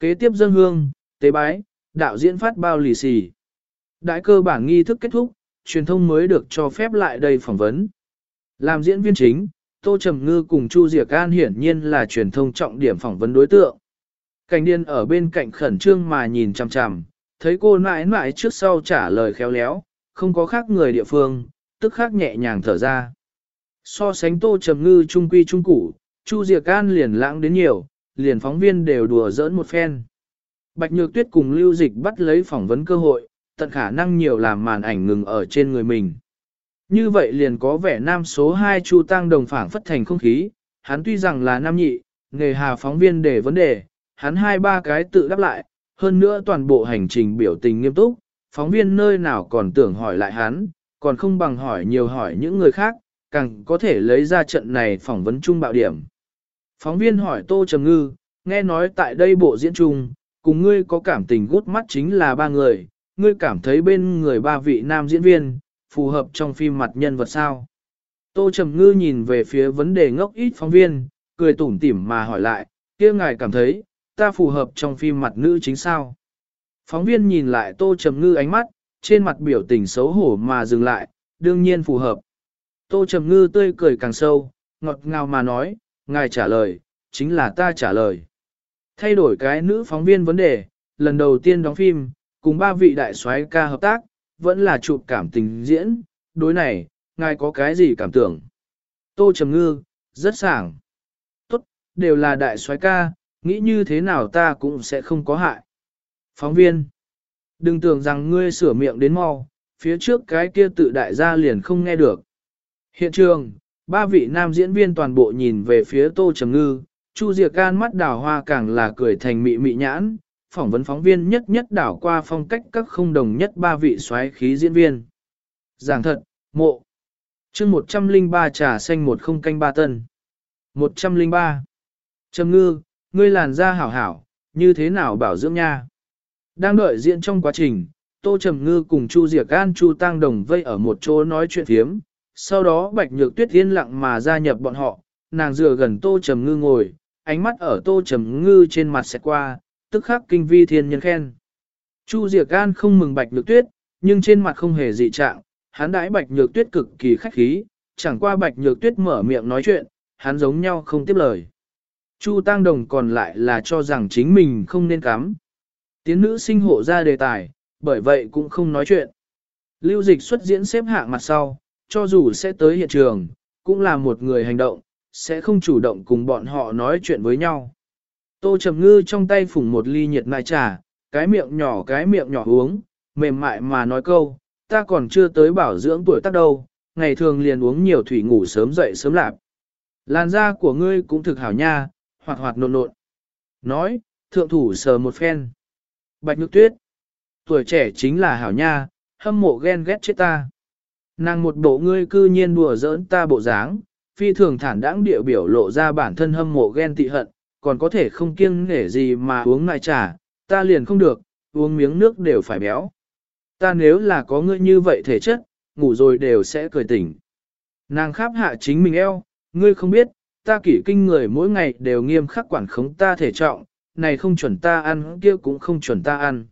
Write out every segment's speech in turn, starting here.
kế tiếp dân hương, tế bái, đạo diễn phát bao lì xì. Đại cơ bản nghi thức kết thúc, truyền thông mới được cho phép lại đây phỏng vấn. Làm diễn viên chính, Tô Trầm Ngư cùng Chu Diệc An hiển nhiên là truyền thông trọng điểm phỏng vấn đối tượng. Cảnh điên ở bên cạnh khẩn trương mà nhìn chằm chằm, thấy cô mãi mãi trước sau trả lời khéo léo, không có khác người địa phương, tức khác nhẹ nhàng thở ra. So sánh Tô Trầm Ngư trung quy trung củ, Chu Diệc An liền lãng đến nhiều, liền phóng viên đều đùa giỡn một phen. Bạch Nhược Tuyết cùng Lưu Dịch bắt lấy phỏng vấn cơ hội, tận khả năng nhiều làm màn ảnh ngừng ở trên người mình. Như vậy liền có vẻ nam số 2 Chu Tăng đồng phảng phất thành không khí, hắn tuy rằng là nam nhị, nghề hà phóng viên để vấn đề, hắn hai ba cái tự đáp lại, hơn nữa toàn bộ hành trình biểu tình nghiêm túc, phóng viên nơi nào còn tưởng hỏi lại hắn, còn không bằng hỏi nhiều hỏi những người khác, càng có thể lấy ra trận này phỏng vấn chung bạo điểm. Phóng viên hỏi Tô Trầm Ngư, nghe nói tại đây bộ diễn chung, cùng ngươi có cảm tình gút mắt chính là ba người, ngươi cảm thấy bên người ba vị nam diễn viên, phù hợp trong phim mặt nhân vật sao. Tô Trầm Ngư nhìn về phía vấn đề ngốc ít phóng viên, cười tủm tỉm mà hỏi lại, kia ngài cảm thấy, ta phù hợp trong phim mặt nữ chính sao. Phóng viên nhìn lại Tô Trầm Ngư ánh mắt, trên mặt biểu tình xấu hổ mà dừng lại, đương nhiên phù hợp. Tô Trầm Ngư tươi cười càng sâu, ngọt ngào mà nói, ngài trả lời, chính là ta trả lời. Thay đổi cái nữ phóng viên vấn đề, lần đầu tiên đóng phim, cùng ba vị đại soái ca hợp tác, vẫn là chụp cảm tình diễn, đối này, ngài có cái gì cảm tưởng? Tô Trầm Ngư, rất sảng. Tốt, đều là đại soái ca, nghĩ như thế nào ta cũng sẽ không có hại. Phóng viên, đừng tưởng rằng ngươi sửa miệng đến mau, phía trước cái kia tự đại gia liền không nghe được. Hiện trường, ba vị nam diễn viên toàn bộ nhìn về phía Tô Trầm Ngư, Chu Diệc Can mắt đào hoa càng là cười thành mị mị nhãn, phỏng vấn phóng viên nhất nhất đảo qua phong cách các không đồng nhất ba vị xoáy khí diễn viên. Giảng thật, mộ. chương 103 trà xanh một không canh ba tân. 103. Trầm ngư, ngươi làn da hảo hảo, như thế nào bảo dưỡng nha. Đang đợi diễn trong quá trình, Tô Trầm Ngư cùng Chu Diệc An Chu Tăng Đồng vây ở một chỗ nói chuyện thiếm. Sau đó Bạch Nhược Tuyết yên lặng mà gia nhập bọn họ, nàng dựa gần Tô Trầm Ngư ngồi, ánh mắt ở Tô Trầm Ngư trên mặt sẽ qua, tức khắc kinh vi thiên nhân khen. Chu Diệc an không mừng Bạch Nhược Tuyết, nhưng trên mặt không hề dị trạng, hắn đãi Bạch Nhược Tuyết cực kỳ khách khí, chẳng qua Bạch Nhược Tuyết mở miệng nói chuyện, hắn giống nhau không tiếp lời. Chu Tăng Đồng còn lại là cho rằng chính mình không nên cắm. Tiến nữ sinh hộ ra đề tài, bởi vậy cũng không nói chuyện. Lưu dịch xuất diễn xếp hạng mặt sau, cho dù sẽ tới hiện trường, cũng là một người hành động, sẽ không chủ động cùng bọn họ nói chuyện với nhau. Tô Trầm Ngư trong tay phủng một ly nhiệt mai trà, cái miệng nhỏ cái miệng nhỏ uống, mềm mại mà nói câu, ta còn chưa tới bảo dưỡng tuổi tác đâu, ngày thường liền uống nhiều thủy ngủ sớm dậy sớm lạp. Làn da của ngươi cũng thực hảo nha, hoạt hoạt nộn nộn. Nói, thượng thủ sờ một phen. Bạch Nhược Tuyết, tuổi trẻ chính là hảo nha, hâm mộ ghen ghét chết ta. Nàng một bộ ngươi cư nhiên đùa giỡn ta bộ dáng, phi thường thản đãng địa biểu lộ ra bản thân hâm mộ ghen tị hận, còn có thể không kiêng nể gì mà uống nại trà, ta liền không được, uống miếng nước đều phải béo. Ta nếu là có ngươi như vậy thể chất, ngủ rồi đều sẽ cười tỉnh. Nàng khắp hạ chính mình eo, ngươi không biết, ta kỷ kinh người mỗi ngày đều nghiêm khắc quản khống ta thể trọng, này không chuẩn ta ăn, kia cũng không chuẩn ta ăn.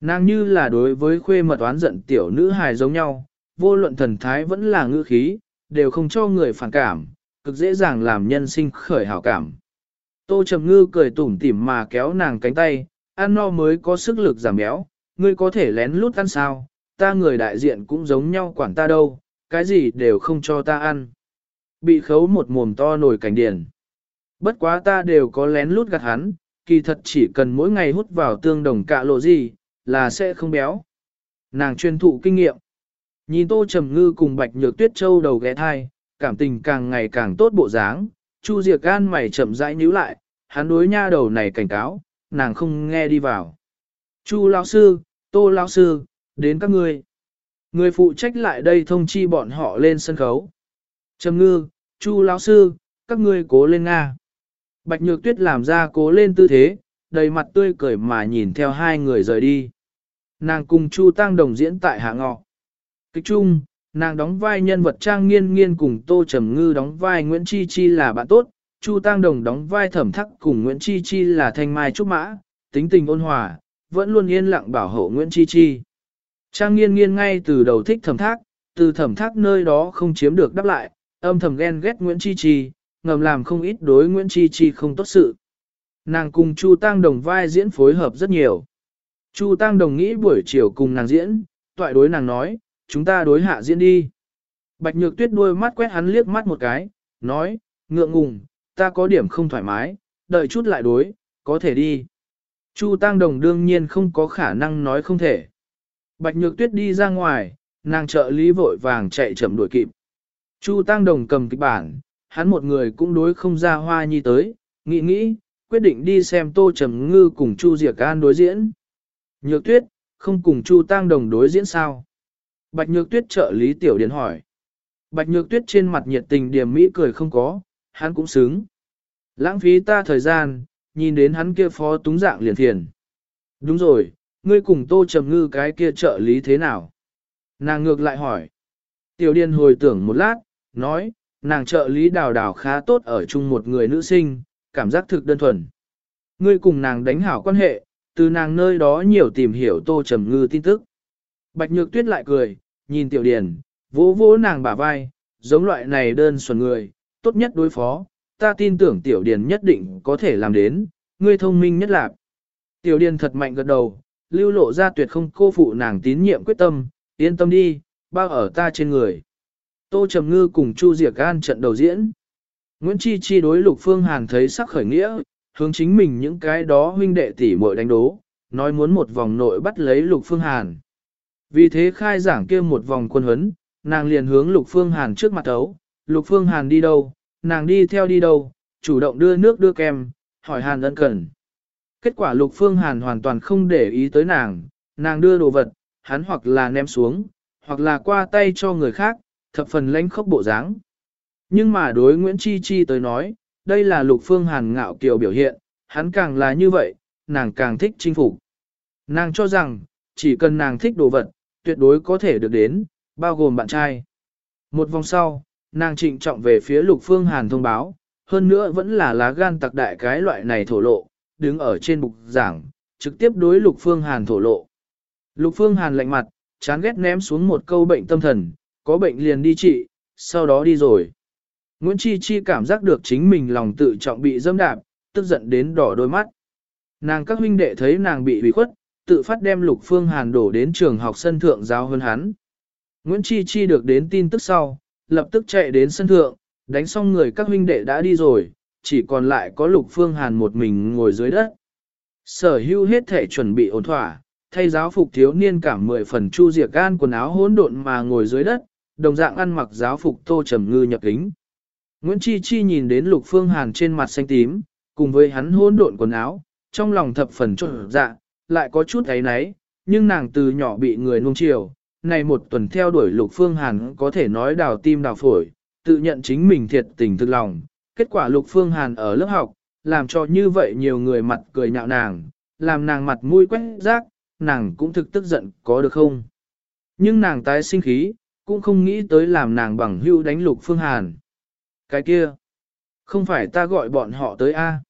Nàng như là đối với khuê mật oán giận tiểu nữ hài giống nhau, vô luận thần thái vẫn là ngữ khí, đều không cho người phản cảm, cực dễ dàng làm nhân sinh khởi hảo cảm. Tô Trầm Ngư cười tủm tỉm mà kéo nàng cánh tay, ăn no mới có sức lực giảm béo, ngươi có thể lén lút ăn sao, ta người đại diện cũng giống nhau quản ta đâu, cái gì đều không cho ta ăn. Bị khấu một mồm to nổi cảnh điển. Bất quá ta đều có lén lút gạt hắn, kỳ thật chỉ cần mỗi ngày hút vào tương đồng cạ lộ gì, là sẽ không béo. Nàng chuyên thụ kinh nghiệm. Nhìn Tô Trầm Ngư cùng Bạch Nhược Tuyết Châu đầu ghé thai, cảm tình càng ngày càng tốt bộ dáng, Chu Diệc gan mày chậm rãi nhíu lại, hắn đối nha đầu này cảnh cáo, nàng không nghe đi vào. Chu lão sư, Tô lão sư, đến các ngươi. Người phụ trách lại đây thông chi bọn họ lên sân khấu. Trầm ngư, Chu lão sư, các ngươi cố lên Nga. Bạch Nhược Tuyết làm ra cố lên tư thế, đầy mặt tươi cười mà nhìn theo hai người rời đi. Nàng cùng Chu Tăng đồng diễn tại hạ ngọ. Kịch chung, Nàng đóng vai nhân vật trang nghiên nghiên cùng Tô Trầm Ngư đóng vai Nguyễn Chi Chi là bạn tốt, Chu Tăng Đồng đóng vai thẩm thắc cùng Nguyễn Chi Chi là thanh mai trúc mã, tính tình ôn hòa, vẫn luôn yên lặng bảo hộ Nguyễn Chi Chi. Trang nghiên nghiên ngay từ đầu thích thẩm thác, từ thẩm thác nơi đó không chiếm được đáp lại, âm thầm ghen ghét Nguyễn Chi Chi, ngầm làm không ít đối Nguyễn Chi Chi không tốt sự. Nàng cùng Chu Tăng Đồng vai diễn phối hợp rất nhiều. Chu Tăng Đồng nghĩ buổi chiều cùng nàng diễn, toại đối nàng nói, chúng ta đối hạ diễn đi. Bạch Nhược Tuyết đuôi mắt quét hắn liếc mắt một cái, nói, ngượng ngùng, ta có điểm không thoải mái, đợi chút lại đối, có thể đi. Chu Tăng Đồng đương nhiên không có khả năng nói không thể. Bạch Nhược Tuyết đi ra ngoài, nàng trợ lý vội vàng chạy chậm đuổi kịp. Chu Tăng Đồng cầm kịch bản, hắn một người cũng đối không ra hoa nhi tới, nghĩ nghĩ, quyết định đi xem Tô Trầm Ngư cùng Chu Diệc An đối diễn. Nhược Tuyết, không cùng Chu Tăng Đồng đối diễn sao? Bạch Nhược Tuyết trợ lý Tiểu Điền hỏi. Bạch Nhược Tuyết trên mặt nhiệt tình điểm mỹ cười không có, hắn cũng xứng. Lãng phí ta thời gian, nhìn đến hắn kia phó túng dạng liền thiền. Đúng rồi, ngươi cùng Tô Trầm Ngư cái kia trợ lý thế nào? Nàng ngược lại hỏi. Tiểu Điền hồi tưởng một lát, nói, nàng trợ lý đào đào khá tốt ở chung một người nữ sinh, cảm giác thực đơn thuần. Ngươi cùng nàng đánh hảo quan hệ, từ nàng nơi đó nhiều tìm hiểu Tô Trầm Ngư tin tức. Bạch Nhược Tuyết lại cười, nhìn Tiểu Điền, vỗ vỗ nàng bả vai, giống loại này đơn xuẩn người, tốt nhất đối phó, ta tin tưởng Tiểu Điền nhất định có thể làm đến, ngươi thông minh nhất lạc. Tiểu Điền thật mạnh gật đầu, lưu lộ ra tuyệt không cô phụ nàng tín nhiệm quyết tâm, yên tâm đi, bao ở ta trên người. Tô Trầm Ngư cùng Chu Diệc An trận đầu diễn. Nguyễn Chi Chi đối Lục Phương Hàn thấy sắc khởi nghĩa, hướng chính mình những cái đó huynh đệ tỷ muội đánh đố, nói muốn một vòng nội bắt lấy Lục Phương Hàn. Vì thế khai giảng kia một vòng quân huấn, nàng liền hướng Lục Phương Hàn trước mặt ấu, Lục Phương Hàn đi đâu, nàng đi theo đi đâu, chủ động đưa nước đưa kem, hỏi Hàn ân cần. Kết quả Lục Phương Hàn hoàn toàn không để ý tới nàng, nàng đưa đồ vật, hắn hoặc là ném xuống, hoặc là qua tay cho người khác, thập phần lãnh khốc bộ dáng. Nhưng mà đối Nguyễn Chi Chi tới nói, đây là Lục Phương Hàn ngạo kiều biểu hiện, hắn càng là như vậy, nàng càng thích chinh phục. Nàng cho rằng, chỉ cần nàng thích đồ vật, tuyệt đối có thể được đến, bao gồm bạn trai. Một vòng sau, nàng trịnh trọng về phía Lục Phương Hàn thông báo, hơn nữa vẫn là lá gan tặc đại cái loại này thổ lộ, đứng ở trên bục giảng, trực tiếp đối Lục Phương Hàn thổ lộ. Lục Phương Hàn lạnh mặt, chán ghét ném xuống một câu bệnh tâm thần, có bệnh liền đi trị, sau đó đi rồi. Nguyễn Chi Chi cảm giác được chính mình lòng tự trọng bị dâm đạp, tức giận đến đỏ đôi mắt. Nàng các huynh đệ thấy nàng bị hủy khuất, tự phát đem Lục Phương Hàn đổ đến trường học sân thượng giáo hơn hắn. Nguyễn Chi Chi được đến tin tức sau, lập tức chạy đến sân thượng, đánh xong người các huynh đệ đã đi rồi, chỉ còn lại có Lục Phương Hàn một mình ngồi dưới đất. Sở hưu hết thể chuẩn bị ổn thỏa, thay giáo phục thiếu niên cảm mười phần chu diệt gan quần áo hỗn độn mà ngồi dưới đất, đồng dạng ăn mặc giáo phục tô trầm ngư nhập kính. Nguyễn Chi Chi nhìn đến Lục Phương Hàn trên mặt xanh tím, cùng với hắn hỗn độn quần áo, trong lòng thập phần trộn dạ, lại có chút ấy náy, nhưng nàng từ nhỏ bị người nuông chiều, này một tuần theo đuổi Lục Phương Hàn có thể nói đào tim đào phổi, tự nhận chính mình thiệt tình thực lòng. Kết quả Lục Phương Hàn ở lớp học, làm cho như vậy nhiều người mặt cười nhạo nàng, làm nàng mặt mũi quét rác, nàng cũng thực tức giận có được không? Nhưng nàng tái sinh khí, cũng không nghĩ tới làm nàng bằng hưu đánh Lục Phương Hàn. Cái kia, không phải ta gọi bọn họ tới A.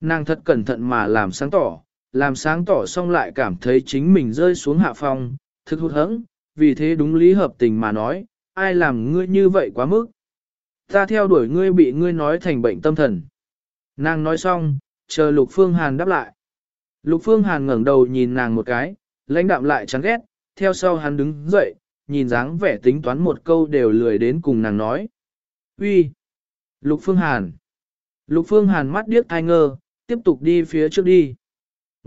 Nàng thật cẩn thận mà làm sáng tỏ, làm sáng tỏ xong lại cảm thấy chính mình rơi xuống hạ phong, thực hụt hẫng, vì thế đúng lý hợp tình mà nói, ai làm ngươi như vậy quá mức. Ta theo đuổi ngươi bị ngươi nói thành bệnh tâm thần. Nàng nói xong, chờ Lục Phương Hàn đáp lại. Lục Phương Hàn ngẩng đầu nhìn nàng một cái, lãnh đạm lại chán ghét, theo sau hắn đứng dậy, nhìn dáng vẻ tính toán một câu đều lười đến cùng nàng nói. Uy, Lục Phương Hàn. Lục Phương Hàn mắt điếc thai ngơ, tiếp tục đi phía trước đi.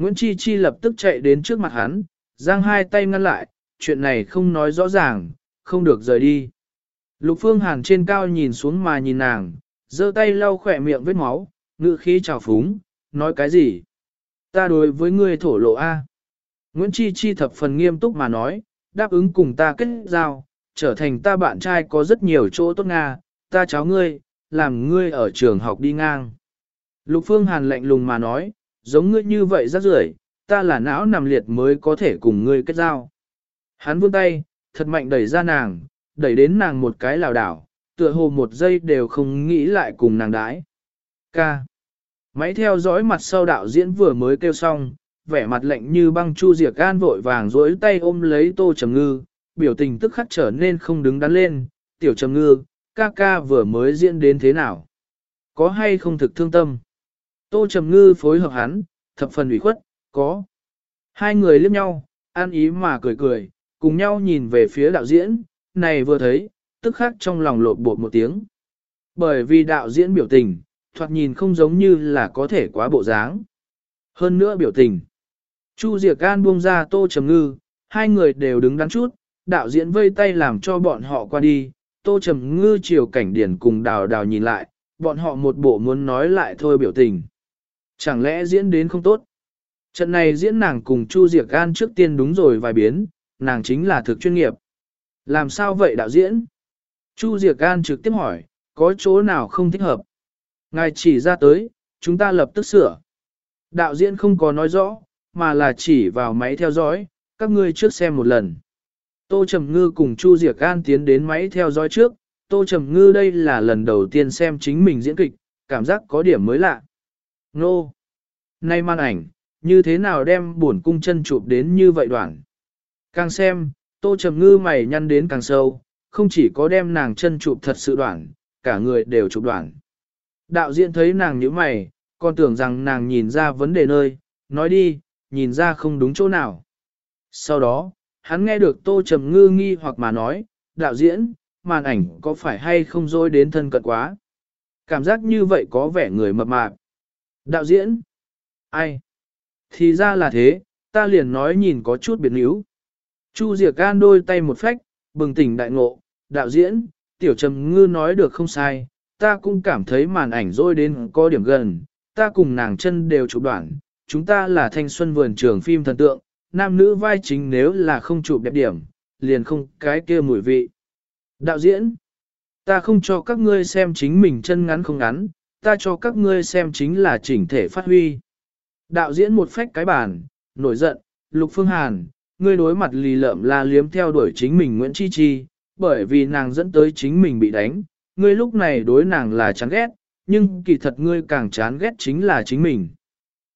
Nguyễn Chi Chi lập tức chạy đến trước mặt hắn, giang hai tay ngăn lại, chuyện này không nói rõ ràng, không được rời đi. Lục Phương Hàn trên cao nhìn xuống mà nhìn nàng, giơ tay lau khỏe miệng vết máu, ngự khí trào phúng, nói cái gì? Ta đối với ngươi thổ lộ A. Nguyễn Chi Chi thập phần nghiêm túc mà nói, đáp ứng cùng ta kết giao, trở thành ta bạn trai có rất nhiều chỗ tốt Nga, ta cháu ngươi, làm ngươi ở trường học đi ngang. Lục Phương Hàn lạnh lùng mà nói, giống ngươi như vậy rất rưởi, ta là não nằm liệt mới có thể cùng ngươi kết giao. Hắn vươn tay, thật mạnh đẩy ra nàng, đẩy đến nàng một cái lảo đảo, tựa hồ một giây đều không nghĩ lại cùng nàng đái. Ca. Máy theo dõi mặt sau đạo diễn vừa mới kêu xong, vẻ mặt lạnh như băng Chu Diệc gan vội vàng dối tay ôm lấy Tô Trầm Ngư, biểu tình tức khắc trở nên không đứng đắn lên, tiểu Trầm Ngư, ca ca vừa mới diễn đến thế nào? Có hay không thực thương tâm? Tô Trầm Ngư phối hợp hắn, thập phần ủy khuất, có. Hai người liếc nhau, an ý mà cười cười, cùng nhau nhìn về phía đạo diễn, này vừa thấy, tức khắc trong lòng lột bột một tiếng. Bởi vì đạo diễn biểu tình, thoạt nhìn không giống như là có thể quá bộ dáng. Hơn nữa biểu tình. Chu Diệc An buông ra Tô Trầm Ngư, hai người đều đứng đắn chút, đạo diễn vây tay làm cho bọn họ qua đi, Tô Trầm Ngư chiều cảnh điển cùng đào đào nhìn lại, bọn họ một bộ muốn nói lại thôi biểu tình. Chẳng lẽ diễn đến không tốt? Trận này diễn nàng cùng Chu Diệc Gan trước tiên đúng rồi vài biến, nàng chính là thực chuyên nghiệp. Làm sao vậy đạo diễn? Chu Diệc Gan trực tiếp hỏi, có chỗ nào không thích hợp? Ngài chỉ ra tới, chúng ta lập tức sửa. Đạo diễn không có nói rõ, mà là chỉ vào máy theo dõi, các ngươi trước xem một lần. Tô Trầm Ngư cùng Chu Diệc An tiến đến máy theo dõi trước, Tô Trầm Ngư đây là lần đầu tiên xem chính mình diễn kịch, cảm giác có điểm mới lạ. Nô! Nay man ảnh, như thế nào đem buồn cung chân chụp đến như vậy đoạn? Càng xem, Tô Trầm Ngư mày nhăn đến càng sâu, không chỉ có đem nàng chân chụp thật sự đoạn, cả người đều chụp đoạn. Đạo diễn thấy nàng như mày, còn tưởng rằng nàng nhìn ra vấn đề nơi, nói đi, nhìn ra không đúng chỗ nào. Sau đó, hắn nghe được Tô Trầm Ngư nghi hoặc mà nói, đạo diễn, màn ảnh có phải hay không dối đến thân cận quá. Cảm giác như vậy có vẻ người mập mạp. Đạo diễn? Ai? Thì ra là thế, ta liền nói nhìn có chút biệt níu. Chu Diệc An đôi tay một phách, bừng tỉnh đại ngộ, đạo diễn, tiểu trầm ngư nói được không sai, ta cũng cảm thấy màn ảnh rôi đến có điểm gần, ta cùng nàng chân đều chụp đoạn, chúng ta là thanh xuân vườn trường phim thần tượng, nam nữ vai chính nếu là không chụp đẹp điểm, liền không cái kia mùi vị. Đạo diễn, ta không cho các ngươi xem chính mình chân ngắn không ngắn, ta cho các ngươi xem chính là chỉnh thể phát huy. Đạo diễn một phách cái bản, nổi giận, Lục Phương Hàn, ngươi đối mặt lì lợm la liếm theo đuổi chính mình Nguyễn Chi Chi, bởi vì nàng dẫn tới chính mình bị đánh, ngươi lúc này đối nàng là chán ghét, nhưng kỳ thật ngươi càng chán ghét chính là chính mình.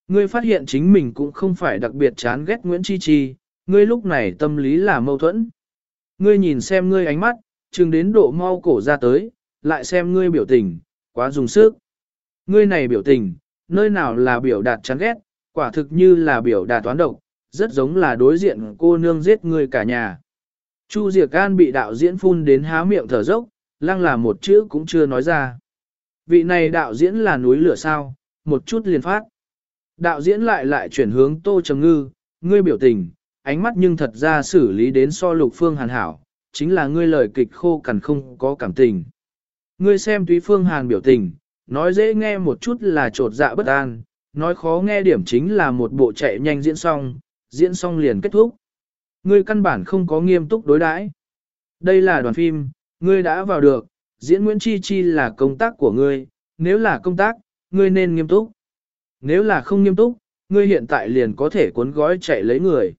Ngươi phát hiện chính mình cũng không phải đặc biệt chán ghét Nguyễn Chi Chi, ngươi lúc này tâm lý là mâu thuẫn. Ngươi nhìn xem ngươi ánh mắt, chừng đến độ mau cổ ra tới, lại xem ngươi biểu tình, quá dùng sức. Ngươi này biểu tình, nơi nào là biểu đạt chán ghét, quả thực như là biểu đạt toán độc, rất giống là đối diện cô nương giết ngươi cả nhà. Chu Diệc An bị đạo diễn phun đến há miệng thở dốc, lăng là một chữ cũng chưa nói ra. Vị này đạo diễn là núi lửa sao, một chút liền phát. Đạo diễn lại lại chuyển hướng Tô Trầm Ngư, ngươi biểu tình, ánh mắt nhưng thật ra xử lý đến so lục phương hàn hảo, chính là ngươi lời kịch khô cằn không có cảm tình. Ngươi xem túy phương hàn biểu tình, nói dễ nghe một chút là trột dạ bất an, nói khó nghe điểm chính là một bộ chạy nhanh diễn xong, diễn xong liền kết thúc. Ngươi căn bản không có nghiêm túc đối đãi. Đây là đoàn phim, ngươi đã vào được, diễn Nguyễn Chi Chi là công tác của ngươi, nếu là công tác, ngươi nên nghiêm túc. Nếu là không nghiêm túc, ngươi hiện tại liền có thể cuốn gói chạy lấy người.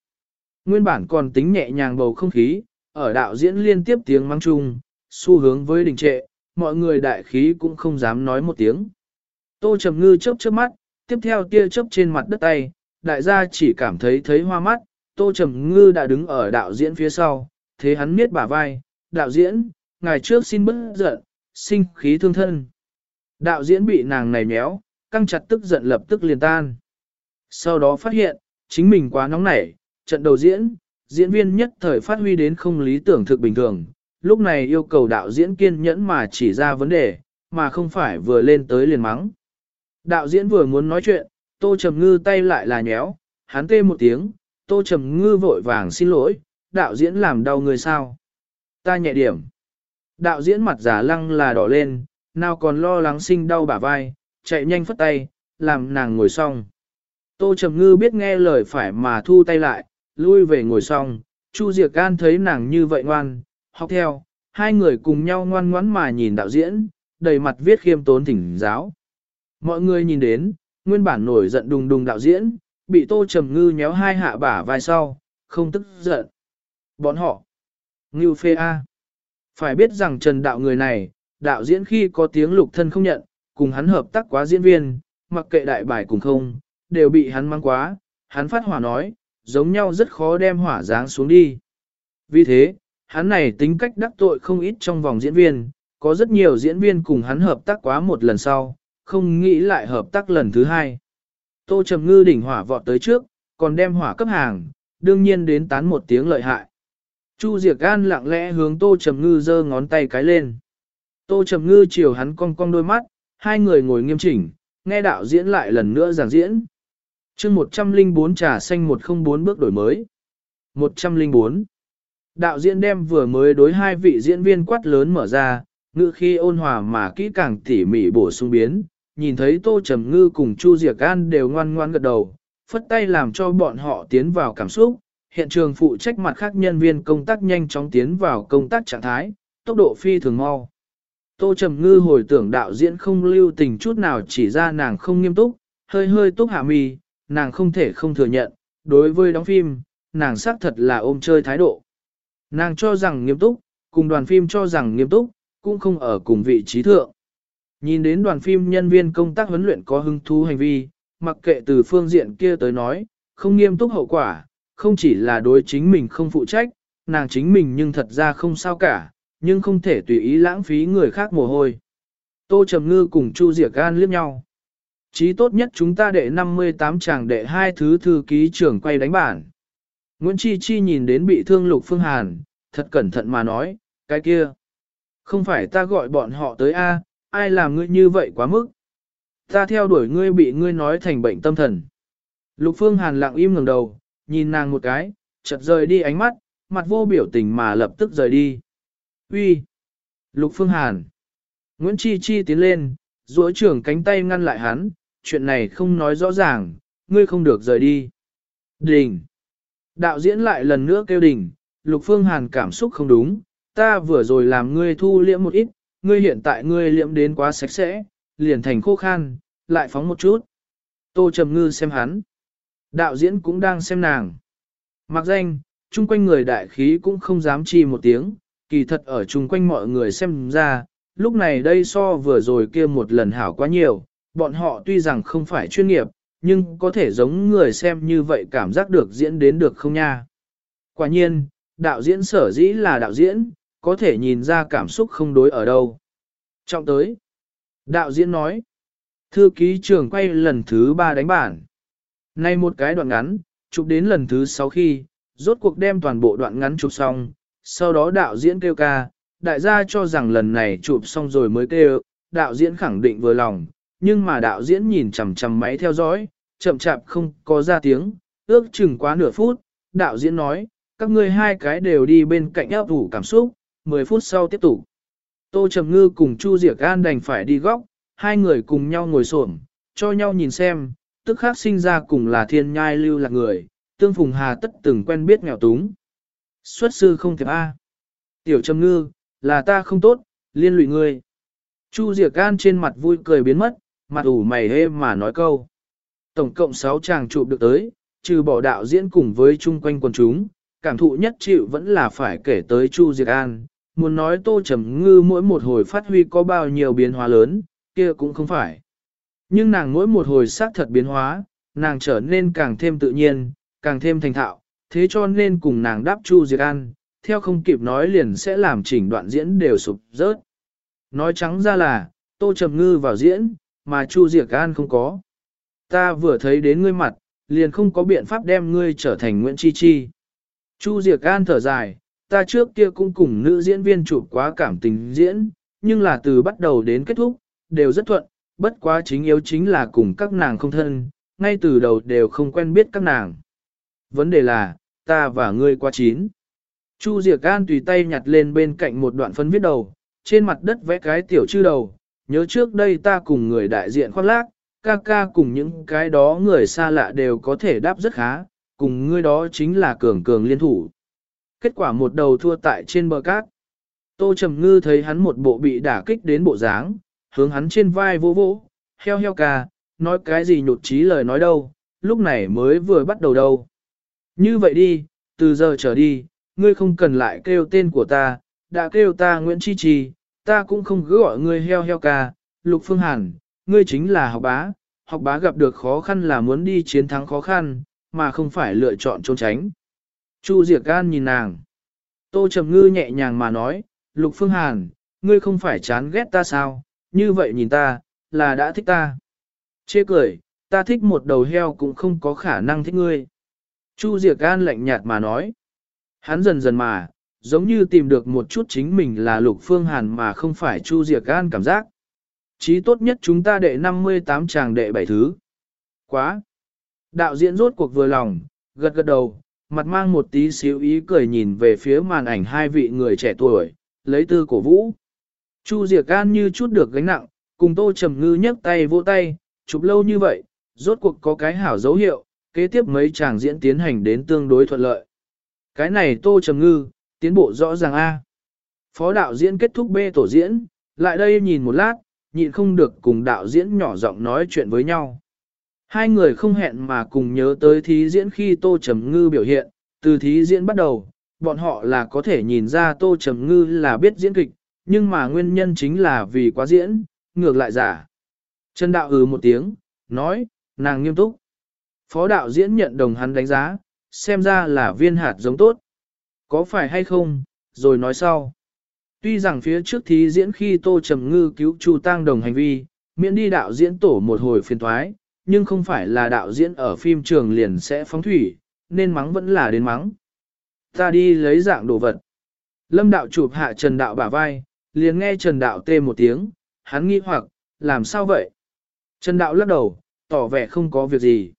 Nguyên bản còn tính nhẹ nhàng bầu không khí, ở đạo diễn liên tiếp tiếng mang chung, xu hướng với đình trệ, mọi người đại khí cũng không dám nói một tiếng. Tô Trầm Ngư chớp chớp mắt, tiếp theo tia chớp trên mặt đất tay, đại gia chỉ cảm thấy thấy hoa mắt, Tô Trầm Ngư đã đứng ở đạo diễn phía sau, thế hắn miết bả vai, đạo diễn, ngày trước xin bớt giận, sinh khí thương thân. Đạo diễn bị nàng này méo, căng chặt tức giận lập tức liền tan. Sau đó phát hiện, chính mình quá nóng nảy, trận đầu diễn, diễn viên nhất thời phát huy đến không lý tưởng thực bình thường, lúc này yêu cầu đạo diễn kiên nhẫn mà chỉ ra vấn đề, mà không phải vừa lên tới liền mắng. Đạo diễn vừa muốn nói chuyện, Tô Trầm Ngư tay lại là nhéo, hắn tê một tiếng, Tô Trầm Ngư vội vàng xin lỗi, đạo diễn làm đau người sao. Ta nhẹ điểm. Đạo diễn mặt giả lăng là đỏ lên, nào còn lo lắng sinh đau bả vai, chạy nhanh phất tay, làm nàng ngồi xong. Tô Trầm Ngư biết nghe lời phải mà thu tay lại, lui về ngồi xong, Chu Diệc Gan thấy nàng như vậy ngoan, học theo, hai người cùng nhau ngoan ngoãn mà nhìn đạo diễn, đầy mặt viết khiêm tốn thỉnh giáo. Mọi người nhìn đến, nguyên bản nổi giận đùng đùng đạo diễn, bị Tô Trầm Ngư nhéo hai hạ bả vai sau, không tức giận. Bọn họ, Ngưu Phê A. Phải biết rằng Trần Đạo người này, đạo diễn khi có tiếng lục thân không nhận, cùng hắn hợp tác quá diễn viên, mặc kệ đại bài cùng không, đều bị hắn mang quá, hắn phát hỏa nói, giống nhau rất khó đem hỏa dáng xuống đi. Vì thế, hắn này tính cách đắc tội không ít trong vòng diễn viên, có rất nhiều diễn viên cùng hắn hợp tác quá một lần sau, không nghĩ lại hợp tác lần thứ hai. Tô Trầm Ngư đỉnh hỏa vọt tới trước, còn đem hỏa cấp hàng, đương nhiên đến tán một tiếng lợi hại. Chu Diệc An lặng lẽ hướng Tô Trầm Ngư giơ ngón tay cái lên. Tô Trầm Ngư chiều hắn cong cong đôi mắt, hai người ngồi nghiêm chỉnh, nghe đạo diễn lại lần nữa giảng diễn. chương 104 trà xanh 104 bước đổi mới. 104. Đạo diễn đem vừa mới đối hai vị diễn viên quát lớn mở ra, ngữ khi ôn hòa mà kỹ càng tỉ mỉ bổ sung biến, nhìn thấy Tô Trầm Ngư cùng Chu Diệc An đều ngoan ngoan gật đầu, phất tay làm cho bọn họ tiến vào cảm xúc, hiện trường phụ trách mặt khác nhân viên công tác nhanh chóng tiến vào công tác trạng thái, tốc độ phi thường mau. Tô Trầm Ngư hồi tưởng đạo diễn không lưu tình chút nào chỉ ra nàng không nghiêm túc, hơi hơi túc hạ mi, nàng không thể không thừa nhận, đối với đóng phim, nàng xác thật là ôm chơi thái độ. Nàng cho rằng nghiêm túc, cùng đoàn phim cho rằng nghiêm túc, cũng không ở cùng vị trí thượng. Nhìn đến đoàn phim nhân viên công tác huấn luyện có hứng thú hành vi, mặc kệ từ phương diện kia tới nói, không nghiêm túc hậu quả, không chỉ là đối chính mình không phụ trách, nàng chính mình nhưng thật ra không sao cả, nhưng không thể tùy ý lãng phí người khác mồ hôi. Tô Trầm Ngư cùng Chu Diệc Gan liếc nhau. Chí tốt nhất chúng ta đệ 58 chàng đệ hai thứ thư ký trưởng quay đánh bản. Nguyễn Chi Chi nhìn đến bị thương Lục Phương Hàn, thật cẩn thận mà nói, cái kia. Không phải ta gọi bọn họ tới A, ai làm ngươi như vậy quá mức. Ta theo đuổi ngươi bị ngươi nói thành bệnh tâm thần. Lục Phương Hàn lặng im ngẩng đầu, nhìn nàng một cái, chợt rời đi ánh mắt, mặt vô biểu tình mà lập tức rời đi. Uy, Lục Phương Hàn! Nguyễn Chi Chi tiến lên, duỗi trưởng cánh tay ngăn lại hắn, chuyện này không nói rõ ràng, ngươi không được rời đi. Đình! Đạo diễn lại lần nữa kêu đỉnh, Lục Phương Hàn cảm xúc không đúng, ta vừa rồi làm ngươi thu liễm một ít, ngươi hiện tại ngươi liễm đến quá sạch sẽ, liền thành khô khan, lại phóng một chút. Tô Trầm Ngư xem hắn. Đạo diễn cũng đang xem nàng. Mặc danh, chung quanh người đại khí cũng không dám chi một tiếng, kỳ thật ở chung quanh mọi người xem ra, lúc này đây so vừa rồi kia một lần hảo quá nhiều, bọn họ tuy rằng không phải chuyên nghiệp, nhưng có thể giống người xem như vậy cảm giác được diễn đến được không nha. Quả nhiên, đạo diễn sở dĩ là đạo diễn, có thể nhìn ra cảm xúc không đối ở đâu. Trọng tới, đạo diễn nói, thư ký trưởng quay lần thứ ba đánh bản. Nay một cái đoạn ngắn, chụp đến lần thứ sáu khi, rốt cuộc đem toàn bộ đoạn ngắn chụp xong, sau đó đạo diễn kêu ca, đại gia cho rằng lần này chụp xong rồi mới kêu, đạo diễn khẳng định vừa lòng, nhưng mà đạo diễn nhìn chằm chằm máy theo dõi, chậm chạp không có ra tiếng, ước chừng quá nửa phút, đạo diễn nói, các ngươi hai cái đều đi bên cạnh áp ủ cảm xúc, 10 phút sau tiếp tục. Tô Trầm Ngư cùng Chu Diệc An đành phải đi góc, hai người cùng nhau ngồi xổm, cho nhau nhìn xem, tức khác sinh ra cùng là thiên nhai lưu lạc người, tương phùng hà tất từng quen biết nghèo túng. Xuất sư không thiệp A. Tiểu Trầm Ngư, là ta không tốt, liên lụy ngươi. Chu Diệc An trên mặt vui cười biến mất, mặt ủ mày hê mà nói câu. Tổng cộng 6 chàng chụp được tới, trừ bỏ đạo diễn cùng với chung quanh quần chúng, cảm thụ nhất chịu vẫn là phải kể tới Chu Diệt An. Muốn nói Tô Trầm Ngư mỗi một hồi phát huy có bao nhiêu biến hóa lớn, kia cũng không phải. Nhưng nàng mỗi một hồi sát thật biến hóa, nàng trở nên càng thêm tự nhiên, càng thêm thành thạo, thế cho nên cùng nàng đáp Chu Diệt An, theo không kịp nói liền sẽ làm chỉnh đoạn diễn đều sụp rớt. Nói trắng ra là, Tô Trầm Ngư vào diễn, mà Chu Diệc An không có. Ta vừa thấy đến ngươi mặt, liền không có biện pháp đem ngươi trở thành Nguyễn Chi Chi. Chu Diệc An thở dài, ta trước kia cũng cùng nữ diễn viên chụp quá cảm tình diễn, nhưng là từ bắt đầu đến kết thúc, đều rất thuận, bất quá chính yếu chính là cùng các nàng không thân, ngay từ đầu đều không quen biết các nàng. Vấn đề là, ta và ngươi quá chín. Chu Diệc An tùy tay nhặt lên bên cạnh một đoạn phân viết đầu, trên mặt đất vẽ cái tiểu chư đầu, nhớ trước đây ta cùng người đại diện khoác lác, ca ca cùng những cái đó người xa lạ đều có thể đáp rất khá, cùng ngươi đó chính là cường cường liên thủ. Kết quả một đầu thua tại trên bờ cát. Tô Trầm Ngư thấy hắn một bộ bị đả kích đến bộ dáng, hướng hắn trên vai vô vỗ, heo heo ca, nói cái gì nhột trí lời nói đâu, lúc này mới vừa bắt đầu đâu. Như vậy đi, từ giờ trở đi, ngươi không cần lại kêu tên của ta, đã kêu ta Nguyễn Chi Chi, ta cũng không cứ gọi ngươi heo heo ca, Lục Phương Hàn, ngươi chính là học bá, học bá gặp được khó khăn là muốn đi chiến thắng khó khăn, mà không phải lựa chọn trốn tránh. Chu Diệc Gan nhìn nàng. Tô Trầm Ngư nhẹ nhàng mà nói, Lục Phương Hàn, ngươi không phải chán ghét ta sao, như vậy nhìn ta, là đã thích ta. Chê cười, ta thích một đầu heo cũng không có khả năng thích ngươi. Chu Diệc Gan lạnh nhạt mà nói. Hắn dần dần mà, giống như tìm được một chút chính mình là Lục Phương Hàn mà không phải Chu diệt Gan cảm giác. Chí tốt nhất chúng ta đệ 58 chàng đệ bảy thứ. Quá! Đạo diễn rốt cuộc vừa lòng, gật gật đầu, mặt mang một tí xíu ý cười nhìn về phía màn ảnh hai vị người trẻ tuổi, lấy tư cổ vũ. Chu Diệc Gan như chút được gánh nặng, cùng Tô Trầm Ngư nhấc tay vỗ tay, chụp lâu như vậy, rốt cuộc có cái hảo dấu hiệu, kế tiếp mấy chàng diễn tiến hành đến tương đối thuận lợi. Cái này Tô Trầm Ngư, tiến bộ rõ ràng A. Phó đạo diễn kết thúc B tổ diễn, lại đây nhìn một lát, nhịn không được cùng đạo diễn nhỏ giọng nói chuyện với nhau. Hai người không hẹn mà cùng nhớ tới thí diễn khi Tô Trầm Ngư biểu hiện, từ thí diễn bắt đầu, bọn họ là có thể nhìn ra Tô Trầm Ngư là biết diễn kịch, nhưng mà nguyên nhân chính là vì quá diễn, ngược lại giả. Trần Đạo ừ một tiếng, nói, nàng nghiêm túc. Phó đạo diễn nhận đồng hắn đánh giá, xem ra là viên hạt giống tốt. Có phải hay không, rồi nói sau. Tuy rằng phía trước thí diễn khi Tô Trầm Ngư cứu Chu Tăng đồng hành vi, miễn đi đạo diễn tổ một hồi phiền thoái, nhưng không phải là đạo diễn ở phim trường liền sẽ phóng thủy, nên mắng vẫn là đến mắng. Ta đi lấy dạng đồ vật. Lâm đạo chụp hạ Trần Đạo bả vai, liền nghe Trần Đạo tê một tiếng, hắn nghi hoặc, làm sao vậy? Trần Đạo lắc đầu, tỏ vẻ không có việc gì.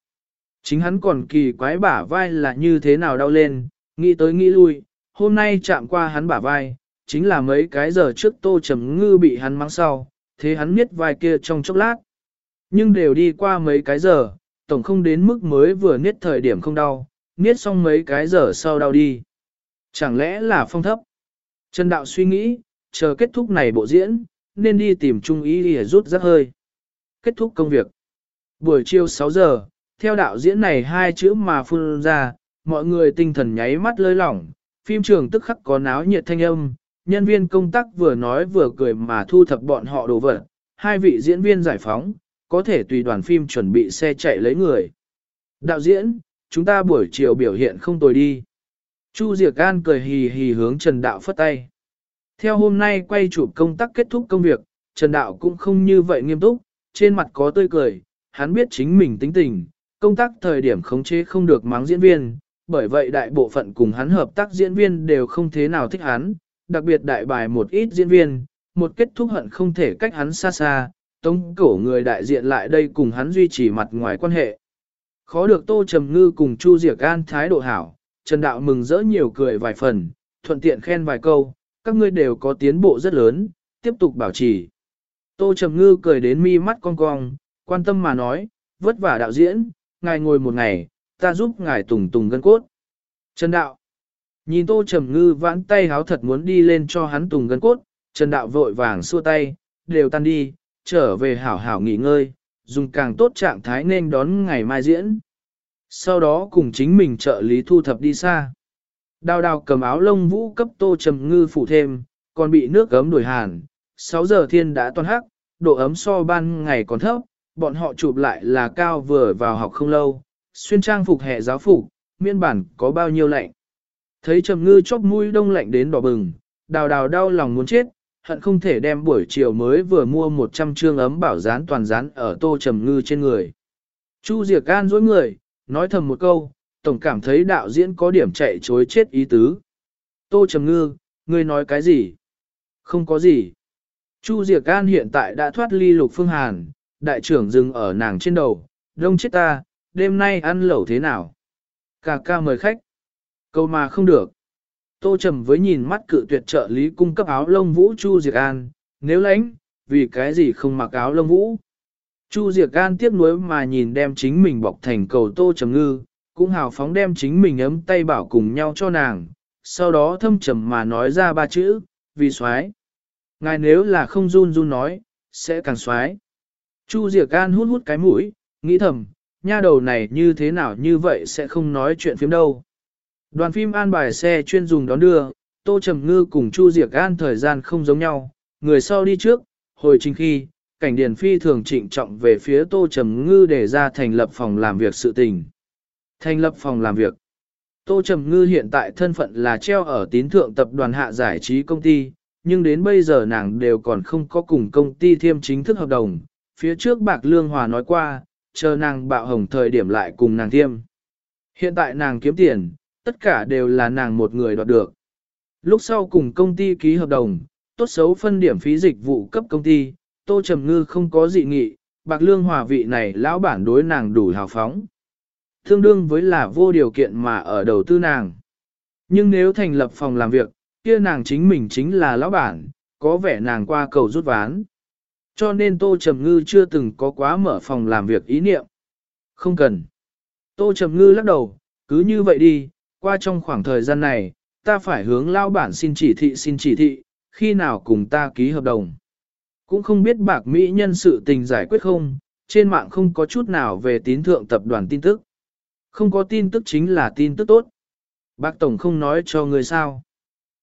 Chính hắn còn kỳ quái bả vai là như thế nào đau lên, nghĩ tới nghĩ lui, hôm nay chạm qua hắn bả vai, chính là mấy cái giờ trước tô trầm ngư bị hắn mắng sau, thế hắn miết vai kia trong chốc lát. Nhưng đều đi qua mấy cái giờ, tổng không đến mức mới vừa niết thời điểm không đau, niết xong mấy cái giờ sau đau đi. Chẳng lẽ là phong thấp? Trần Đạo suy nghĩ, chờ kết thúc này bộ diễn, nên đi tìm trung ý để rút rất hơi. Kết thúc công việc. Buổi chiều 6 giờ, theo đạo diễn này hai chữ mà phun ra, mọi người tinh thần nháy mắt lơi lỏng, phim trường tức khắc có náo nhiệt thanh âm, nhân viên công tác vừa nói vừa cười mà thu thập bọn họ đồ vật, hai vị diễn viên giải phóng, có thể tùy đoàn phim chuẩn bị xe chạy lấy người. Đạo diễn, chúng ta buổi chiều biểu hiện không tồi đi. Chu Diệc An cười hì hì hướng Trần Đạo phất tay. Theo hôm nay quay chụp công tác kết thúc công việc, Trần Đạo cũng không như vậy nghiêm túc, trên mặt có tươi cười, hắn biết chính mình tính tình, công tác thời điểm khống chế không được mắng diễn viên, bởi vậy đại bộ phận cùng hắn hợp tác diễn viên đều không thế nào thích hắn, đặc biệt đại bài một ít diễn viên, một kết thúc hận không thể cách hắn xa xa, tống cổ người đại diện lại đây cùng hắn duy trì mặt ngoài quan hệ. Khó được Tô Trầm Ngư cùng Chu Diệc An thái độ hảo, Trần Đạo mừng rỡ nhiều cười vài phần, thuận tiện khen vài câu, các ngươi đều có tiến bộ rất lớn, tiếp tục bảo trì. Tô Trầm Ngư cười đến mi mắt cong cong, quan tâm mà nói, vất vả đạo diễn, ngài ngồi một ngày, ta giúp ngài tùng tùng gân cốt. Trần Đạo, nhìn Tô Trầm Ngư vãn tay háo thật muốn đi lên cho hắn tùng gân cốt, Trần Đạo vội vàng xua tay, đều tan đi, trở về hảo hảo nghỉ ngơi, dùng càng tốt trạng thái nên đón ngày mai diễn. Sau đó cùng chính mình trợ lý thu thập đi xa. Đào đào cầm áo lông vũ cấp tô trầm ngư phủ thêm, còn bị nước gấm đổi hàn. 6 giờ thiên đã toàn hắc, độ ấm so ban ngày còn thấp, bọn họ chụp lại là cao vừa vào học không lâu, xuyên trang phục hệ giáo phục, miên bản có bao nhiêu lạnh. Thấy trầm ngư chóp mũi đông lạnh đến đỏ bừng, đào đào đau lòng muốn chết, hận không thể đem buổi chiều mới vừa mua 100 trương ấm bảo dán toàn dán ở tô trầm ngư trên người. Chu Diệc gan dối người, nói thầm một câu, tổng cảm thấy đạo diễn có điểm chạy chối chết ý tứ. Tô trầm ngư, ngươi nói cái gì? Không có gì. Chu Diệc gan hiện tại đã thoát ly lục phương hàn, đại trưởng dừng ở nàng trên đầu, đông chết ta, đêm nay ăn lẩu thế nào? Cà ca mời khách. Câu mà không được. Tô Trầm với nhìn mắt cự tuyệt trợ lý cung cấp áo lông vũ Chu Diệc An, nếu lãnh, vì cái gì không mặc áo lông vũ. Chu Diệc An tiếc nuối mà nhìn đem chính mình bọc thành cầu Tô Trầm ngư, cũng hào phóng đem chính mình ấm tay bảo cùng nhau cho nàng, sau đó thâm trầm mà nói ra ba chữ, vì xoái. Ngài nếu là không run run nói, sẽ càng xoái. Chu Diệc An hút hút cái mũi, nghĩ thầm, nha đầu này như thế nào như vậy sẽ không nói chuyện phim đâu. Đoàn phim an bài xe chuyên dùng đón đưa, Tô Trầm Ngư cùng Chu Diệc An thời gian không giống nhau, người sau đi trước, hồi trình khi, cảnh điển phi thường trịnh trọng về phía Tô Trầm Ngư để ra thành lập phòng làm việc sự tình. Thành lập phòng làm việc. Tô Trầm Ngư hiện tại thân phận là treo ở tín thượng tập đoàn hạ giải trí công ty, nhưng đến bây giờ nàng đều còn không có cùng công ty thiêm chính thức hợp đồng. Phía trước Bạc Lương Hòa nói qua, chờ nàng bạo hồng thời điểm lại cùng nàng thiêm. Hiện tại nàng kiếm tiền, tất cả đều là nàng một người đoạt được. Lúc sau cùng công ty ký hợp đồng, tốt xấu phân điểm phí dịch vụ cấp công ty, Tô Trầm Ngư không có dị nghị, Bạc Lương Hòa vị này lão bản đối nàng đủ hào phóng. Tương đương với là vô điều kiện mà ở đầu tư nàng. Nhưng nếu thành lập phòng làm việc, kia nàng chính mình chính là lão bản, có vẻ nàng qua cầu rút ván. Cho nên Tô Trầm Ngư chưa từng có quá mở phòng làm việc ý niệm. Không cần. Tô Trầm Ngư lắc đầu, cứ như vậy đi, qua trong khoảng thời gian này, ta phải hướng lao bản xin chỉ thị xin chỉ thị, khi nào cùng ta ký hợp đồng. Cũng không biết bạc Mỹ nhân sự tình giải quyết không, trên mạng không có chút nào về tín thượng tập đoàn tin tức. Không có tin tức chính là tin tức tốt. Bác Tổng không nói cho người sao.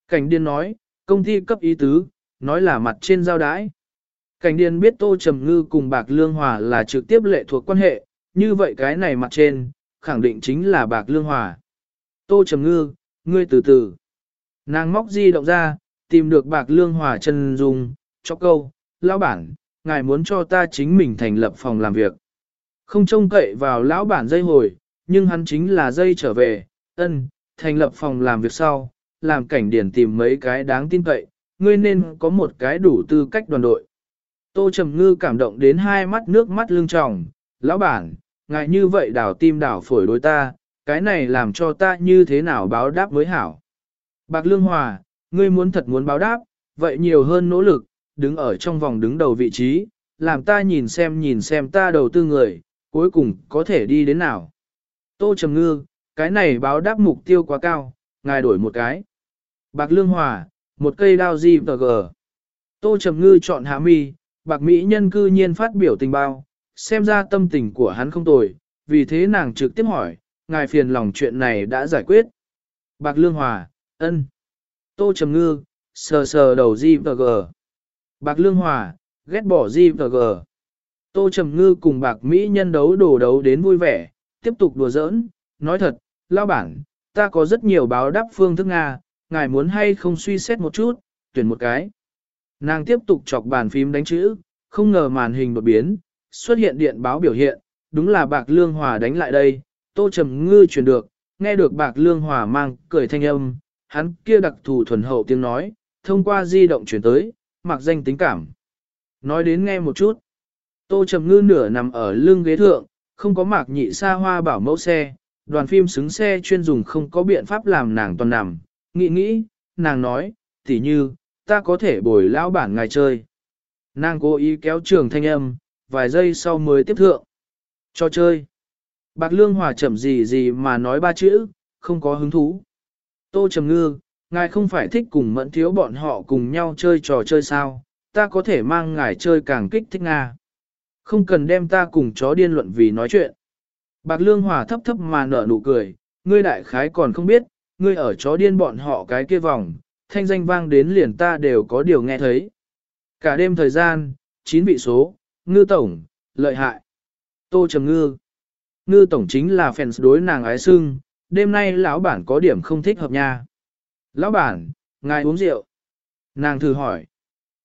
Cảnh điên nói, công ty cấp ý tứ, nói là mặt trên giao đái. Cảnh Điền biết Tô Trầm Ngư cùng Bạc Lương Hòa là trực tiếp lệ thuộc quan hệ, như vậy cái này mặt trên, khẳng định chính là Bạc Lương Hòa. Tô Trầm Ngư, ngươi từ từ. Nàng móc di động ra, tìm được Bạc Lương Hòa chân dung, cho câu, lão bản, ngài muốn cho ta chính mình thành lập phòng làm việc. Không trông cậy vào lão bản dây hồi, nhưng hắn chính là dây trở về, ân, thành lập phòng làm việc sau, làm cảnh điển tìm mấy cái đáng tin cậy, ngươi nên có một cái đủ tư cách đoàn đội. Tô Trầm Ngư cảm động đến hai mắt nước mắt lưng tròng, lão bản, ngài như vậy đảo tim đảo phổi đối ta, cái này làm cho ta như thế nào báo đáp với hảo. Bạc Lương Hòa, ngươi muốn thật muốn báo đáp, vậy nhiều hơn nỗ lực, đứng ở trong vòng đứng đầu vị trí, làm ta nhìn xem nhìn xem ta đầu tư người, cuối cùng có thể đi đến nào. Tô Trầm Ngư, cái này báo đáp mục tiêu quá cao, ngài đổi một cái. Bạc Lương Hòa, một cây đao gì tờ gờ. Tô Trầm Ngư chọn hạ mi, bạc Mỹ nhân cư nhiên phát biểu tình bao, xem ra tâm tình của hắn không tồi, vì thế nàng trực tiếp hỏi, ngài phiền lòng chuyện này đã giải quyết. Bạc Lương Hòa, ân. Tô Trầm Ngư, sờ sờ đầu di và gờ. Bạc Lương Hòa, ghét bỏ di và gờ. Tô Trầm Ngư cùng bạc Mỹ nhân đấu đổ đấu đến vui vẻ, tiếp tục đùa giỡn, nói thật, lao bản, ta có rất nhiều báo đáp phương thức Nga, ngài muốn hay không suy xét một chút, tuyển một cái. Nàng tiếp tục chọc bàn phím đánh chữ, không ngờ màn hình đột biến, xuất hiện điện báo biểu hiện, đúng là bạc lương hòa đánh lại đây, tô trầm ngư truyền được, nghe được bạc lương hòa mang cười thanh âm, hắn kia đặc thù thuần hậu tiếng nói, thông qua di động chuyển tới, mặc danh tính cảm. Nói đến nghe một chút, tô trầm ngư nửa nằm ở lưng ghế thượng, không có mạc nhị xa hoa bảo mẫu xe, đoàn phim xứng xe chuyên dùng không có biện pháp làm nàng toàn nằm, nghĩ nghĩ, nàng nói, tỉ như, ta có thể bồi lão bản ngài chơi. Nàng cố ý kéo trường thanh âm, vài giây sau mới tiếp thượng. Cho chơi. Bạc Lương Hòa chậm gì gì mà nói ba chữ, không có hứng thú. Tô Trầm Ngư, ngài không phải thích cùng mẫn thiếu bọn họ cùng nhau chơi trò chơi sao, ta có thể mang ngài chơi càng kích thích Nga. Không cần đem ta cùng chó điên luận vì nói chuyện. Bạc Lương Hòa thấp thấp mà nở nụ cười, ngươi đại khái còn không biết, ngươi ở chó điên bọn họ cái kia vòng, thanh danh vang đến liền ta đều có điều nghe thấy. Cả đêm thời gian, chín vị số, ngư tổng, lợi hại. Tô Trầm Ngư. Ngư tổng chính là fans đối nàng ái sưng, đêm nay lão bản có điểm không thích hợp nha. Lão bản, ngài uống rượu. Nàng thử hỏi.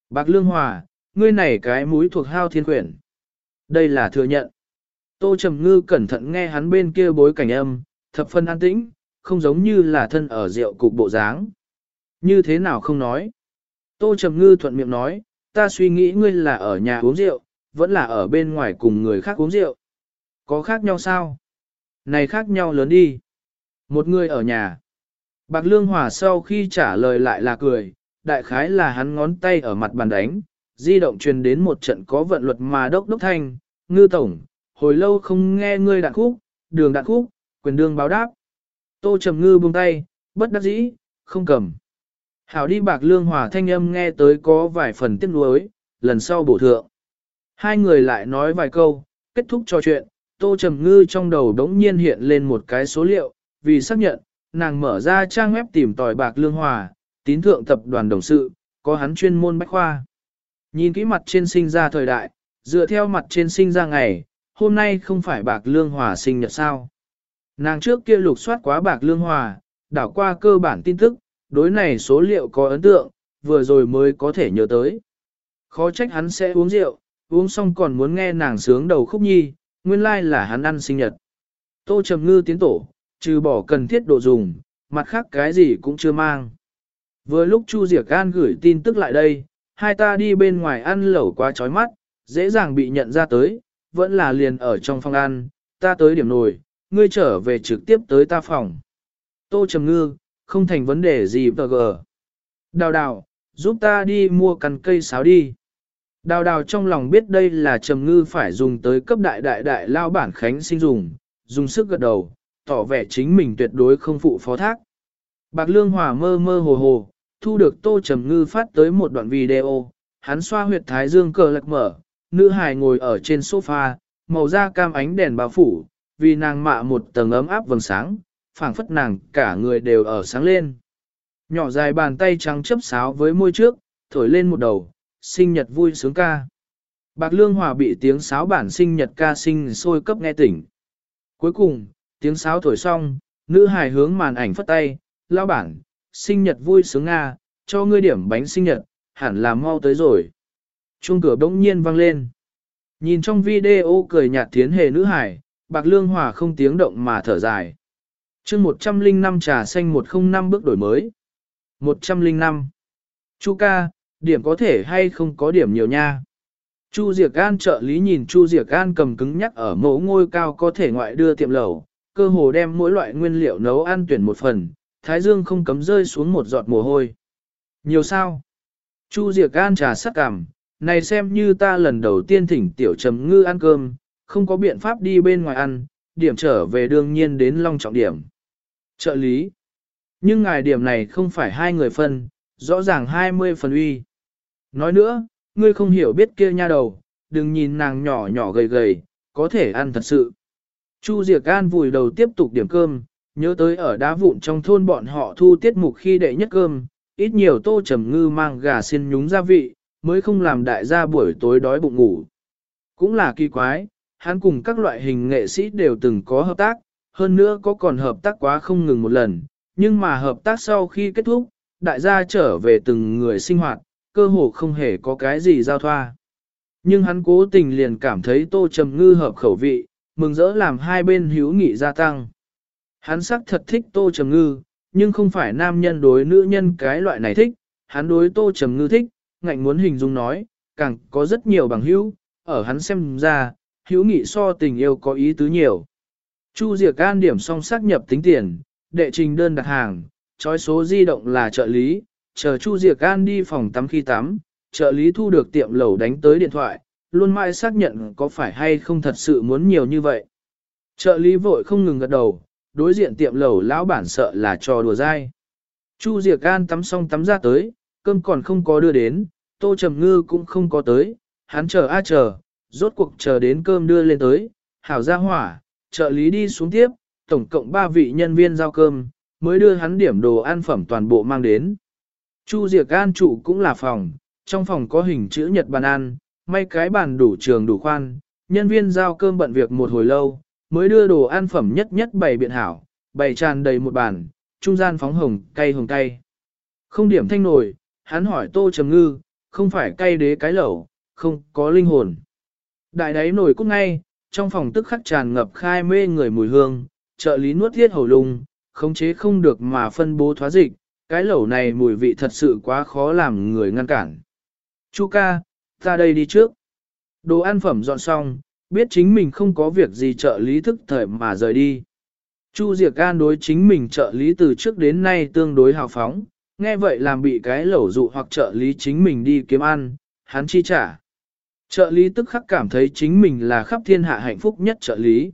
Bạc Lương Hòa, ngươi này cái mũi thuộc hao thiên quyển. Đây là thừa nhận. Tô Trầm Ngư cẩn thận nghe hắn bên kia bối cảnh âm, thập phân an tĩnh, không giống như là thân ở rượu cục bộ dáng. Như thế nào không nói? Tô Trầm Ngư thuận miệng nói, ta suy nghĩ ngươi là ở nhà uống rượu, vẫn là ở bên ngoài cùng người khác uống rượu. Có khác nhau sao? Này khác nhau lớn đi. Một người ở nhà. Bạc Lương Hòa sau khi trả lời lại là cười, đại khái là hắn ngón tay ở mặt bàn đánh, di động truyền đến một trận có vận luật mà đốc đốc thanh, ngư tổng, hồi lâu không nghe ngươi đạn khúc, đường đạn khúc, quyền đương báo đáp. Tô trầm ngư buông tay, bất đắc dĩ, không cầm. Hảo đi bạc lương hòa thanh âm nghe tới có vài phần tiếc nuối, lần sau bổ thượng. Hai người lại nói vài câu, kết thúc trò chuyện, tô trầm ngư trong đầu đống nhiên hiện lên một cái số liệu, vì xác nhận, nàng mở ra trang web tìm tòi bạc lương hòa, tín thượng tập đoàn đồng sự, có hắn chuyên môn bách khoa. Nhìn kỹ mặt trên sinh ra thời đại, dựa theo mặt trên sinh ra ngày, hôm nay không phải bạc lương hòa sinh nhật sao. Nàng trước kia lục soát quá bạc lương hòa, đảo qua cơ bản tin tức, đối này số liệu có ấn tượng, vừa rồi mới có thể nhớ tới. Khó trách hắn sẽ uống rượu, uống xong còn muốn nghe nàng sướng đầu khúc nhi, nguyên lai like là hắn ăn sinh nhật. Tô Trầm Ngư tiến tổ, trừ bỏ cần thiết đồ dùng, mặt khác cái gì cũng chưa mang. Vừa lúc Chu Diệc An gửi tin tức lại đây, hai ta đi bên ngoài ăn lẩu quá chói mắt, dễ dàng bị nhận ra tới, vẫn là liền ở trong phòng ăn, ta tới điểm nồi, ngươi trở về trực tiếp tới ta phòng. Tô Trầm Ngư, không thành vấn đề gì bờ gờ. Đào đào, giúp ta đi mua căn cây sáo đi. Đào đào trong lòng biết đây là Trầm Ngư phải dùng tới cấp đại đại đại lao bản khánh sinh dùng, dùng sức gật đầu, tỏ vẻ chính mình tuyệt đối không phụ phó thác. Bạc Lương Hòa mơ mơ hồ hồ, thu được Tô Trầm Ngư phát tới một đoạn video, hắn xoa huyệt thái dương cờ lạc mở, nữ hài ngồi ở trên sofa, màu da cam ánh đèn bao phủ, vì nàng mạ một tầng ấm áp vầng sáng, phảng phất nàng cả người đều ở sáng lên. Nhỏ dài bàn tay trắng chấp sáo với môi trước, thổi lên một đầu, sinh nhật vui sướng ca. Bạc Lương Hòa bị tiếng sáo bản sinh nhật ca sinh sôi cấp nghe tỉnh. Cuối cùng, tiếng sáo thổi xong, nữ hài hướng màn ảnh phất tay, lao bản, sinh nhật vui sướng Nga, cho ngươi điểm bánh sinh nhật, hẳn là mau tới rồi. Chuông cửa bỗng nhiên vang lên. Nhìn trong video cười nhạt thiến hề nữ hải, bạc lương hòa không tiếng động mà thở dài chương 105 trà xanh 105 bước đổi mới. 105. Chu ca, điểm có thể hay không có điểm nhiều nha. Chu Diệc An trợ lý nhìn Chu Diệc An cầm cứng nhắc ở mẫu ngôi cao có thể ngoại đưa tiệm lẩu, cơ hồ đem mỗi loại nguyên liệu nấu ăn tuyển một phần, thái dương không cấm rơi xuống một giọt mồ hôi. Nhiều sao? Chu Diệc An trà sắc cảm, này xem như ta lần đầu tiên thỉnh tiểu trầm ngư ăn cơm, không có biện pháp đi bên ngoài ăn, điểm trở về đương nhiên đến long trọng điểm. Trợ lý. Nhưng ngài điểm này không phải hai người phân, rõ ràng 20 phần uy. Nói nữa, ngươi không hiểu biết kia nha đầu, đừng nhìn nàng nhỏ nhỏ gầy gầy, có thể ăn thật sự. Chu Diệc An vùi đầu tiếp tục điểm cơm, nhớ tới ở đá vụn trong thôn bọn họ thu tiết mục khi đệ nhất cơm, ít nhiều tô trầm ngư mang gà xiên nhúng gia vị, mới không làm đại gia buổi tối đói bụng ngủ. Cũng là kỳ quái, hắn cùng các loại hình nghệ sĩ đều từng có hợp tác, hơn nữa có còn hợp tác quá không ngừng một lần, nhưng mà hợp tác sau khi kết thúc, đại gia trở về từng người sinh hoạt, cơ hồ không hề có cái gì giao thoa. Nhưng hắn cố tình liền cảm thấy tô trầm ngư hợp khẩu vị, mừng rỡ làm hai bên hữu nghị gia tăng. Hắn sắc thật thích tô trầm ngư, nhưng không phải nam nhân đối nữ nhân cái loại này thích, hắn đối tô trầm ngư thích, ngạnh muốn hình dung nói, càng có rất nhiều bằng hữu, ở hắn xem ra, hữu nghị so tình yêu có ý tứ nhiều. Chu Diệc An điểm xong xác nhập tính tiền, đệ trình đơn đặt hàng, chói số di động là trợ lý, chờ Chu Diệc An đi phòng tắm khi tắm, trợ lý thu được tiệm lẩu đánh tới điện thoại, luôn mãi xác nhận có phải hay không thật sự muốn nhiều như vậy. Trợ lý vội không ngừng gật đầu, đối diện tiệm lẩu lão bản sợ là trò đùa dai. Chu Diệc An tắm xong tắm ra tới, cơm còn không có đưa đến, Tô Trầm Ngư cũng không có tới, hắn chờ a chờ, rốt cuộc chờ đến cơm đưa lên tới, hảo ra hỏa, trợ lý đi xuống tiếp, tổng cộng 3 vị nhân viên giao cơm, mới đưa hắn điểm đồ ăn phẩm toàn bộ mang đến. Chu Diệc An trụ cũng là phòng, trong phòng có hình chữ nhật bàn ăn, may cái bàn đủ trường đủ khoan, nhân viên giao cơm bận việc một hồi lâu, mới đưa đồ ăn phẩm nhất nhất bày biện hảo, bày tràn đầy một bàn, trung gian phóng hồng, cay hồng cay. Không điểm thanh nổi, hắn hỏi Tô Trầm Ngư, không phải cay đế cái lẩu, không có linh hồn. Đại đáy nổi cũng ngay, trong phòng tức khắc tràn ngập khai mê người mùi hương, trợ lý nuốt thiết hầu lung, khống chế không được mà phân bố thoá dịch, cái lẩu này mùi vị thật sự quá khó làm người ngăn cản. Chu ca, ta đây đi trước. Đồ ăn phẩm dọn xong, biết chính mình không có việc gì trợ lý thức thời mà rời đi. Chu Diệc An đối chính mình trợ lý từ trước đến nay tương đối hào phóng, nghe vậy làm bị cái lẩu dụ hoặc trợ lý chính mình đi kiếm ăn, hắn chi trả. Trợ lý tức khắc cảm thấy chính mình là khắp thiên hạ hạnh phúc nhất trợ lý.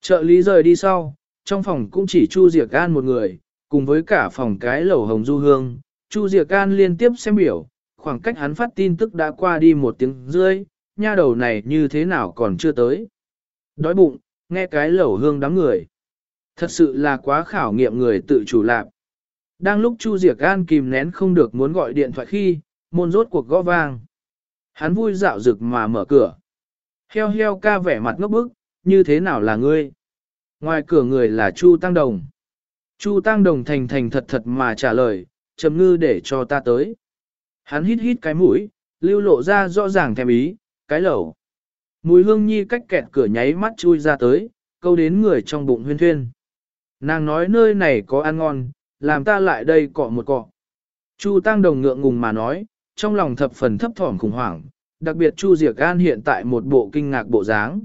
Trợ lý rời đi sau, trong phòng cũng chỉ Chu Diệc An một người, cùng với cả phòng cái lẩu hồng du hương. Chu Diệc An liên tiếp xem biểu, khoảng cách hắn phát tin tức đã qua đi một tiếng rưỡi, nha đầu này như thế nào còn chưa tới. Đói bụng, nghe cái lẩu hương đám người. Thật sự là quá khảo nghiệm người tự chủ lạc. Đang lúc Chu Diệc An kìm nén không được muốn gọi điện thoại khi, môn rốt cuộc gõ vang. Hắn vui dạo rực mà mở cửa. Heo heo ca vẻ mặt ngốc bức, như thế nào là ngươi? Ngoài cửa người là Chu Tăng Đồng. Chu Tăng Đồng thành thành thật thật mà trả lời, trầm ngư để cho ta tới. Hắn hít hít cái mũi, lưu lộ ra rõ ràng thèm ý, cái lẩu. Mùi hương nhi cách kẹt cửa nháy mắt chui ra tới, câu đến người trong bụng huyên thuyên. Nàng nói nơi này có ăn ngon, làm ta lại đây cọ một cọ. Chu Tăng Đồng ngượng ngùng mà nói, trong lòng thập phần thấp thỏm khủng hoảng, đặc biệt Chu Diệc An hiện tại một bộ kinh ngạc bộ dáng.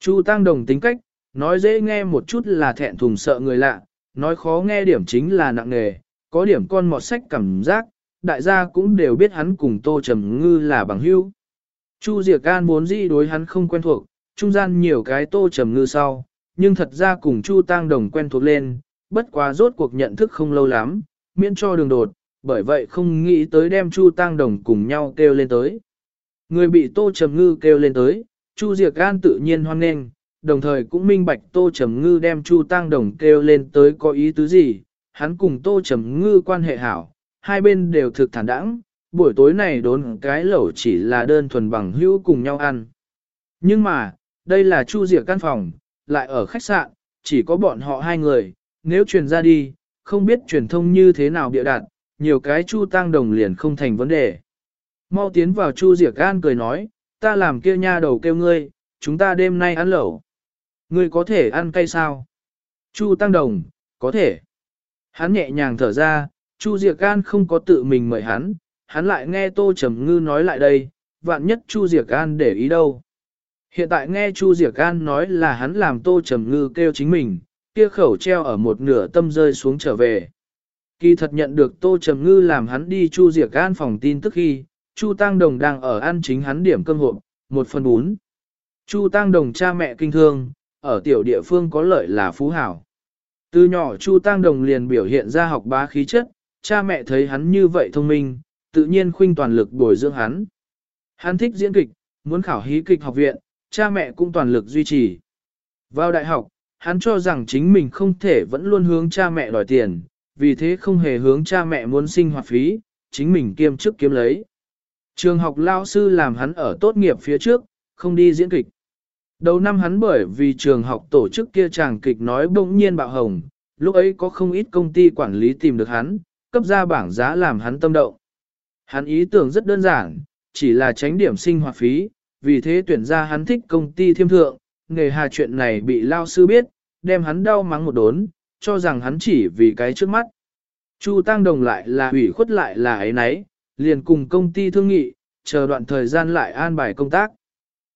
Chu Tăng Đồng tính cách, nói dễ nghe một chút là thẹn thùng sợ người lạ, nói khó nghe điểm chính là nặng nề, có điểm con mọt sách cảm giác, đại gia cũng đều biết hắn cùng Tô Trầm Ngư là bằng hữu. Chu Diệc An muốn gì đối hắn không quen thuộc, trung gian nhiều cái Tô Trầm Ngư sau, nhưng thật ra cùng Chu Tăng Đồng quen thuộc lên, bất quá rốt cuộc nhận thức không lâu lắm, miễn cho đường đột, bởi vậy không nghĩ tới đem Chu Tăng Đồng cùng nhau kêu lên tới. Người bị Tô Trầm Ngư kêu lên tới, Chu Diệc An tự nhiên hoan nghênh, đồng thời cũng minh bạch Tô Trầm Ngư đem Chu Tăng Đồng kêu lên tới có ý tứ gì, hắn cùng Tô Trầm Ngư quan hệ hảo, hai bên đều thực thản đãng, buổi tối này đốn cái lẩu chỉ là đơn thuần bằng hữu cùng nhau ăn. Nhưng mà, đây là Chu Diệc căn phòng, lại ở khách sạn, chỉ có bọn họ hai người, nếu truyền ra đi, không biết truyền thông như thế nào bịa đặt, nhiều cái Chu Tăng Đồng liền không thành vấn đề. Mau tiến vào Chu Diệc An cười nói, ta làm kia nha đầu kêu ngươi, chúng ta đêm nay ăn lẩu. Ngươi có thể ăn cay sao? Chu Tăng Đồng, có thể. Hắn nhẹ nhàng thở ra, Chu Diệc An không có tự mình mời hắn, hắn lại nghe Tô Trầm Ngư nói lại đây, vạn nhất Chu Diệc An để ý đâu. Hiện tại nghe Chu Diệc An nói là hắn làm Tô Trầm Ngư kêu chính mình, kia khẩu treo ở một nửa tâm rơi xuống trở về. Kỳ thật nhận được Tô Trầm Ngư làm hắn đi Chu Diệc An phòng tin tức khi, Chu Tăng Đồng đang ở ăn chính hắn điểm cơm hộp, một phần bún. Chu Tăng Đồng cha mẹ kinh thương, ở tiểu địa phương có lợi là phú hảo. Từ nhỏ Chu Tăng Đồng liền biểu hiện ra học bá khí chất, cha mẹ thấy hắn như vậy thông minh, tự nhiên khuynh toàn lực bồi dưỡng hắn. Hắn thích diễn kịch, muốn khảo hí kịch học viện, cha mẹ cũng toàn lực duy trì. Vào đại học, hắn cho rằng chính mình không thể vẫn luôn hướng cha mẹ đòi tiền, vì thế không hề hướng cha mẹ muốn sinh hoạt phí, chính mình kiêm chức kiếm lấy. Trường học lao sư làm hắn ở tốt nghiệp phía trước, không đi diễn kịch. Đầu năm hắn bởi vì trường học tổ chức kia chàng kịch nói bỗng nhiên bạo hồng, lúc ấy có không ít công ty quản lý tìm được hắn, cấp ra bảng giá làm hắn tâm động. Hắn ý tưởng rất đơn giản, chỉ là tránh điểm sinh hoạt phí, vì thế tuyển ra hắn thích công ty thiêm thượng, nghề hà chuyện này bị lao sư biết, đem hắn đau mắng một đốn, cho rằng hắn chỉ vì cái trước mắt. Chu Tăng Đồng lại là ủy khuất lại là ấy nấy, liền cùng công ty thương nghị, chờ đoạn thời gian lại an bài công tác.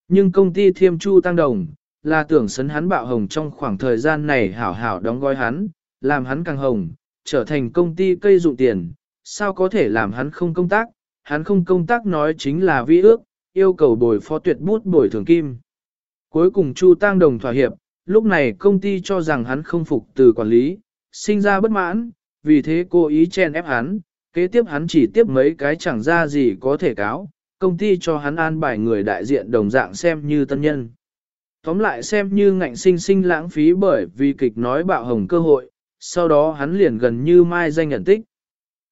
Nhưng công ty thiêm Chu Tăng Đồng, là tưởng sấn hắn bạo hồng trong khoảng thời gian này hảo hảo đóng gói hắn, làm hắn càng hồng, trở thành công ty cây dụng tiền, sao có thể làm hắn không công tác, hắn không công tác nói chính là vi ước, yêu cầu bồi phó tuyệt bút bồi thường kim. Cuối cùng Chu Tăng Đồng thỏa hiệp, lúc này công ty cho rằng hắn không phục từ quản lý, sinh ra bất mãn, vì thế cô ý chen ép hắn, kế tiếp hắn chỉ tiếp mấy cái chẳng ra gì có thể cáo, công ty cho hắn an bài người đại diện đồng dạng xem như tân nhân. Tóm lại xem như ngạnh sinh sinh lãng phí bởi vì kịch nói bạo hồng cơ hội, sau đó hắn liền gần như mai danh nhận tích.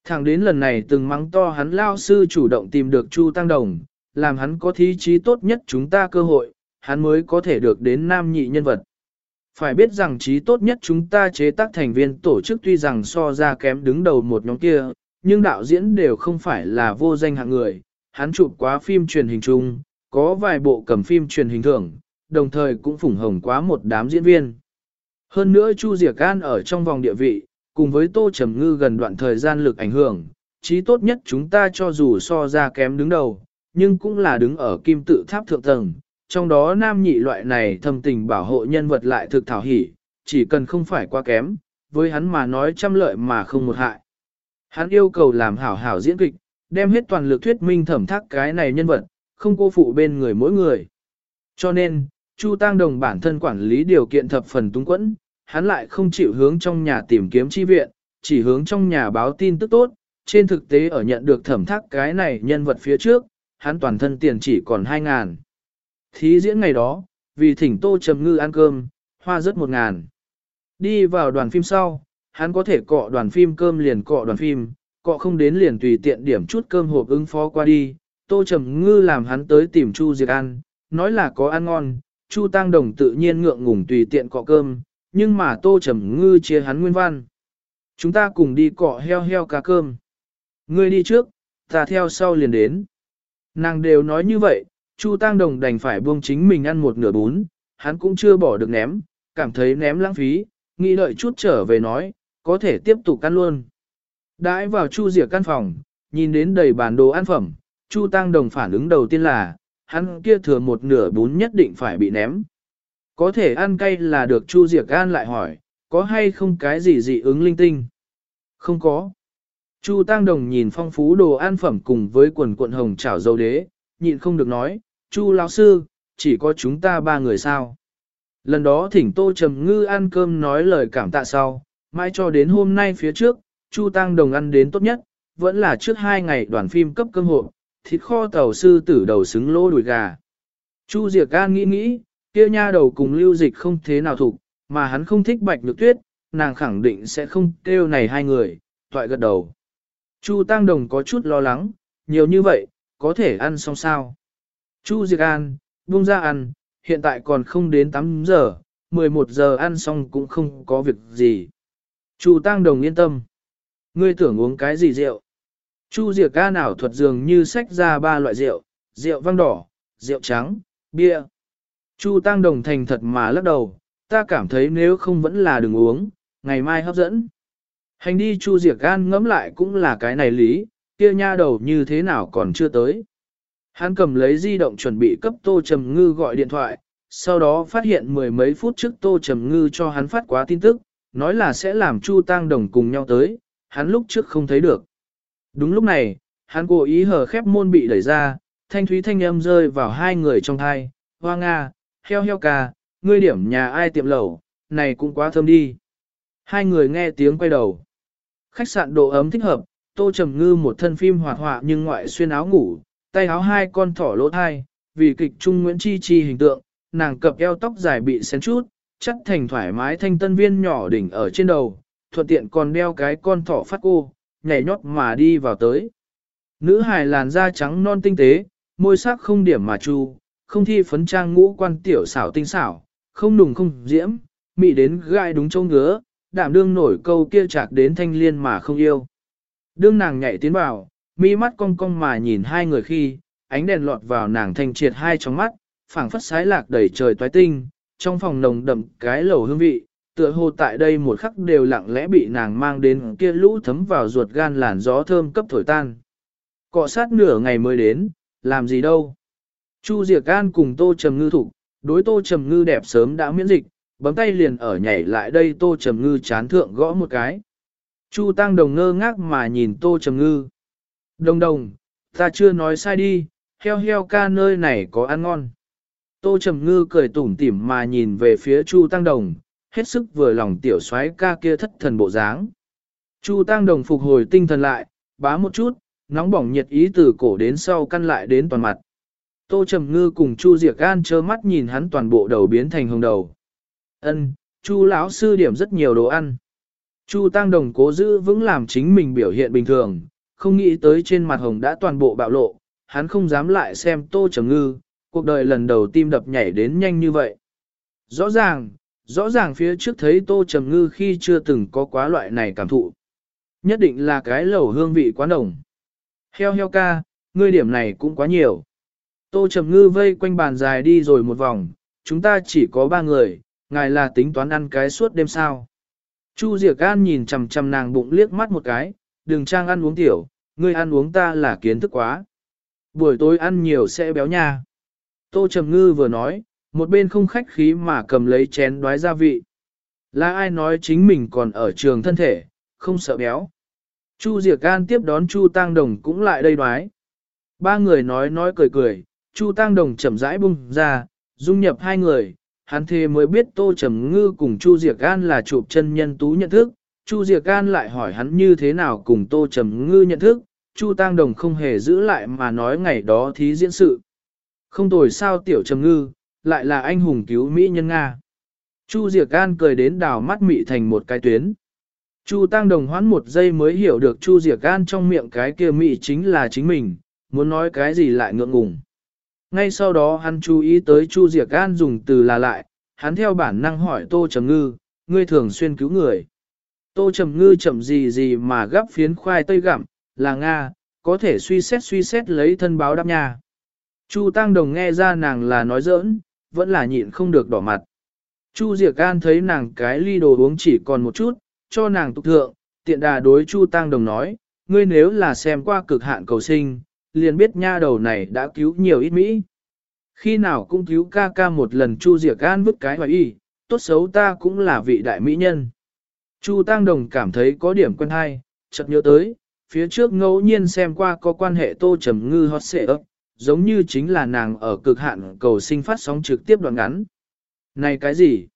Thẳng đến lần này từng mắng to hắn lao sư chủ động tìm được Chu Tăng Đồng, làm hắn có thí trí tốt nhất chúng ta cơ hội, hắn mới có thể được đến nam nhị nhân vật. Phải biết rằng trí tốt nhất chúng ta chế tác thành viên tổ chức tuy rằng so ra kém đứng đầu một nhóm kia, nhưng đạo diễn đều không phải là vô danh hạng người. Hắn chụp quá phim truyền hình chung, có vài bộ cầm phim truyền hình thưởng, đồng thời cũng phủng hồng quá một đám diễn viên. Hơn nữa Chu Diệc An ở trong vòng địa vị, cùng với Tô Trầm Ngư gần đoạn thời gian lực ảnh hưởng, trí tốt nhất chúng ta cho dù so ra kém đứng đầu, nhưng cũng là đứng ở kim tự tháp thượng tầng, trong đó nam nhị loại này thâm tình bảo hộ nhân vật lại thực thảo hỉ, chỉ cần không phải quá kém, với hắn mà nói trăm lợi mà không một hại. Hắn yêu cầu làm hảo hảo diễn kịch, đem hết toàn lực thuyết minh thẩm thác cái này nhân vật, không cô phụ bên người mỗi người. Cho nên, Chu Tăng Đồng bản thân quản lý điều kiện thập phần túng quẫn, hắn lại không chịu hướng trong nhà tìm kiếm chi viện, chỉ hướng trong nhà báo tin tức tốt, trên thực tế ở nhận được thẩm thác cái này nhân vật phía trước, hắn toàn thân tiền chỉ còn 2 ngàn. Thí diễn ngày đó, vì thỉnh Tô Trầm Ngư ăn cơm, hoa rất một ngàn. Đi vào đoàn phim sau, hắn có thể cọ đoàn phim cơm liền cọ đoàn phim, cọ không đến liền tùy tiện điểm chút cơm hộp ứng phó qua đi. Tô Trầm Ngư làm hắn tới tìm Chu diệt ăn, nói là có ăn ngon, Chu Tăng Đồng tự nhiên ngượng ngùng tùy tiện cọ cơm, nhưng mà Tô Trầm Ngư chia hắn nguyên văn. Chúng ta cùng đi cọ heo heo cá cơm. Ngươi đi trước, ta theo sau liền đến. Nàng đều nói như vậy, Chu Tăng Đồng đành phải buông chính mình ăn một nửa bún, hắn cũng chưa bỏ được ném, cảm thấy ném lãng phí, nghĩ đợi chút trở về nói, có thể tiếp tục ăn luôn. Đãi vào Chu Diệc căn phòng, nhìn đến đầy bản đồ ăn phẩm, Chu Tăng Đồng phản ứng đầu tiên là, hắn kia thừa một nửa bún nhất định phải bị ném. Có thể ăn cay là được Chu Diệc An lại hỏi, có hay không cái gì dị ứng linh tinh? Không có. Chu Tăng Đồng nhìn phong phú đồ ăn phẩm cùng với quần cuộn hồng chảo dâu đế, nhịn không được nói, Chu lão sư, chỉ có chúng ta ba người sao. Lần đó thỉnh Tô Trầm Ngư ăn cơm nói lời cảm tạ sau, mãi cho đến hôm nay phía trước, Chu Tăng Đồng ăn đến tốt nhất, vẫn là trước hai ngày đoàn phim cấp cơm hộ, thịt kho tàu sư tử đầu xứng lỗ đùi gà. Chu Diệc An nghĩ nghĩ, kia nha đầu cùng lưu dịch không thế nào thục, mà hắn không thích bạch nhược tuyết, nàng khẳng định sẽ không kêu này hai người, toại gật đầu. Chu Tăng Đồng có chút lo lắng, nhiều như vậy, có thể ăn xong sao. Chu Diệc An, buông ra ăn, hiện tại còn không đến 8 giờ, 11 giờ ăn xong cũng không có việc gì. Chu Tăng Đồng yên tâm. Ngươi tưởng uống cái gì rượu? Chu Diệc An ảo thuật dường như sách ra ba loại rượu, rượu vang đỏ, rượu trắng, bia. Chu Tăng Đồng thành thật mà lắc đầu, ta cảm thấy nếu không vẫn là đừng uống, ngày mai hấp dẫn. Hành đi Chu Diệc Gan ngẫm lại cũng là cái này lý, kia nha đầu như thế nào còn chưa tới. Hắn cầm lấy di động chuẩn bị cấp Tô Trầm Ngư gọi điện thoại, sau đó phát hiện mười mấy phút trước Tô Trầm Ngư cho hắn phát quá tin tức, nói là sẽ làm Chu Tăng Đồng cùng nhau tới, hắn lúc trước không thấy được. Đúng lúc này, hắn cố ý hở khép môn bị đẩy ra, thanh thúy thanh âm rơi vào hai người trong thai, hoa nga, heo heo ca, ngươi điểm nhà ai tiệm lẩu, này cũng quá thơm đi. Hai người nghe tiếng quay đầu. Khách sạn độ ấm thích hợp, tô trầm ngư một thân phim hoạt họa nhưng ngoại xuyên áo ngủ, tay áo hai con thỏ lỗ thai, vì kịch trung Nguyễn Chi Chi hình tượng, nàng cập eo tóc dài bị xén chút, chắc thành thoải mái thanh tân viên nhỏ đỉnh ở trên đầu, thuận tiện còn đeo cái con thỏ phát cô, nhảy nhót mà đi vào tới. Nữ hài làn da trắng non tinh tế, môi sắc không điểm mà chu, không thi phấn trang ngũ quan tiểu xảo tinh xảo, không nùng không diễm, mị đến gai đúng châu ngứa, đảm đương nổi câu kia chạc đến thanh liên mà không yêu. Đương nàng nhảy tiến vào, mi mắt cong cong mà nhìn hai người khi, ánh đèn lọt vào nàng thanh triệt hai trong mắt, phảng phất sái lạc đầy trời toái tinh, trong phòng nồng đậm cái lẩu hương vị, tựa hồ tại đây một khắc đều lặng lẽ bị nàng mang đến kia lũ thấm vào ruột gan làn gió thơm cấp thổi tan. Cọ sát nửa ngày mới đến, làm gì đâu. Chu Diệc Gan cùng Tô Trầm Ngư thủ, đối Tô Trầm Ngư đẹp sớm đã miễn dịch, bấm tay liền ở nhảy lại đây Tô Trầm Ngư chán thượng gõ một cái. Chu Tăng Đồng ngơ ngác mà nhìn Tô Trầm Ngư. Đồng đồng, ta chưa nói sai đi, heo heo ca nơi này có ăn ngon. Tô Trầm Ngư cười tủm tỉm mà nhìn về phía Chu Tăng Đồng, hết sức vừa lòng tiểu soái ca kia thất thần bộ dáng. Chu Tăng Đồng phục hồi tinh thần lại, bá một chút, nóng bỏng nhiệt ý từ cổ đến sau căn lại đến toàn mặt. Tô Trầm Ngư cùng Chu Diệc An trơ mắt nhìn hắn toàn bộ đầu biến thành hồng đầu. Ân, Chu lão sư điểm rất nhiều đồ ăn. Chu Tăng Đồng cố giữ vững làm chính mình biểu hiện bình thường, không nghĩ tới trên mặt hồng đã toàn bộ bạo lộ, hắn không dám lại xem Tô Trầm Ngư, cuộc đời lần đầu tim đập nhảy đến nhanh như vậy. Rõ ràng, rõ ràng phía trước thấy Tô Trầm Ngư khi chưa từng có quá loại này cảm thụ. Nhất định là cái lẩu hương vị quá nồng. Heo heo ca, ngươi điểm này cũng quá nhiều. Tô Trầm Ngư vây quanh bàn dài đi rồi một vòng, chúng ta chỉ có ba người, ngài là tính toán ăn cái suốt đêm sao. Chu Diệc An nhìn chằm chằm nàng bụng liếc mắt một cái, đừng trang ăn uống tiểu, ngươi ăn uống ta là kiến thức quá. Buổi tối ăn nhiều sẽ béo nha. Tô Trầm Ngư vừa nói, một bên không khách khí mà cầm lấy chén đoái gia vị. Là ai nói chính mình còn ở trường thân thể, không sợ béo. Chu Diệc An tiếp đón Chu Tăng Đồng cũng lại đây đoái. Ba người nói nói cười cười, Chu Tăng Đồng chậm rãi bung ra, dung nhập hai người, hắn thề mới biết Tô Trầm Ngư cùng Chu Diệc An là chụp chân nhân tú nhận thức. Chu Diệc An lại hỏi hắn như thế nào cùng Tô Trầm Ngư nhận thức, Chu Tăng Đồng không hề giữ lại mà nói ngày đó thí diễn sự. Không tồi sao tiểu Trầm Ngư, lại là anh hùng cứu Mỹ nhân Nga. Chu Diệc An cười đến đào mắt mị thành một cái tuyến. Chu Tăng Đồng hoán một giây mới hiểu được Chu Diệc An trong miệng cái kia mị chính là chính mình, muốn nói cái gì lại ngượng ngùng. Ngay sau đó hắn chú ý tới Chu Diệc An dùng từ là lại, hắn theo bản năng hỏi Tô Trầm Ngư, ngươi thường xuyên cứu người. Tô Trầm Ngư chậm gì gì mà gắp phiến khoai tây gặm, là Nga, có thể suy xét suy xét lấy thân báo đáp nhà Chu Tăng Đồng nghe ra nàng là nói giỡn, vẫn là nhịn không được đỏ mặt. Chu Diệc An thấy nàng cái ly đồ uống chỉ còn một chút, cho nàng tục thượng, tiện đà đối Chu Tăng Đồng nói, ngươi nếu là xem qua cực hạn cầu sinh, liền biết nha đầu này đã cứu nhiều ít Mỹ. Khi nào cũng cứu ca ca một lần Chu Diệc An vứt cái hoài y, tốt xấu ta cũng là vị đại mỹ nhân. Chu Tăng Đồng cảm thấy có điểm quen hay, chợt nhớ tới, phía trước ngẫu nhiên xem qua có quan hệ tô trầm ngư hot xệ ấp, giống như chính là nàng ở cực hạn cầu sinh phát sóng trực tiếp đoạn ngắn. Này cái gì?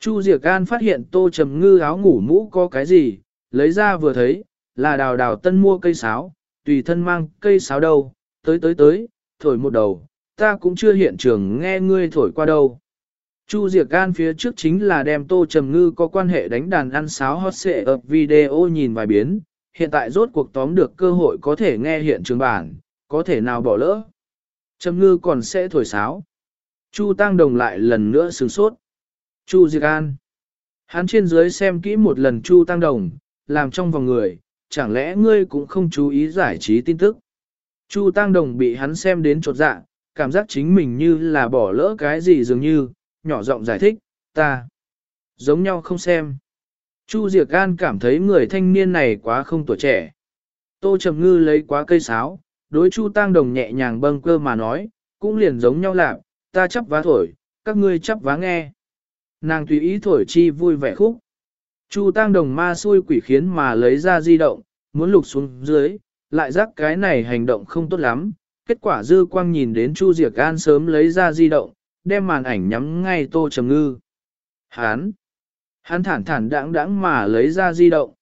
Chu Diệc An phát hiện tô trầm ngư áo ngủ mũ có cái gì, lấy ra vừa thấy, là đào đào tân mua cây sáo, tùy thân mang cây sáo đâu, tới tới tới, thổi một đầu, ta cũng chưa hiện trường nghe ngươi thổi qua đâu. Chu Diệc An phía trước chính là đem Tô Trầm Ngư có quan hệ đánh đàn ăn sáo hot xệ ập video nhìn vài biến, hiện tại rốt cuộc tóm được cơ hội có thể nghe hiện trường bản, có thể nào bỏ lỡ. Trầm Ngư còn sẽ thổi sáo. Chu Tăng Đồng lại lần nữa sửng sốt. Chu Diệc An. Hắn trên dưới xem kỹ một lần Chu Tăng Đồng, làm trong vòng người, chẳng lẽ ngươi cũng không chú ý giải trí tin tức. Chu Tăng Đồng bị hắn xem đến chột dạ, cảm giác chính mình như là bỏ lỡ cái gì dường như, nhỏ giọng giải thích, ta giống nhau không xem. Chu Diệc An cảm thấy người thanh niên này quá không tuổi trẻ. Tô Trầm Ngư lấy quá cây sáo, đối Chu Tăng Đồng nhẹ nhàng bâng cơ mà nói, cũng liền giống nhau lạc, ta chấp vá thổi, các ngươi chấp vá nghe. Nàng tùy ý thổi chi vui vẻ khúc. Chu Tăng Đồng ma xui quỷ khiến mà lấy ra di động, muốn lục xuống dưới, lại giác cái này hành động không tốt lắm. Kết quả dư quang nhìn đến Chu Diệc An sớm lấy ra di động, đem màn ảnh nhắm ngay Tô Trầm Ngư. Hán! Hán thản thản đãng đãng mà lấy ra di động.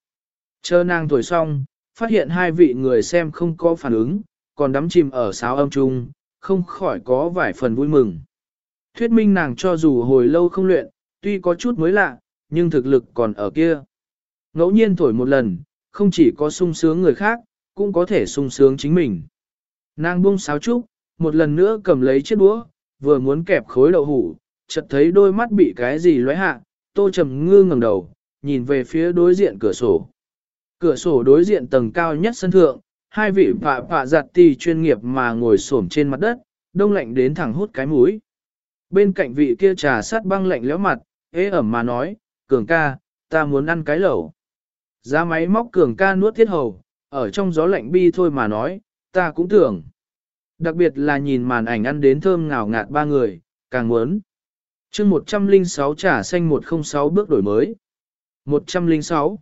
Chờ nàng thổi xong, phát hiện hai vị người xem không có phản ứng, còn đắm chìm ở sáo âm trung, không khỏi có vài phần vui mừng. Thuyết minh nàng cho dù hồi lâu không luyện, tuy có chút mới lạ, nhưng thực lực còn ở kia. Ngẫu nhiên thổi một lần, không chỉ có sung sướng người khác, cũng có thể sung sướng chính mình. Nàng buông sáo trúc, một lần nữa cầm lấy chiếc đũa, vừa muốn kẹp khối đậu hủ, chợt thấy đôi mắt bị cái gì lóe hạ, tô trầm ngư ngẩng đầu, nhìn về phía đối diện cửa sổ. Cửa sổ đối diện tầng cao nhất sân thượng, hai vị phạ phạ giặt tì chuyên nghiệp mà ngồi xổm trên mặt đất, đông lạnh đến thẳng hút cái mũi. Bên cạnh vị kia trà sát băng lạnh léo mặt, ế ẩm mà nói, cường ca, ta muốn ăn cái lẩu. Giá máy móc cường ca nuốt thiết hầu, ở trong gió lạnh bi thôi mà nói, ta cũng tưởng. Đặc biệt là nhìn màn ảnh ăn đến thơm ngào ngạt ba người, càng muốn. chương 106 trả xanh 106 bước đổi mới. 106.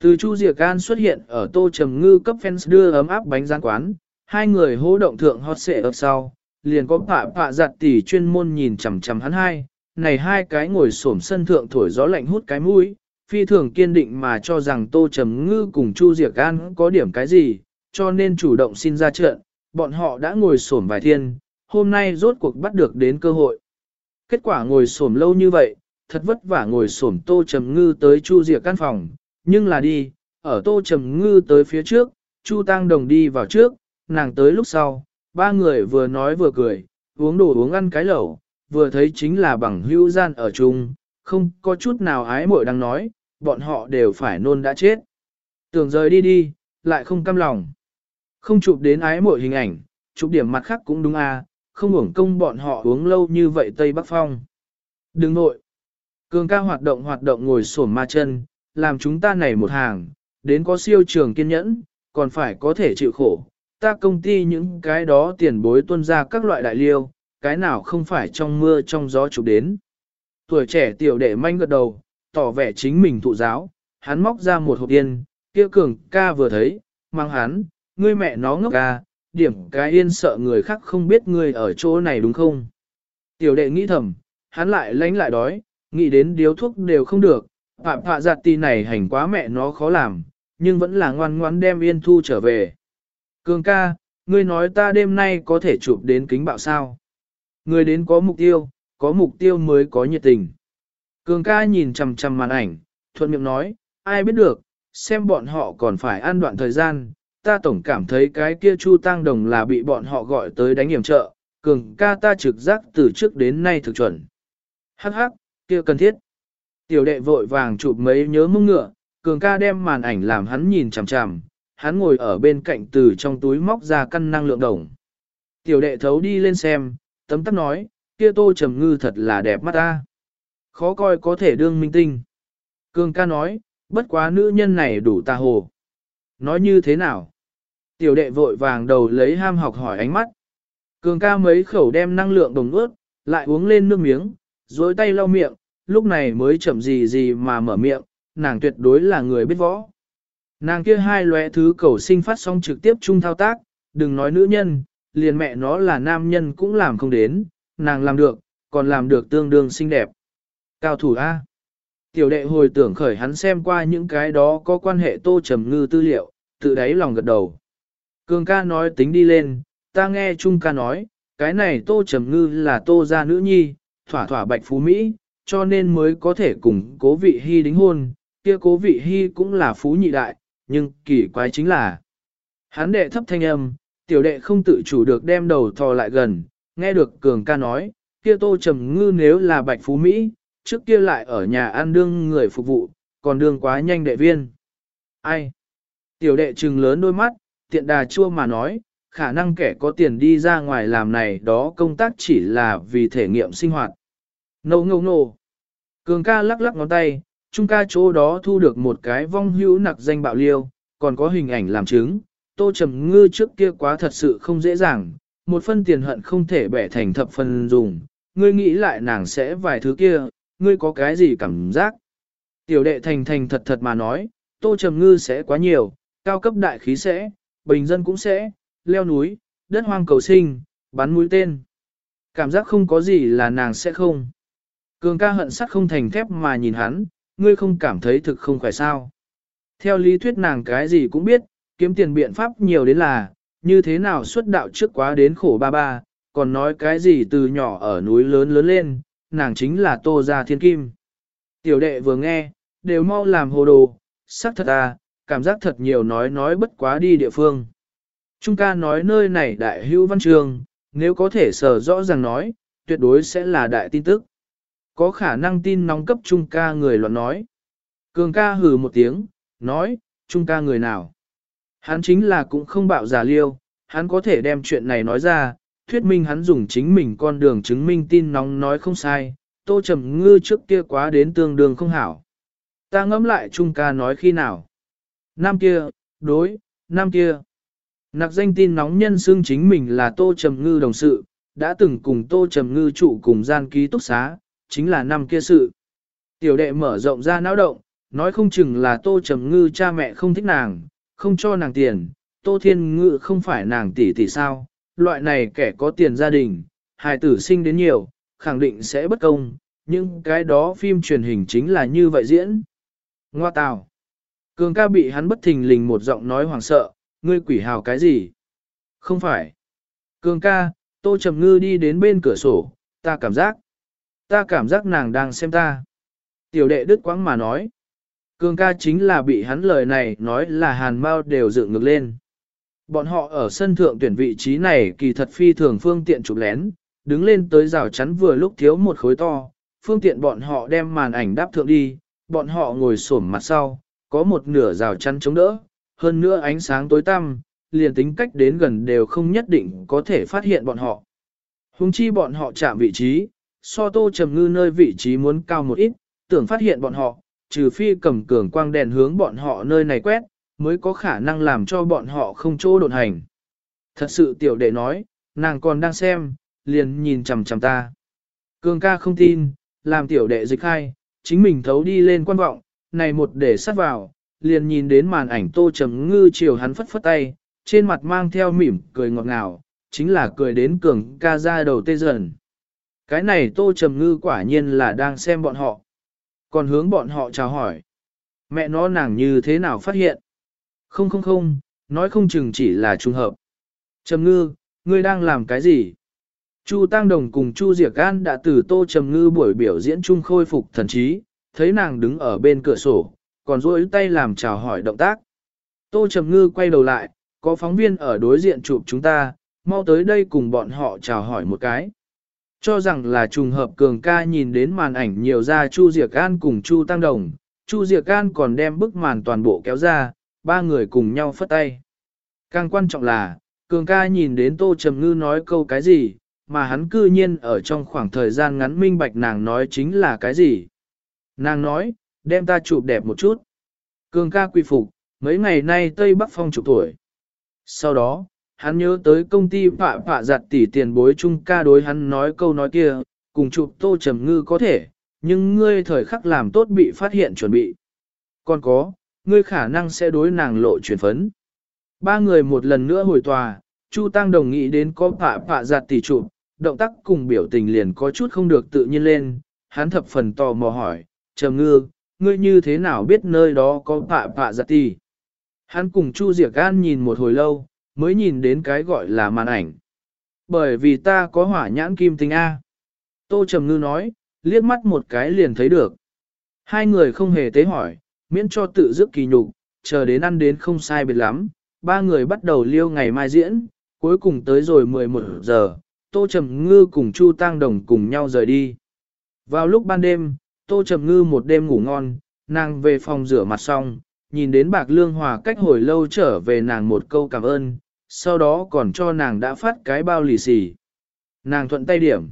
Từ Chu Diệc An xuất hiện ở Tô Trầm Ngư cấp fans đưa ấm áp bánh gian quán, hai người hô động thượng hot xệ ở sau, liền có phạ phạ giặt tỉ chuyên môn nhìn chằm chằm hắn hai, này hai cái ngồi xổm sân thượng thổi gió lạnh hút cái mũi, phi thường kiên định mà cho rằng Tô Trầm Ngư cùng Chu Diệc An có điểm cái gì, cho nên chủ động xin ra trận, bọn họ đã ngồi xổm vài thiên, hôm nay rốt cuộc bắt được đến cơ hội. Kết quả ngồi xổm lâu như vậy, thật vất vả ngồi xổm Tô Trầm Ngư tới Chu Diệc căn phòng, nhưng là đi, ở Tô Trầm Ngư tới phía trước, Chu Tăng Đồng đi vào trước, nàng tới lúc sau, ba người vừa nói vừa cười, uống đồ uống ăn cái lẩu, vừa thấy chính là bằng hữu gian ở chung, không có chút nào ái muội đang nói, bọn họ đều phải nôn đã chết. Tưởng rời đi đi, lại không cam lòng. Không chụp đến ái muội hình ảnh, chụp điểm mặt khác cũng đúng à, không uổng công bọn họ uống lâu như vậy Tây Bắc Phong. Đừng nội. Cường ca hoạt động hoạt động ngồi xổm ma chân, làm chúng ta này một hàng, đến có siêu trường kiên nhẫn, còn phải có thể chịu khổ. Ta công ty những cái đó tiền bối tuân ra các loại đại liêu, cái nào không phải trong mưa trong gió chụp đến. Tuổi trẻ tiểu đệ manh gật đầu, tỏ vẻ chính mình thụ giáo, hắn móc ra một hộp yên, kia cường ca vừa thấy, mang hắn, ngươi mẹ nó ngốc ca, điểm cái yên sợ người khác không biết ngươi ở chỗ này đúng không? Tiểu đệ nghĩ thầm, hắn lại lánh lại đói, nghĩ đến điếu thuốc đều không được, phạm phạ giặt tì này hành quá mẹ nó khó làm, nhưng vẫn là ngoan ngoan đem yên thu trở về. Cường ca, ngươi nói ta đêm nay có thể chụp đến kính bạo sao? Người đến có mục tiêu, có mục tiêu mới có nhiệt tình. Cường ca nhìn chằm chằm màn ảnh, thuận miệng nói, ai biết được, xem bọn họ còn phải ăn đoạn thời gian, ta tổng cảm thấy cái kia Chu Tăng Đồng là bị bọn họ gọi tới đánh hiểm trợ, cường ca ta trực giác từ trước đến nay thực chuẩn. Hắc hắc, kia cần thiết. Tiểu đệ vội vàng chụp mấy nhớ mông ngựa, cường ca đem màn ảnh làm hắn nhìn chằm chằm, hắn ngồi ở bên cạnh từ trong túi móc ra căn năng lượng đồng. Tiểu đệ thấu đi lên xem, tấm tắc nói, kia tô trầm ngư thật là đẹp mắt ta. Khó coi có thể đương minh tinh. Cường ca nói, bất quá nữ nhân này đủ tà hồ. Nói như thế nào? Tiểu đệ vội vàng đầu lấy ham học hỏi ánh mắt. Cường ca mấy khẩu đem năng lượng đồng ướt, lại uống lên nước miếng, dối tay lau miệng, lúc này mới chậm gì gì mà mở miệng, nàng tuyệt đối là người biết võ. Nàng kia hai lóe thứ cầu sinh phát xong trực tiếp chung thao tác, đừng nói nữ nhân, liền mẹ nó là nam nhân cũng làm không đến, nàng làm được, còn làm được tương đương xinh đẹp. Cao thủ A. Tiểu đệ hồi tưởng khởi hắn xem qua những cái đó có quan hệ tô trầm ngư tư liệu, tự đáy lòng gật đầu. Cường ca nói tính đi lên, ta nghe Trung ca nói, cái này tô trầm ngư là tô gia nữ nhi, thỏa thỏa bạch phú Mỹ, cho nên mới có thể cùng cố vị hy đính hôn, kia cố vị hy cũng là phú nhị đại, nhưng kỳ quái chính là hắn đệ thấp thanh âm, tiểu đệ không tự chủ được đem đầu thò lại gần, nghe được cường ca nói, kia tô trầm ngư nếu là bạch phú Mỹ, trước kia lại ở nhà ăn đương người phục vụ, còn đương quá nhanh đệ viên. Ai? Tiểu đệ trừng lớn đôi mắt, tiện đà chua mà nói, khả năng kẻ có tiền đi ra ngoài làm này đó công tác chỉ là vì thể nghiệm sinh hoạt. Nâu ngâu nô. Cường ca lắc lắc ngón tay, trung ca chỗ đó thu được một cái vong hữu nặc danh bạo liêu, còn có hình ảnh làm chứng. Tô Trầm Ngư trước kia quá thật sự không dễ dàng, một phân tiền hận không thể bẻ thành thập phần dùng, ngươi nghĩ lại nàng sẽ vài thứ kia, ngươi có cái gì cảm giác? Tiểu đệ thành thành thật thật mà nói, Tô Trầm Ngư sẽ quá nhiều, cao cấp đại khí sẽ, bình dân cũng sẽ, leo núi, đất hoang cầu sinh, bắn mũi tên. Cảm giác không có gì là nàng sẽ không. Cường ca hận sắt không thành thép mà nhìn hắn, ngươi không cảm thấy thực không phải sao. Theo lý thuyết nàng cái gì cũng biết, kiếm tiền biện pháp nhiều đến là, như thế nào xuất đạo trước quá đến khổ ba ba, còn nói cái gì từ nhỏ ở núi lớn lớn lên, nàng chính là tô gia thiên kim. Tiểu đệ vừa nghe, đều mau làm hồ đồ, sắc thật à, cảm giác thật nhiều nói nói bất quá đi địa phương. Trung ca nói nơi này đại hữu văn trường, nếu có thể sở rõ ràng nói, tuyệt đối sẽ là đại tin tức. Có khả năng tin nóng cấp Trung ca người luận nói. Cường ca hừ một tiếng, nói, Trung ca người nào? Hắn chính là cũng không bạo giả liêu, hắn có thể đem chuyện này nói ra, thuyết minh hắn dùng chính mình con đường chứng minh tin nóng nói không sai, tô trầm ngư trước kia quá đến tương đường không hảo. Ta ngẫm lại Trung ca nói khi nào? Năm kia, đối, năm kia. Nặc danh tin nóng nhân xương chính mình là Tô Trầm Ngư đồng sự, đã từng cùng Tô Trầm Ngư trụ cùng gian ký túc xá, chính là năm kia sự. Tiểu đệ mở rộng ra não động, nói không chừng là Tô Trầm Ngư cha mẹ không thích nàng, không cho nàng tiền, Tô Thiên ngự không phải nàng tỷ tỷ sao, loại này kẻ có tiền gia đình, hài tử sinh đến nhiều, khẳng định sẽ bất công, nhưng cái đó phim truyền hình chính là như vậy diễn. Ngoa tào. Cường ca bị hắn bất thình lình một giọng nói hoảng sợ, ngươi quỷ hào cái gì? Không phải. Cường ca, tô trầm ngư đi đến bên cửa sổ, ta cảm giác. Ta cảm giác nàng đang xem ta. Tiểu đệ đứt quãng mà nói. Cường ca chính là bị hắn lời này nói là hàn mau đều dựng ngược lên. Bọn họ ở sân thượng tuyển vị trí này kỳ thật phi thường phương tiện chụp lén, đứng lên tới rào chắn vừa lúc thiếu một khối to, phương tiện bọn họ đem màn ảnh đáp thượng đi, bọn họ ngồi xổm mặt sau, có một nửa rào chắn chống đỡ, hơn nữa ánh sáng tối tăm, liền tính cách đến gần đều không nhất định có thể phát hiện bọn họ. Hùng chi bọn họ chạm vị trí, so tô trầm ngư nơi vị trí muốn cao một ít, tưởng phát hiện bọn họ, trừ phi cầm cường quang đèn hướng bọn họ nơi này quét, mới có khả năng làm cho bọn họ không chỗ đột hành. Thật sự tiểu đệ nói, nàng còn đang xem, liền nhìn chằm chằm ta. Cường ca không tin, làm tiểu đệ dịch khai, chính mình thấu đi lên quan vọng, này một để sát vào, liền nhìn đến màn ảnh tô trầm ngư chiều hắn phất phất tay, trên mặt mang theo mỉm cười ngọt ngào, chính là cười đến cường ca ra đầu tê dần. Cái này tô trầm ngư quả nhiên là đang xem bọn họ. Còn hướng bọn họ chào hỏi. Mẹ nó nàng như thế nào phát hiện? Không không không, nói không chừng chỉ là trùng hợp. Trầm ngư, ngươi đang làm cái gì? Chu Tăng Đồng cùng Chu Diệc An đã từ Tô Trầm Ngư buổi biểu diễn chung khôi phục thần trí, thấy nàng đứng ở bên cửa sổ, còn duỗi tay làm chào hỏi động tác. Tô Trầm Ngư quay đầu lại, có phóng viên ở đối diện chụp chúng ta, mau tới đây cùng bọn họ chào hỏi một cái. Cho rằng là trùng hợp cường ca nhìn đến màn ảnh nhiều ra Chu Diệc An cùng Chu Tăng Đồng, Chu Diệc An còn đem bức màn toàn bộ kéo ra, ba người cùng nhau phất tay. Càng quan trọng là, cường ca nhìn đến Tô Trầm Ngư nói câu cái gì, mà hắn cư nhiên ở trong khoảng thời gian ngắn minh bạch nàng nói chính là cái gì. Nàng nói, đem ta chụp đẹp một chút. Cường ca quy phục, mấy ngày nay Tây Bắc Phong chụp tuổi. Sau đó, hắn nhớ tới công ty phạ phạ giặt tỷ tiền bối chung ca đối hắn nói câu nói kia, cùng chụp tô trầm ngư có thể, nhưng ngươi thời khắc làm tốt bị phát hiện chuẩn bị. Còn có, ngươi khả năng sẽ đối nàng lộ chuyển phấn. Ba người một lần nữa hồi tòa, Chu Tăng đồng nghĩ đến có phạ phạ giặt tỷ chụp, động tác cùng biểu tình liền có chút không được tự nhiên lên, hắn thập phần tò mò hỏi, trầm ngư, ngươi như thế nào biết nơi đó có phạ phạ giặt tỷ? Hắn cùng Chu Diệc Gan nhìn một hồi lâu, mới nhìn đến cái gọi là màn ảnh. Bởi vì ta có hỏa nhãn kim tinh A. Tô Trầm Ngư nói, liếc mắt một cái liền thấy được. Hai người không hề tế hỏi, miễn cho tự dứt kỳ nhục, chờ đến ăn đến không sai biệt lắm. Ba người bắt đầu liêu ngày mai diễn, cuối cùng tới rồi 11 giờ, Tô Trầm Ngư cùng Chu Tăng Đồng cùng nhau rời đi. Vào lúc ban đêm, Tô Trầm Ngư một đêm ngủ ngon, nàng về phòng rửa mặt xong, nhìn đến bạc lương hòa cách hồi lâu trở về nàng một câu cảm ơn, sau đó còn cho nàng đã phát cái bao lì xì. Nàng thuận tay điểm.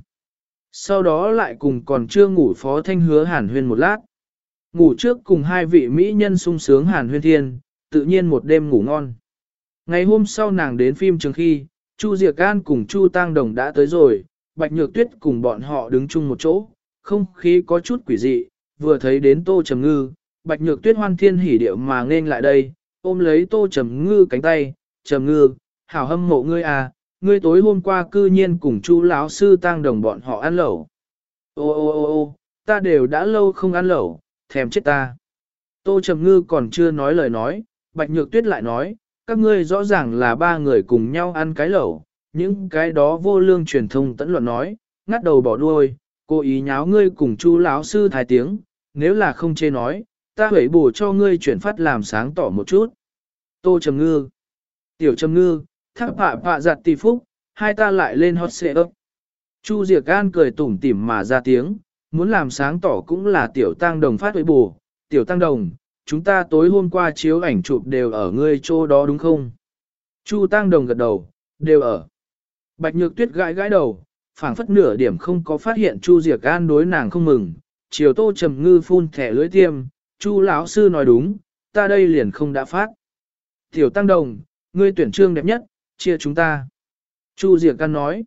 Sau đó lại cùng còn chưa ngủ phó thanh hứa hàn huyên một lát. Ngủ trước cùng hai vị mỹ nhân sung sướng hàn huyên thiên, tự nhiên một đêm ngủ ngon. Ngày hôm sau nàng đến phim trường khi, Chu Diệc An cùng Chu Tăng Đồng đã tới rồi, Bạch Nhược Tuyết cùng bọn họ đứng chung một chỗ, không khí có chút quỷ dị, vừa thấy đến Tô Trầm Ngư, Bạch Nhược Tuyết hoan thiên hỉ điệu mà nên lại đây, ôm lấy Tô Trầm Ngư cánh tay, Trầm Ngư, hảo hâm mộ ngươi à, ngươi tối hôm qua cư nhiên cùng chú lão sư tăng đồng bọn họ ăn lẩu. Ô ô ô ô, ta đều đã lâu không ăn lẩu, thèm chết ta. Tô Trầm Ngư còn chưa nói lời nói, Bạch Nhược Tuyết lại nói, các ngươi rõ ràng là ba người cùng nhau ăn cái lẩu, những cái đó vô lương truyền thông tẫn luận nói, ngắt đầu bỏ đuôi, cố ý nháo ngươi cùng chú lão sư thái tiếng, nếu là không chê nói, ta hủy bổ cho ngươi chuyển phát làm sáng tỏ một chút. Tô Trầm Ngư Tiểu Trầm Ngư, thác phạ phạ giặt tỷ phúc, hai ta lại lên hot xệ ấp. Chu Diệc An cười tủm tỉm mà ra tiếng, muốn làm sáng tỏ cũng là tiểu tăng đồng phát với bù, tiểu tăng đồng, chúng ta tối hôm qua chiếu ảnh chụp đều ở ngươi chỗ đó đúng không? Chu tăng đồng gật đầu, đều ở. Bạch nhược tuyết gãi gãi đầu, phảng phất nửa điểm không có phát hiện Chu Diệc An đối nàng không mừng, chiều tô trầm ngư phun thẻ lưỡi tiêm, Chu lão sư nói đúng, ta đây liền không đã phát. Tiểu tăng đồng, ngươi tuyển trương đẹp nhất, chia chúng ta. Chu Diệc Căn nói,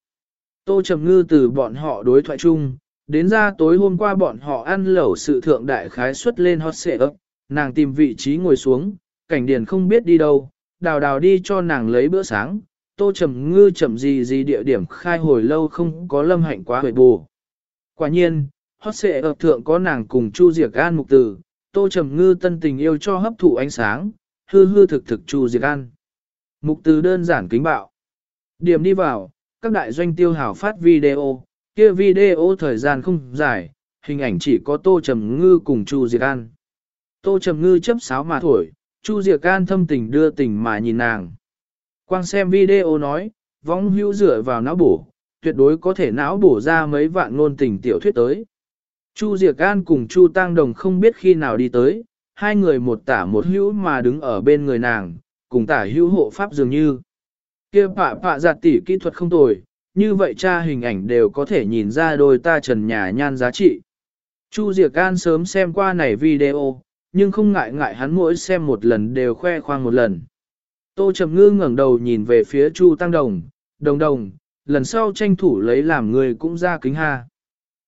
Tô Trầm Ngư từ bọn họ đối thoại chung, đến ra tối hôm qua bọn họ ăn lẩu sự thượng đại khái xuất lên hot xệ ấp, nàng tìm vị trí ngồi xuống, cảnh điền không biết đi đâu, đào đào đi cho nàng lấy bữa sáng, Tô Trầm Ngư chậm gì gì địa điểm khai hồi lâu không có lâm hạnh quá hồi bù. Quả nhiên, hot xệ ấp thượng có nàng cùng Chu Diệc An mục tử, Tô Trầm Ngư tân tình yêu cho hấp thụ ánh sáng, hư hư thực thực Chu Diệc An. Mục từ đơn giản kính bạo. Điểm đi vào, các đại doanh tiêu hào phát video, kia video thời gian không dài, hình ảnh chỉ có Tô Trầm Ngư cùng Chu Diệc An. Tô Trầm Ngư chấp sáo mà thổi, Chu Diệc An thâm tình đưa tình mà nhìn nàng. Quang xem video nói, vong hữu dựa vào não bổ, tuyệt đối có thể não bổ ra mấy vạn ngôn tình tiểu thuyết tới. Chu Diệc An cùng Chu Tăng Đồng không biết khi nào đi tới, hai người một tả một hữu mà đứng ở bên người nàng, cùng tả hữu hộ pháp dường như. kia pạ pạ giặt tỉ kỹ thuật không tồi, như vậy cha hình ảnh đều có thể nhìn ra đôi ta trần nhà nhan giá trị. Chu Diệc An sớm xem qua này video, nhưng không ngại ngại hắn mỗi xem một lần đều khoe khoang một lần. Tô Trầm Ngư ngẩng đầu nhìn về phía Chu Tăng Đồng, đồng đồng, lần sau tranh thủ lấy làm người cũng ra kính ha.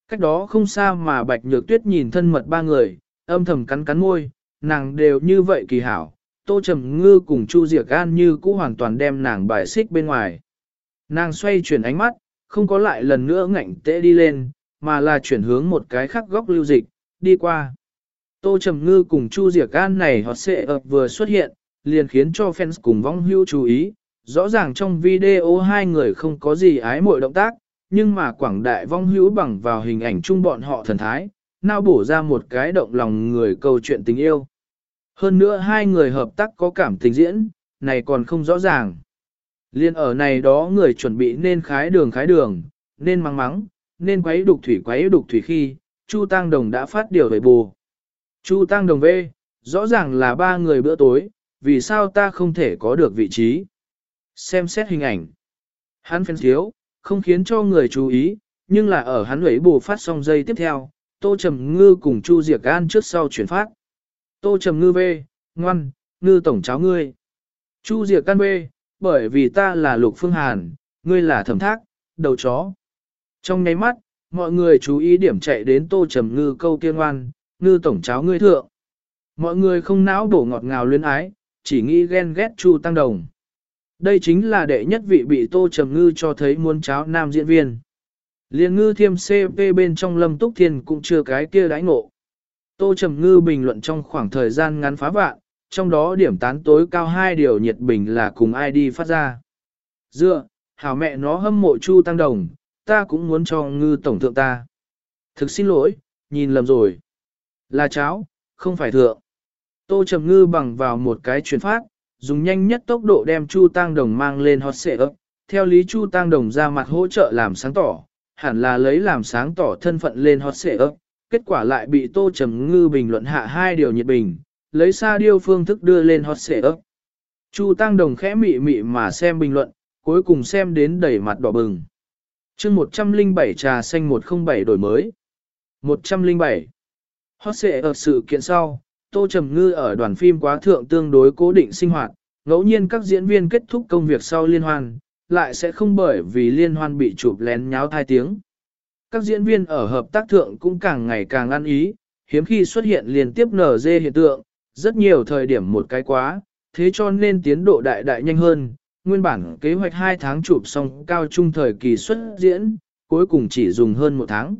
Cách đó không xa mà Bạch Nhược Tuyết nhìn thân mật ba người, âm thầm cắn cắn môi, nàng đều như vậy kỳ hảo, Tô Trầm Ngư cùng Chu Diệc An như cũ hoàn toàn đem nàng bài xích bên ngoài. Nàng xoay chuyển ánh mắt, không có lại lần nữa ngạnh tễ đi lên, mà là chuyển hướng một cái khác góc lưu dịch, đi qua. Tô Trầm Ngư cùng Chu Diệc An này họ sẽ ập vừa xuất hiện, liền khiến cho fans cùng vong hưu chú ý. Rõ ràng trong video hai người không có gì ái mội động tác, nhưng mà quảng đại vong hữu bằng vào hình ảnh chung bọn họ thần thái, nào bổ ra một cái động lòng người câu chuyện tình yêu. Hơn nữa hai người hợp tác có cảm tình diễn, này còn không rõ ràng. Liên ở này đó người chuẩn bị nên khái đường khái đường, nên mắng mắng, nên quấy đục thủy quấy đục thủy khi, Chu Tăng Đồng đã phát điều về bù. Chu Tăng Đồng về, rõ ràng là ba người bữa tối, vì sao ta không thể có được vị trí. Xem xét hình ảnh. Hắn phèn thiếu, không khiến cho người chú ý, nhưng là ở hắn ấy bù phát xong dây tiếp theo, Tô Trầm Ngư cùng Chu Diệc An trước sau chuyển phát. Tô Trầm Ngư về, ngoan, ngư tổng cháu ngươi. Chu Diệc căn về, bởi vì ta là Lục Phương Hàn, ngươi là thẩm thác, đầu chó. Trong nháy mắt, mọi người chú ý điểm chạy đến Tô Trầm Ngư câu kia ngoan, ngư tổng cháu ngươi thượng. Mọi người không não đổ ngọt ngào luyến ái, chỉ nghĩ ghen ghét Chu Tăng Đồng. Đây chính là đệ nhất vị bị Tô Trầm Ngư cho thấy muôn cháo nam diễn viên. Liên ngư thiêm CP bên trong lâm túc thiên cũng chưa cái kia đãi ngộ. Tô Trầm Ngư bình luận trong khoảng thời gian ngắn phá vạn, trong đó điểm tán tối cao hai điều nhiệt bình là cùng ai đi phát ra. Dựa, hảo mẹ nó hâm mộ Chu Tăng Đồng, ta cũng muốn cho ngư tổng thượng ta. Thực xin lỗi, nhìn lầm rồi. Là cháo, không phải thượng. Tô Trầm Ngư bằng vào một cái chuyển phát, dùng nhanh nhất tốc độ đem Chu Tăng Đồng mang lên hot xệ ấp. Theo lý Chu Tăng Đồng ra mặt hỗ trợ làm sáng tỏ, hẳn là lấy làm sáng tỏ thân phận lên hot xệ ấp. Kết quả lại bị Tô Trầm Ngư bình luận hạ hai điều nhiệt bình, lấy xa điêu phương thức đưa lên hot xệ ấp. Chu Tăng Đồng khẽ mị mị mà xem bình luận, cuối cùng xem đến đẩy mặt đỏ bừng. chương 107 trà xanh 107 đổi mới. 107. Hot xệ ở sự kiện sau, Tô Trầm Ngư ở đoàn phim quá thượng tương đối cố định sinh hoạt, ngẫu nhiên các diễn viên kết thúc công việc sau liên hoan, lại sẽ không bởi vì liên hoan bị chụp lén nháo thai tiếng. Các diễn viên ở hợp tác thượng cũng càng ngày càng ăn ý, hiếm khi xuất hiện liên tiếp nở dê hiện tượng, rất nhiều thời điểm một cái quá, thế cho nên tiến độ đại đại nhanh hơn. Nguyên bản kế hoạch 2 tháng chụp xong cao trung thời kỳ xuất diễn, cuối cùng chỉ dùng hơn một tháng.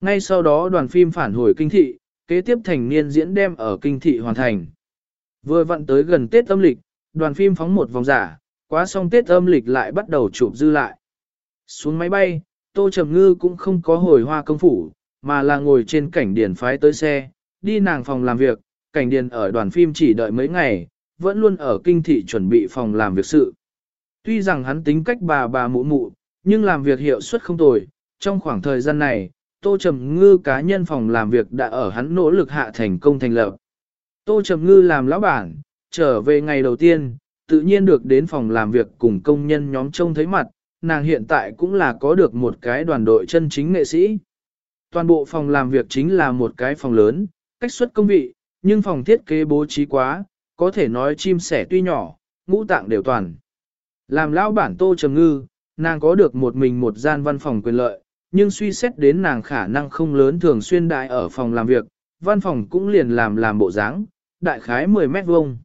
Ngay sau đó đoàn phim phản hồi kinh thị, kế tiếp thành niên diễn đem ở kinh thị hoàn thành. Vừa vặn tới gần Tết âm lịch, đoàn phim phóng một vòng giả, quá xong Tết âm lịch lại bắt đầu chụp dư lại. Xuống máy bay, Tô Trầm Ngư cũng không có hồi hoa công phủ, mà là ngồi trên cảnh điền phái tới xe, đi nàng phòng làm việc, cảnh điền ở đoàn phim chỉ đợi mấy ngày, vẫn luôn ở kinh thị chuẩn bị phòng làm việc sự. Tuy rằng hắn tính cách bà bà mụ mụ, nhưng làm việc hiệu suất không tồi, trong khoảng thời gian này, Tô Trầm Ngư cá nhân phòng làm việc đã ở hắn nỗ lực hạ thành công thành lập. Tô Trầm Ngư làm lão bản, trở về ngày đầu tiên, tự nhiên được đến phòng làm việc cùng công nhân nhóm trông thấy mặt, nàng hiện tại cũng là có được một cái đoàn đội chân chính nghệ sĩ. Toàn bộ phòng làm việc chính là một cái phòng lớn, cách xuất công vị, nhưng phòng thiết kế bố trí quá, có thể nói chim sẻ tuy nhỏ, ngũ tạng đều toàn. Làm lão bản Tô Trầm Ngư, nàng có được một mình một gian văn phòng quyền lợi, nhưng suy xét đến nàng khả năng không lớn thường xuyên đại ở phòng làm việc, văn phòng cũng liền làm làm bộ dáng, đại khái 10 mét vuông.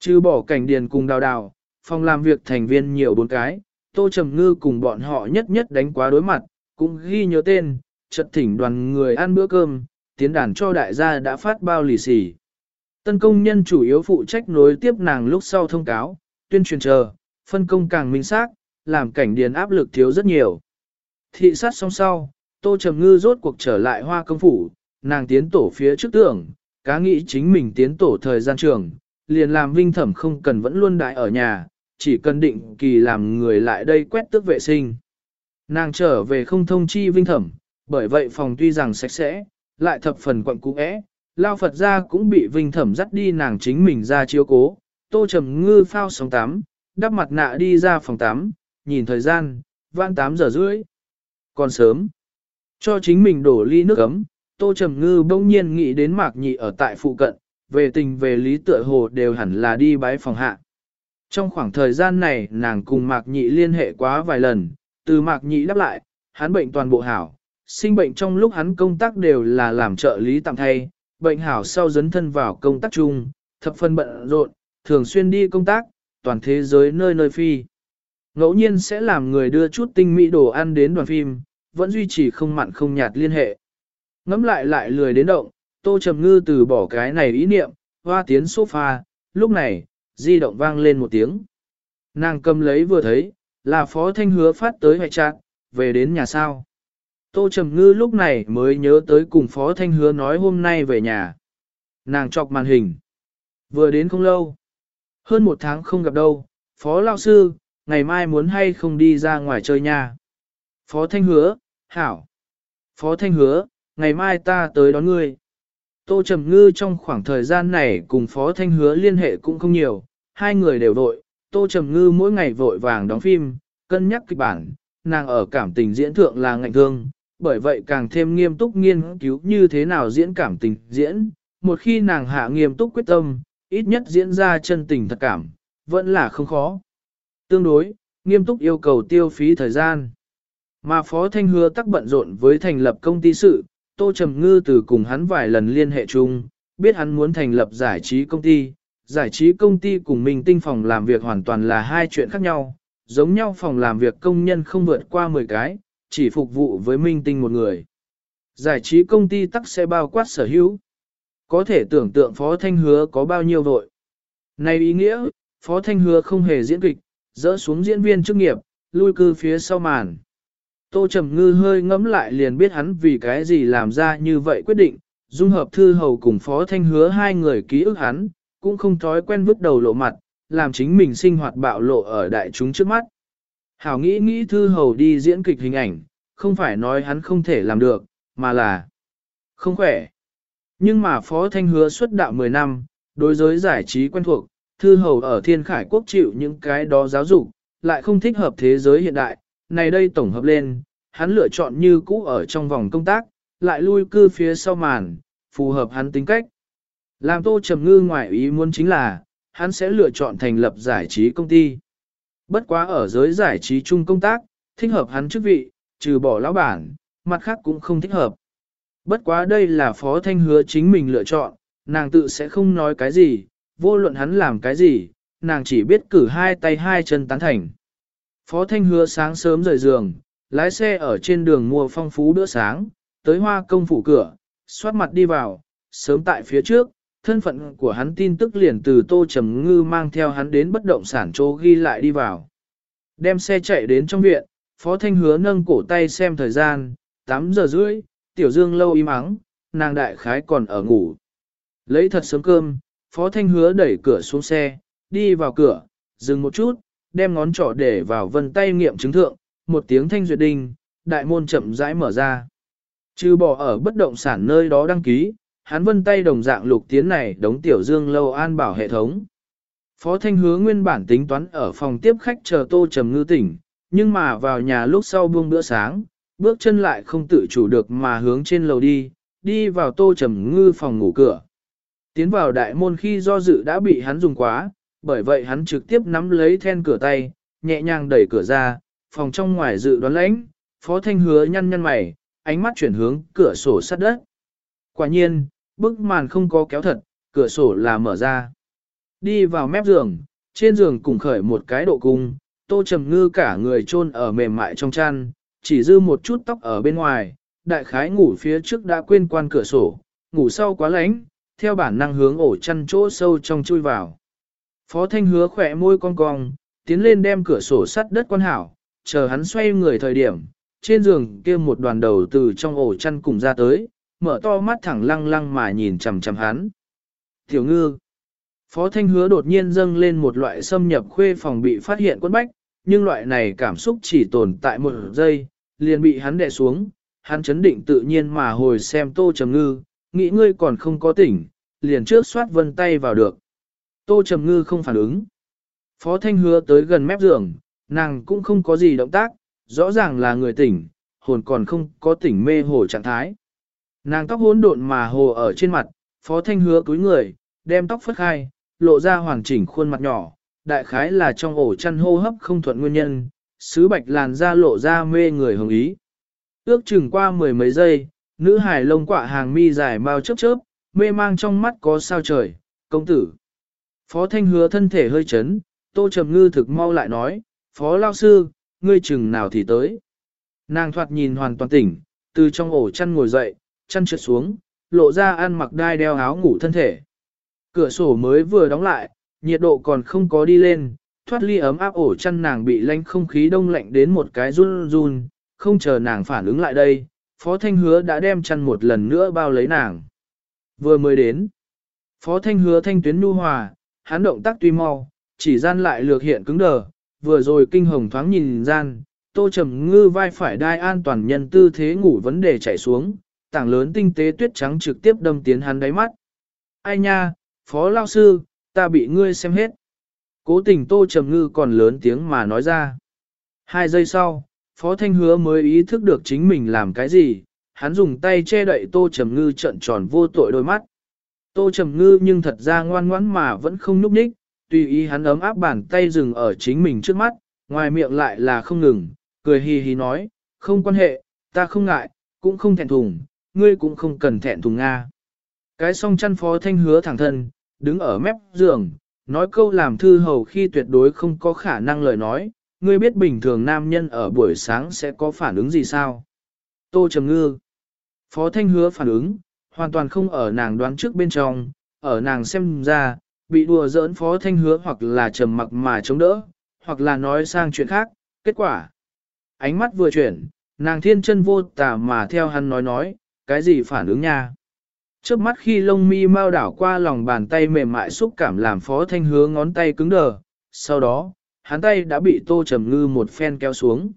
Trừ bỏ cảnh điền cùng đào đào, phòng làm việc thành viên nhiều bốn cái, Tô Trầm Ngư cùng bọn họ nhất nhất đánh quá đối mặt, cũng ghi nhớ tên, Chật thỉnh đoàn người ăn bữa cơm, tiến đàn cho đại gia đã phát bao lì xì. Tân công nhân chủ yếu phụ trách nối tiếp nàng lúc sau thông cáo, tuyên truyền chờ, phân công càng minh xác, làm cảnh điền áp lực thiếu rất nhiều. Thị sát xong sau, Tô Trầm Ngư rốt cuộc trở lại hoa công phủ, nàng tiến tổ phía trước tưởng, cá nghĩ chính mình tiến tổ thời gian trường, liền làm vinh thẩm không cần vẫn luôn đại ở nhà, chỉ cần định kỳ làm người lại đây quét tước vệ sinh. Nàng trở về không thông chi vinh thẩm, bởi vậy phòng tuy rằng sạch sẽ, lại thập phần quận cũ é, lao Phật ra cũng bị vinh thẩm dắt đi nàng chính mình ra chiếu cố, tô trầm ngư phao sóng tắm, đắp mặt nạ đi ra phòng tắm, nhìn thời gian, vãn 8 giờ rưỡi. Còn sớm, cho chính mình đổ ly nước ấm, tô trầm ngư bỗng nhiên nghĩ đến mạc nhị ở tại phụ cận, về tình về lý tựa hồ đều hẳn là đi bái phòng hạ. Trong khoảng thời gian này nàng cùng mạc nhị liên hệ quá vài lần, từ mạc nhị đáp lại, hắn bệnh toàn bộ hảo, sinh bệnh trong lúc hắn công tác đều là làm trợ lý tạm thay, bệnh hảo sau dấn thân vào công tác chung, thập phân bận rộn, thường xuyên đi công tác, toàn thế giới nơi nơi phi. Ngẫu nhiên sẽ làm người đưa chút tinh mỹ đồ ăn đến đoàn phim, vẫn duy trì không mặn không nhạt liên hệ. Ngắm lại lại lười đến động, tô trầm ngư từ bỏ cái này ý niệm, hoa tiến sofa, lúc này, di động vang lên một tiếng. Nàng cầm lấy vừa thấy, là phó thanh hứa phát tới hệ trạng, về đến nhà sao. Tô Trầm Ngư lúc này mới nhớ tới cùng Phó Thanh Hứa nói hôm nay về nhà. Nàng chọc màn hình. Vừa đến không lâu. Hơn một tháng không gặp đâu. Phó Lao Sư, ngày mai muốn hay không đi ra ngoài chơi nha. Phó Thanh Hứa, hảo. Phó Thanh hứa, ngày mai ta tới đón ngươi. Tô Trầm Ngư trong khoảng thời gian này cùng Phó Thanh hứa liên hệ cũng không nhiều, hai người đều vội, Tô Trầm Ngư mỗi ngày vội vàng đóng phim, cân nhắc kịch bản, nàng ở cảm tình diễn thượng là ngạnh thương, bởi vậy càng thêm nghiêm túc nghiên cứu như thế nào diễn cảm tình diễn, một khi nàng hạ nghiêm túc quyết tâm, ít nhất diễn ra chân tình thật cảm, vẫn là không khó. Tương đối, nghiêm túc yêu cầu tiêu phí thời gian. Mà Phó Thanh Hứa tắc bận rộn với thành lập công ty sự, Tô Trầm Ngư từ cùng hắn vài lần liên hệ chung, biết hắn muốn thành lập giải trí công ty. Giải trí công ty cùng mình tinh phòng làm việc hoàn toàn là hai chuyện khác nhau, giống nhau phòng làm việc công nhân không vượt qua 10 cái, chỉ phục vụ với minh tinh một người. Giải trí công ty tắc sẽ bao quát sở hữu. Có thể tưởng tượng Phó Thanh Hứa có bao nhiêu vội. Này ý nghĩa, Phó Thanh Hứa không hề diễn kịch, dỡ xuống diễn viên chức nghiệp, lui cư phía sau màn. Tô Trầm Ngư hơi ngẫm lại liền biết hắn vì cái gì làm ra như vậy quyết định, dung hợp thư hầu cùng Phó Thanh Hứa hai người ký ức hắn, cũng không thói quen vứt đầu lộ mặt, làm chính mình sinh hoạt bạo lộ ở đại chúng trước mắt. Hảo nghĩ nghĩ thư hầu đi diễn kịch hình ảnh, không phải nói hắn không thể làm được, mà là không khỏe. Nhưng mà Phó Thanh hứa xuất đạo 10 năm, đối giới giải trí quen thuộc, thư hầu ở thiên khải quốc chịu những cái đó giáo dục, lại không thích hợp thế giới hiện đại. Này đây tổng hợp lên, hắn lựa chọn như cũ ở trong vòng công tác, lại lui cư phía sau màn, phù hợp hắn tính cách. Làm tô trầm ngư ngoại ý muốn chính là, hắn sẽ lựa chọn thành lập giải trí công ty. Bất quá ở giới giải trí chung công tác, thích hợp hắn chức vị, trừ bỏ lão bản, mặt khác cũng không thích hợp. Bất quá đây là Phó Thanh hứa chính mình lựa chọn, nàng tự sẽ không nói cái gì, vô luận hắn làm cái gì, nàng chỉ biết cử hai tay hai chân tán thành. Phó Thanh hứa sáng sớm rời giường, lái xe ở trên đường mua phong phú bữa sáng, tới hoa công phủ cửa, xoát mặt đi vào, sớm tại phía trước, thân phận của hắn tin tức liền từ Tô Trầm Ngư mang theo hắn đến bất động sản chỗ ghi lại đi vào. Đem xe chạy đến trong viện, Phó Thanh hứa nâng cổ tay xem thời gian, 8 giờ rưỡi, Tiểu Dương lâu im ắng, nàng đại khái còn ở ngủ. Lấy thật sớm cơm, Phó Thanh hứa đẩy cửa xuống xe, đi vào cửa, dừng một chút, đem ngón trỏ để vào vân tay nghiệm chứng thượng, một tiếng thanh duyệt đình, đại môn chậm rãi mở ra. Trừ bỏ ở bất động sản nơi đó đăng ký, hắn vân tay đồng dạng lục tiến này đống tiểu dương lâu an bảo hệ thống. Phó Thanh hứa nguyên bản tính toán ở phòng tiếp khách chờ tô trầm ngư tỉnh, nhưng mà vào nhà lúc sau buông bữa sáng, bước chân lại không tự chủ được mà hướng trên lầu đi, đi vào tô trầm ngư phòng ngủ cửa. Tiến vào đại môn khi do dự đã bị hắn dùng quá, bởi vậy hắn trực tiếp nắm lấy then cửa tay, nhẹ nhàng đẩy cửa ra, phòng trong ngoài dự đoán lãnh, phó thanh hứa nhăn nhăn mày, ánh mắt chuyển hướng cửa sổ sắt đất. Quả nhiên, bức màn không có kéo thật, cửa sổ là mở ra. Đi vào mép giường, trên giường cùng khởi một cái độ cung, tô trầm ngư cả người chôn ở mềm mại trong chăn, chỉ dư một chút tóc ở bên ngoài, đại khái ngủ phía trước đã quên quan cửa sổ, ngủ sau quá lánh, theo bản năng hướng ổ chăn chỗ sâu trong chui vào. Phó Thanh hứa khỏe môi cong cong, tiến lên đem cửa sổ sắt đất quan hảo, chờ hắn xoay người thời điểm, trên giường kia một đoàn đầu từ trong ổ chăn cùng ra tới, mở to mắt thẳng lăng lăng mà nhìn chằm chằm hắn. Tiểu ngư. Phó Thanh hứa đột nhiên dâng lên một loại xâm nhập khuê phòng bị phát hiện quân bách, nhưng loại này cảm xúc chỉ tồn tại một giây, liền bị hắn đè xuống, hắn chấn định tự nhiên mà hồi xem tô trầm ngư, nghĩ ngươi còn không có tỉnh, liền trước xoát vân tay vào được. Tô trầm ngư không phản ứng. Phó Thanh hứa tới gần mép giường, nàng cũng không có gì động tác, rõ ràng là người tỉnh, hồn còn không có tỉnh mê hồ trạng thái. Nàng tóc hỗn độn mà hồ ở trên mặt, Phó Thanh hứa cúi người, đem tóc phất khai, lộ ra hoàn chỉnh khuôn mặt nhỏ, đại khái là trong ổ chăn hô hấp không thuận nguyên nhân, sứ bạch làn da lộ ra mê người hồng ý. Ước chừng qua mười mấy giây, nữ hải lông quạ hàng mi dài mau chớp chớp, mê mang trong mắt có sao trời, công tử. Phó Thanh hứa thân thể hơi chấn, tô trầm ngư thực mau lại nói, Phó Lao Sư, ngươi chừng nào thì tới. Nàng thoạt nhìn hoàn toàn tỉnh, từ trong ổ chăn ngồi dậy, chăn trượt xuống, lộ ra ăn mặc đai đeo áo ngủ thân thể. Cửa sổ mới vừa đóng lại, nhiệt độ còn không có đi lên, thoát ly ấm áp ổ chăn nàng bị lanh không khí đông lạnh đến một cái run run, không chờ nàng phản ứng lại đây, Phó Thanh Hứa đã đem chăn một lần nữa bao lấy nàng. Vừa mới đến, Phó Thanh Hứa thanh tuyến nu hòa, hắn động tác tuy mau, chỉ gian lại lược hiện cứng đờ, vừa rồi kinh hồng thoáng nhìn gian, tô trầm ngư vai phải đai an toàn nhân tư thế ngủ vấn đề chảy xuống, tảng lớn tinh tế tuyết trắng trực tiếp đâm tiến hắn đáy mắt. Ai nha, phó lao sư, ta bị ngươi xem hết. Cố tình tô trầm ngư còn lớn tiếng mà nói ra. Hai giây sau, phó thanh hứa mới ý thức được chính mình làm cái gì, hắn dùng tay che đậy tô trầm ngư trận tròn vô tội đôi mắt. Tô trầm ngư nhưng thật ra ngoan ngoãn mà vẫn không núp ních, tùy ý hắn ấm áp bàn tay dừng ở chính mình trước mắt, ngoài miệng lại là không ngừng, cười hì hì nói, không quan hệ, ta không ngại, cũng không thẹn thùng, ngươi cũng không cần thẹn thùng Nga. Cái song chăn phó thanh hứa thẳng thân, đứng ở mép giường, nói câu làm thư hầu khi tuyệt đối không có khả năng lời nói, ngươi biết bình thường nam nhân ở buổi sáng sẽ có phản ứng gì sao? Tô Trầm Ngư Phó Thanh hứa phản ứng, hoàn toàn không ở nàng đoán trước bên trong, ở nàng xem ra, bị đùa giỡn Phó Thanh hứa hoặc là trầm mặc mà chống đỡ, hoặc là nói sang chuyện khác, kết quả. Ánh mắt vừa chuyển, nàng thiên chân vô tà mà theo hắn nói nói, cái gì phản ứng nha. Trước mắt khi lông mi mau đảo qua lòng bàn tay mềm mại xúc cảm làm phó thanh hứa ngón tay cứng đờ, sau đó, hắn tay đã bị tô trầm ngư một phen kéo xuống.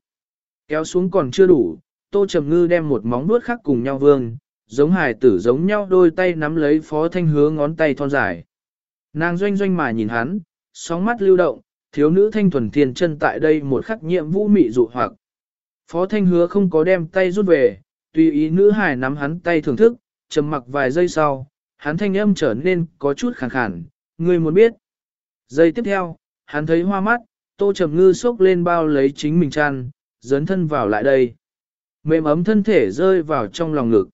Kéo xuống còn chưa đủ, tô trầm ngư đem một móng nuốt khác cùng nhau vương, giống hài tử giống nhau đôi tay nắm lấy phó thanh hứa ngón tay thon dài. Nàng doanh doanh mà nhìn hắn, sóng mắt lưu động, thiếu nữ thanh thuần thiên chân tại đây một khắc nhiệm vũ mị dụ hoặc. Phó thanh hứa không có đem tay rút về, tùy ý nữ hài nắm hắn tay thưởng thức, trầm mặc vài giây sau, hắn thanh âm trở nên có chút khàn khàn, ngươi muốn biết. Giây tiếp theo, hắn thấy hoa mắt, tô trầm ngư sốc lên bao lấy chính mình chăn, dấn thân vào lại đây. Mềm ấm thân thể rơi vào trong lòng ngực.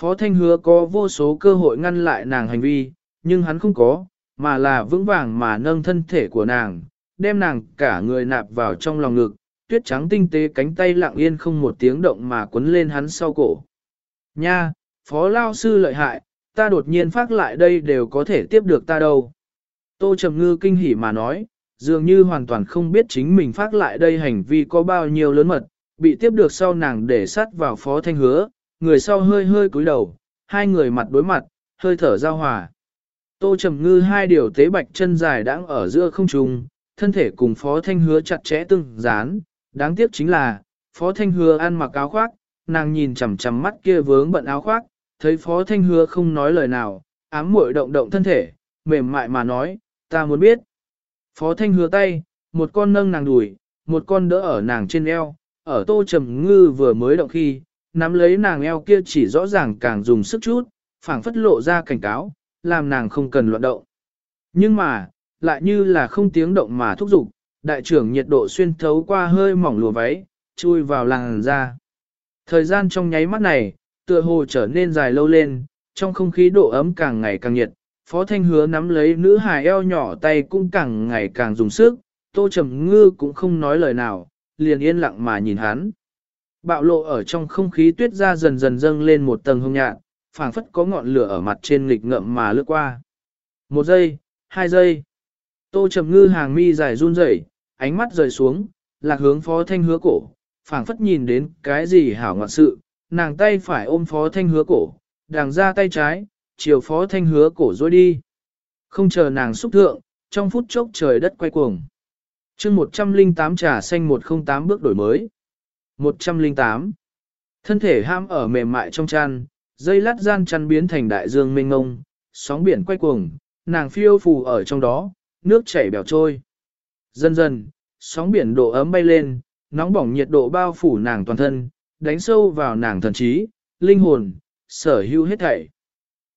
Phó Thanh hứa có vô số cơ hội ngăn lại nàng hành vi, nhưng hắn không có, mà là vững vàng mà nâng thân thể của nàng, đem nàng cả người nạp vào trong lòng ngực, tuyết trắng tinh tế cánh tay lặng yên không một tiếng động mà quấn lên hắn sau cổ. Nha, phó lao sư lợi hại, ta đột nhiên phát lại đây đều có thể tiếp được ta đâu. Tô Trầm Ngư kinh hỉ mà nói, dường như hoàn toàn không biết chính mình phát lại đây hành vi có bao nhiêu lớn mật, bị tiếp được sau nàng để sát vào phó thanh hứa, người sau hơi hơi cúi đầu, hai người mặt đối mặt, hơi thở giao hòa. Tô Trầm Ngư hai điều tế bạch chân dài đang ở giữa không trung, thân thể cùng phó thanh hứa chặt chẽ từng dán, đáng tiếc chính là, phó thanh hứa ăn mặc áo khoác, nàng nhìn chằm chằm mắt kia vướng bận áo khoác, thấy Phó Thanh Hứa không nói lời nào, ám muội động động thân thể, mềm mại mà nói, ta muốn biết. Phó Thanh Hứa tay, một con nâng nàng đùi, một con đỡ ở nàng trên eo, ở tô trầm ngư vừa mới động khi, nắm lấy nàng eo kia chỉ rõ ràng càng dùng sức chút, phảng phất lộ ra cảnh cáo, làm nàng không cần loạn động. Nhưng mà, lại như là không tiếng động mà thúc giục, đại trưởng nhiệt độ xuyên thấu qua hơi mỏng lùa váy, chui vào làng ra. Thời gian trong nháy mắt này, tựa hồ trở nên dài lâu lên, trong không khí độ ấm càng ngày càng nhiệt, Phó Thanh Hứa nắm lấy nữ hài eo nhỏ tay cũng càng ngày càng dùng sức, Tô Trầm Ngư cũng không nói lời nào, liền yên lặng mà nhìn hắn. Bạo lộ ở trong không khí tuyết ra dần dần dâng lên một tầng hương nhạt, phảng phất có ngọn lửa ở mặt trên nghịch ngậm mà lướt qua. Một giây, hai giây. Tô Trầm Ngư hàng mi dài run rẩy, ánh mắt rời xuống, lạc hướng Phó Thanh Hứa cổ, phảng phất nhìn đến cái gì hảo ngoạn sự, nàng tay phải ôm phó thanh hứa cổ, đàng ra tay trái, chiều phó thanh hứa cổ dối đi. Không chờ nàng xúc thượng, trong phút chốc trời đất quay cuồng. chương 108 trà xanh 108 bước đổi mới. 108. Thân thể ham ở mềm mại trong chăn, dây lát gian chăn biến thành đại dương mênh ngông, sóng biển quay cuồng, nàng phiêu phù ở trong đó, nước chảy bèo trôi. Dần dần, sóng biển độ ấm bay lên, nóng bỏng nhiệt độ bao phủ nàng toàn thân, đánh sâu vào nàng thần trí, linh hồn, sở hữu hết thảy.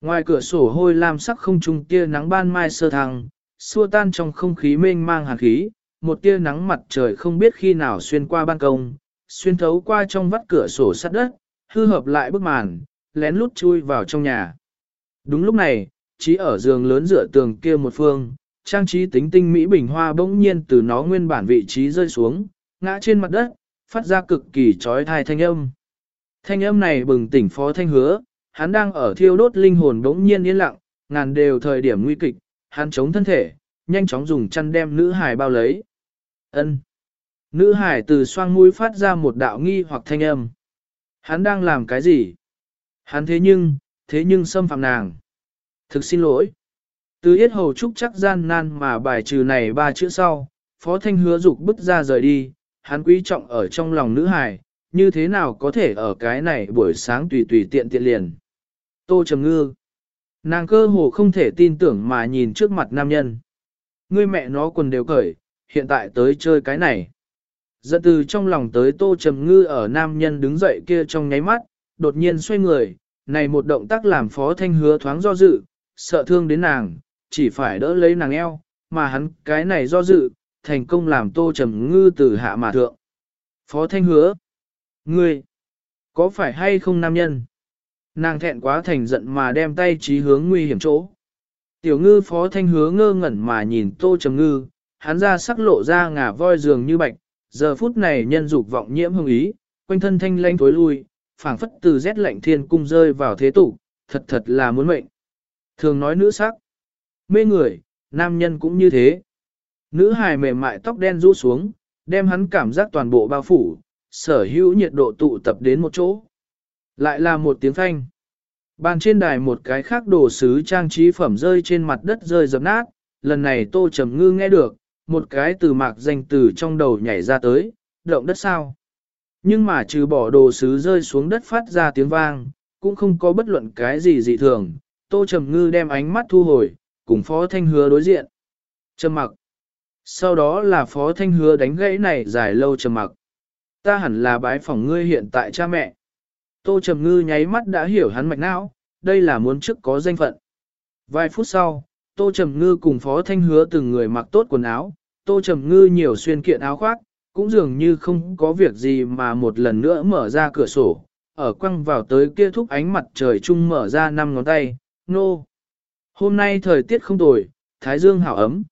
Ngoài cửa sổ hôi lam sắc không trung tia nắng ban mai sơ thăng, xua tan trong không khí mênh mang hàn khí, một tia nắng mặt trời không biết khi nào xuyên qua ban công, xuyên thấu qua trong vắt cửa sổ sắt đất, hư hợp lại bức màn, lén lút chui vào trong nhà. Đúng lúc này, trí ở giường lớn dựa tường kia một phương, trang trí tính tinh mỹ bình hoa bỗng nhiên từ nó nguyên bản vị trí rơi xuống, ngã trên mặt đất, phát ra cực kỳ trói thai thanh âm. Thanh âm này bừng tỉnh phó thanh hứa, hắn đang ở thiêu đốt linh hồn bỗng nhiên yên lặng, ngàn đều thời điểm nguy kịch, hắn chống thân thể, nhanh chóng dùng chăn đem nữ hải bao lấy. ân Nữ hải từ xoang mũi phát ra một đạo nghi hoặc thanh âm. Hắn đang làm cái gì? Hắn thế nhưng, thế nhưng xâm phạm nàng. Thực xin lỗi. Từ yết hầu trúc chắc gian nan mà bài trừ này ba chữ sau, phó thanh hứa dục bứt ra rời đi, hắn quý trọng ở trong lòng nữ hài, như thế nào có thể ở cái này buổi sáng tùy tùy tiện tiện liền. Tô Trầm Ngư. Nàng cơ hồ không thể tin tưởng mà nhìn trước mặt nam nhân. Ngươi mẹ nó quần đều cởi, hiện tại tới chơi cái này. giận từ trong lòng tới Tô Trầm Ngư ở nam nhân đứng dậy kia trong nháy mắt, đột nhiên xoay người, này một động tác làm phó thanh hứa thoáng do dự, sợ thương đến nàng, chỉ phải đỡ lấy nàng eo, mà hắn cái này do dự, thành công làm Tô Trầm Ngư từ hạ mà thượng. Phó thanh hứa, ngươi, có phải hay không nam nhân? Nàng thẹn quá thành giận mà đem tay trí hướng nguy hiểm chỗ. Tiểu ngư phó thanh hứa ngơ ngẩn mà nhìn tô trầm ngư, hắn ra sắc lộ ra ngả voi giường như bạch, giờ phút này nhân dục vọng nhiễm hương ý, quanh thân thanh lanh tối lui, phảng phất từ rét lạnh thiên cung rơi vào thế tục, thật thật là muốn mệnh. Thường nói nữ sắc, mê người, nam nhân cũng như thế. Nữ hài mềm mại tóc đen rũ xuống, đem hắn cảm giác toàn bộ bao phủ, sở hữu nhiệt độ tụ tập đến một chỗ. Lại là một tiếng thanh. Bàn trên đài một cái khác đồ sứ trang trí phẩm rơi trên mặt đất rơi dập nát, lần này tô trầm ngư nghe được, một cái từ mạc danh từ trong đầu nhảy ra tới, động đất sao. Nhưng mà trừ bỏ đồ sứ rơi xuống đất phát ra tiếng vang, cũng không có bất luận cái gì dị thường, tô trầm ngư đem ánh mắt thu hồi, cùng phó thanh hứa đối diện. Trầm mặc. Sau đó là phó thanh hứa đánh gãy này dài lâu trầm mặc. Ta hẳn là bái phỏng ngươi hiện tại cha mẹ. Tô Trầm Ngư nháy mắt đã hiểu hắn mạch não, đây là muốn trước có danh phận. Vài phút sau, Tô Trầm Ngư cùng Phó Thanh hứa từng người mặc tốt quần áo, Tô Trầm Ngư nhiều xuyên kiện áo khoác, cũng dường như không có việc gì mà một lần nữa mở ra cửa sổ, ở quăng vào tới kia thúc ánh mặt trời chung mở ra năm ngón tay, nô. Hôm nay thời tiết không tồi, thái dương hảo ấm.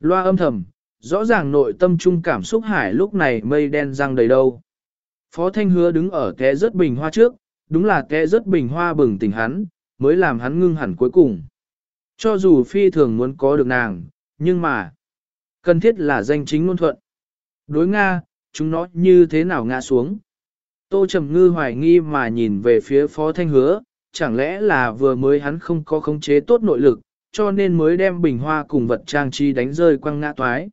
Loa âm thầm, rõ ràng nội tâm trung cảm xúc hải lúc này mây đen răng đầy đâu. Phó Thanh Hứa đứng ở té rớt bình hoa trước, đúng là té rớt bình hoa bừng tỉnh hắn, mới làm hắn ngưng hẳn cuối cùng. Cho dù phi thường muốn có được nàng, nhưng mà, cần thiết là danh chính ngôn thuận. Đối Nga, chúng nó như thế nào ngã xuống. Tô Trầm Ngư hoài nghi mà nhìn về phía Phó Thanh Hứa, chẳng lẽ là vừa mới hắn không có khống chế tốt nội lực, cho nên mới đem bình hoa cùng vật trang trí đánh rơi quăng ngã toái.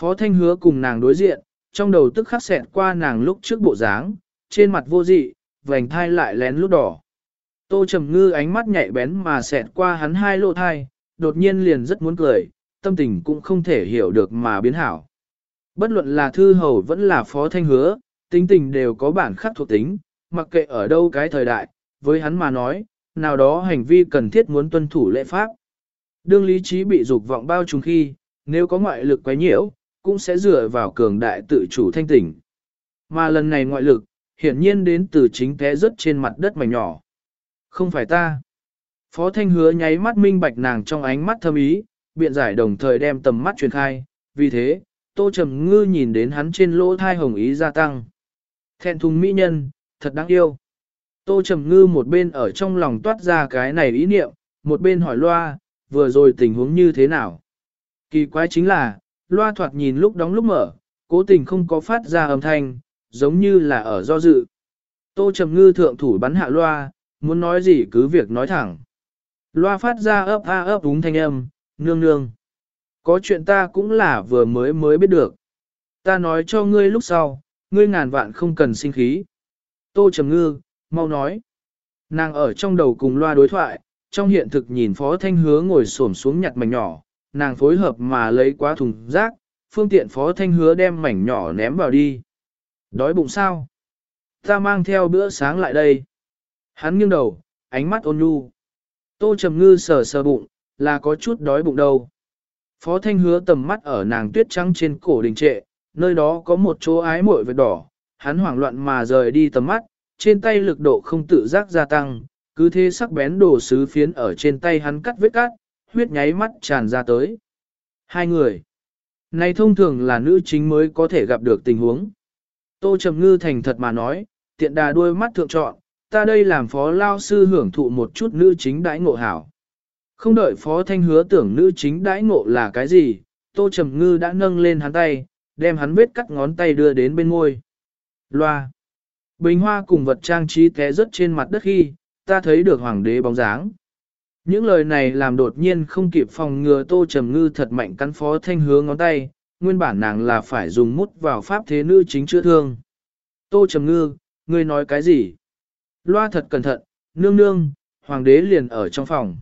Phó Thanh Hứa cùng nàng đối diện, trong đầu tức khắc xẹt qua nàng lúc trước bộ dáng, trên mặt vô dị, vành thai lại lén lút đỏ. Tô Trầm Ngư ánh mắt nhạy bén mà xẹt qua hắn hai lỗ thai, đột nhiên liền rất muốn cười, tâm tình cũng không thể hiểu được mà biến hảo. Bất luận là thư hầu vẫn là phó thanh hứa, tính tình đều có bản khắc thuộc tính, mặc kệ ở đâu cái thời đại, với hắn mà nói, nào đó hành vi cần thiết muốn tuân thủ lễ pháp. Đương lý trí bị dục vọng bao trùm khi, nếu có ngoại lực quấy nhiễu, cũng sẽ dựa vào cường đại tự chủ thanh tỉnh. Mà lần này ngoại lực, hiển nhiên đến từ chính té rớt trên mặt đất mảnh nhỏ. Không phải ta. Phó Thanh hứa nháy mắt minh bạch nàng trong ánh mắt thâm ý, biện giải đồng thời đem tầm mắt truyền khai, vì thế, Tô Trầm Ngư nhìn đến hắn trên lỗ thai hồng ý gia tăng. Thẹn thùng mỹ nhân, thật đáng yêu. Tô Trầm Ngư một bên ở trong lòng toát ra cái này ý niệm, một bên hỏi loa, vừa rồi tình huống như thế nào. Kỳ quái chính là, loa thoạt nhìn lúc đóng lúc mở, cố tình không có phát ra âm thanh, giống như là ở do dự. Tô Trầm Ngư thượng thủ bắn hạ loa, muốn nói gì cứ việc nói thẳng. Loa phát ra ấp a ấp đúng thanh âm, nương nương. Có chuyện ta cũng là vừa mới mới biết được. Ta nói cho ngươi lúc sau, ngươi ngàn vạn không cần sinh khí. Tô Trầm Ngư, mau nói. Nàng ở trong đầu cùng loa đối thoại, trong hiện thực nhìn Phó Thanh Hứa ngồi xổm xuống nhặt mảnh nhỏ, nàng phối hợp mà lấy quá thùng rác, phương tiện phó thanh hứa đem mảnh nhỏ ném vào đi. Đói bụng sao? Ta mang theo bữa sáng lại đây. Hắn nghiêng đầu, ánh mắt ôn nhu. Tô trầm ngư sờ sờ bụng, là có chút đói bụng đâu. Phó thanh hứa tầm mắt ở nàng tuyết trắng trên cổ đình trệ, nơi đó có một chỗ ái muội vệt đỏ. Hắn hoảng loạn mà rời đi tầm mắt, trên tay lực độ không tự giác gia tăng, cứ thế sắc bén đồ sứ phiến ở trên tay hắn cắt vết cắt, huyết nháy mắt tràn ra tới. Hai người. Này thông thường là nữ chính mới có thể gặp được tình huống. Tô Trầm Ngư thành thật mà nói, tiện đà đuôi mắt thượng chọn, ta đây làm phó lao sư hưởng thụ một chút nữ chính đãi ngộ hảo. Không đợi phó thanh hứa tưởng nữ chính đãi ngộ là cái gì, Tô Trầm Ngư đã nâng lên hắn tay, đem hắn vết cắt ngón tay đưa đến bên môi. Loa. Bình hoa cùng vật trang trí té rớt trên mặt đất khi, ta thấy được hoàng đế bóng dáng. Những lời này làm đột nhiên không kịp phòng ngừa tô trầm ngư thật mạnh cắn phó thanh hứa ngón tay, nguyên bản nàng là phải dùng mút vào pháp thế nữ chính chữa thương. Tô Trầm Ngư, ngươi nói cái gì? Loa thật cẩn thận, nương nương, hoàng đế liền ở trong phòng.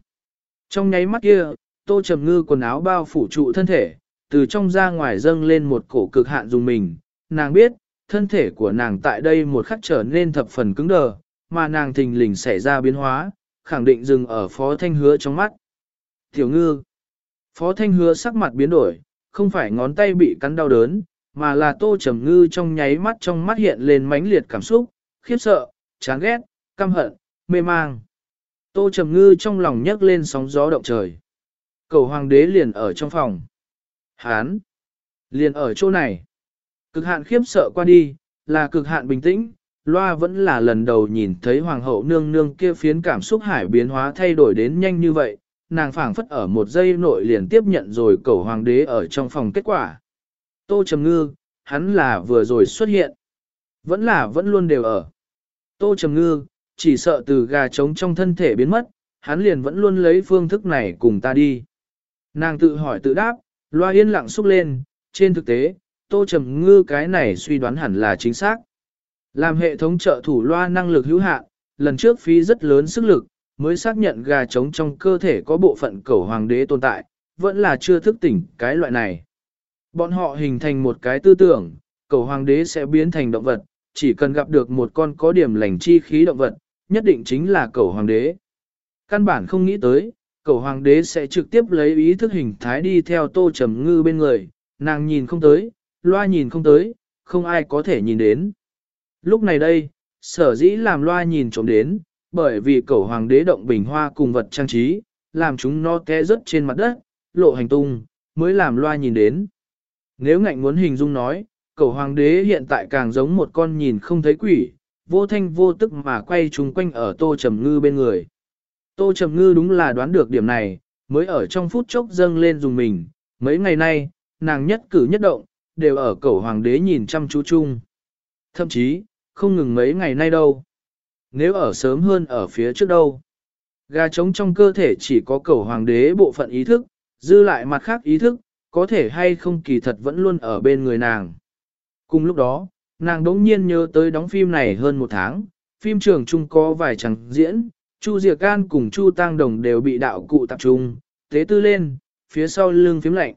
Trong nháy mắt kia, Tô Trầm Ngư quần áo bao phủ trụ thân thể, từ trong ra ngoài dâng lên một cổ cực hạn dùng mình. Nàng biết, thân thể của nàng tại đây một khắc trở nên thập phần cứng đờ, mà nàng thình lình xảy ra biến hóa, khẳng định dừng ở Phó Thanh Hứa trong mắt. Tiểu ngư. Phó Thanh Hứa sắc mặt biến đổi, không phải ngón tay bị cắn đau đớn, mà là Tô Trầm Ngư trong nháy mắt trong mắt hiện lên mãnh liệt cảm xúc, khiếp sợ, chán ghét, căm hận, mê mang. Tô Trầm Ngư trong lòng nhấc lên sóng gió động trời. Cầu hoàng đế liền ở trong phòng. Hán! Liền ở chỗ này. Cực hạn khiếp sợ qua đi, là cực hạn bình tĩnh, loa vẫn là lần đầu nhìn thấy hoàng hậu nương nương kia phiến cảm xúc hải biến hóa thay đổi đến nhanh như vậy, nàng phảng phất ở một giây nội liền tiếp nhận rồi cầu hoàng đế ở trong phòng kết quả. Tô Trầm Ngư, hắn là vừa rồi xuất hiện. Vẫn là vẫn luôn đều ở. Tô Trầm Ngư, chỉ sợ từ gà trống trong thân thể biến mất, hắn liền vẫn luôn lấy phương thức này cùng ta đi. Nàng tự hỏi tự đáp, loa yên lặng xúc lên, trên thực tế, Tô Trầm Ngư cái này suy đoán hẳn là chính xác. Làm hệ thống trợ thủ loa năng lực hữu hạn, lần trước phí rất lớn sức lực, mới xác nhận gà trống trong cơ thể có bộ phận cẩu hoàng đế tồn tại, vẫn là chưa thức tỉnh cái loại này. Bọn họ hình thành một cái tư tưởng, cẩu hoàng đế sẽ biến thành động vật, chỉ cần gặp được một con có điểm lành chi khí động vật, nhất định chính là cẩu hoàng đế. Căn bản không nghĩ tới, cẩu hoàng đế sẽ trực tiếp lấy ý thức hình thái đi theo tô trầm ngư bên người, nàng nhìn không tới, loa nhìn không tới, không ai có thể nhìn đến. Lúc này đây, sở dĩ làm loa nhìn trộm đến, bởi vì cẩu hoàng đế động bình hoa cùng vật trang trí, làm chúng nó té rớt trên mặt đất, lộ hành tung, mới làm loa nhìn đến. Nếu ngạnh muốn hình dung nói, cẩu hoàng đế hiện tại càng giống một con nhìn không thấy quỷ, vô thanh vô tức mà quay chung quanh ở tô trầm ngư bên người. Tô trầm ngư đúng là đoán được điểm này, mới ở trong phút chốc dâng lên dùng mình, mấy ngày nay, nàng nhất cử nhất động, đều ở cẩu hoàng đế nhìn chăm chú chung. Thậm chí, không ngừng mấy ngày nay đâu. Nếu ở sớm hơn ở phía trước đâu. Gà trống trong cơ thể chỉ có cẩu hoàng đế bộ phận ý thức, dư lại mặt khác ý thức, có thể hay không kỳ thật vẫn luôn ở bên người nàng. Cùng lúc đó, nàng đống nhiên nhớ tới đóng phim này hơn một tháng, phim trường chung có vài chẳng diễn, Chu Diệc Can cùng Chu Tăng Đồng đều bị đạo cụ tập trung, tế tư lên, phía sau lưng phím lạnh.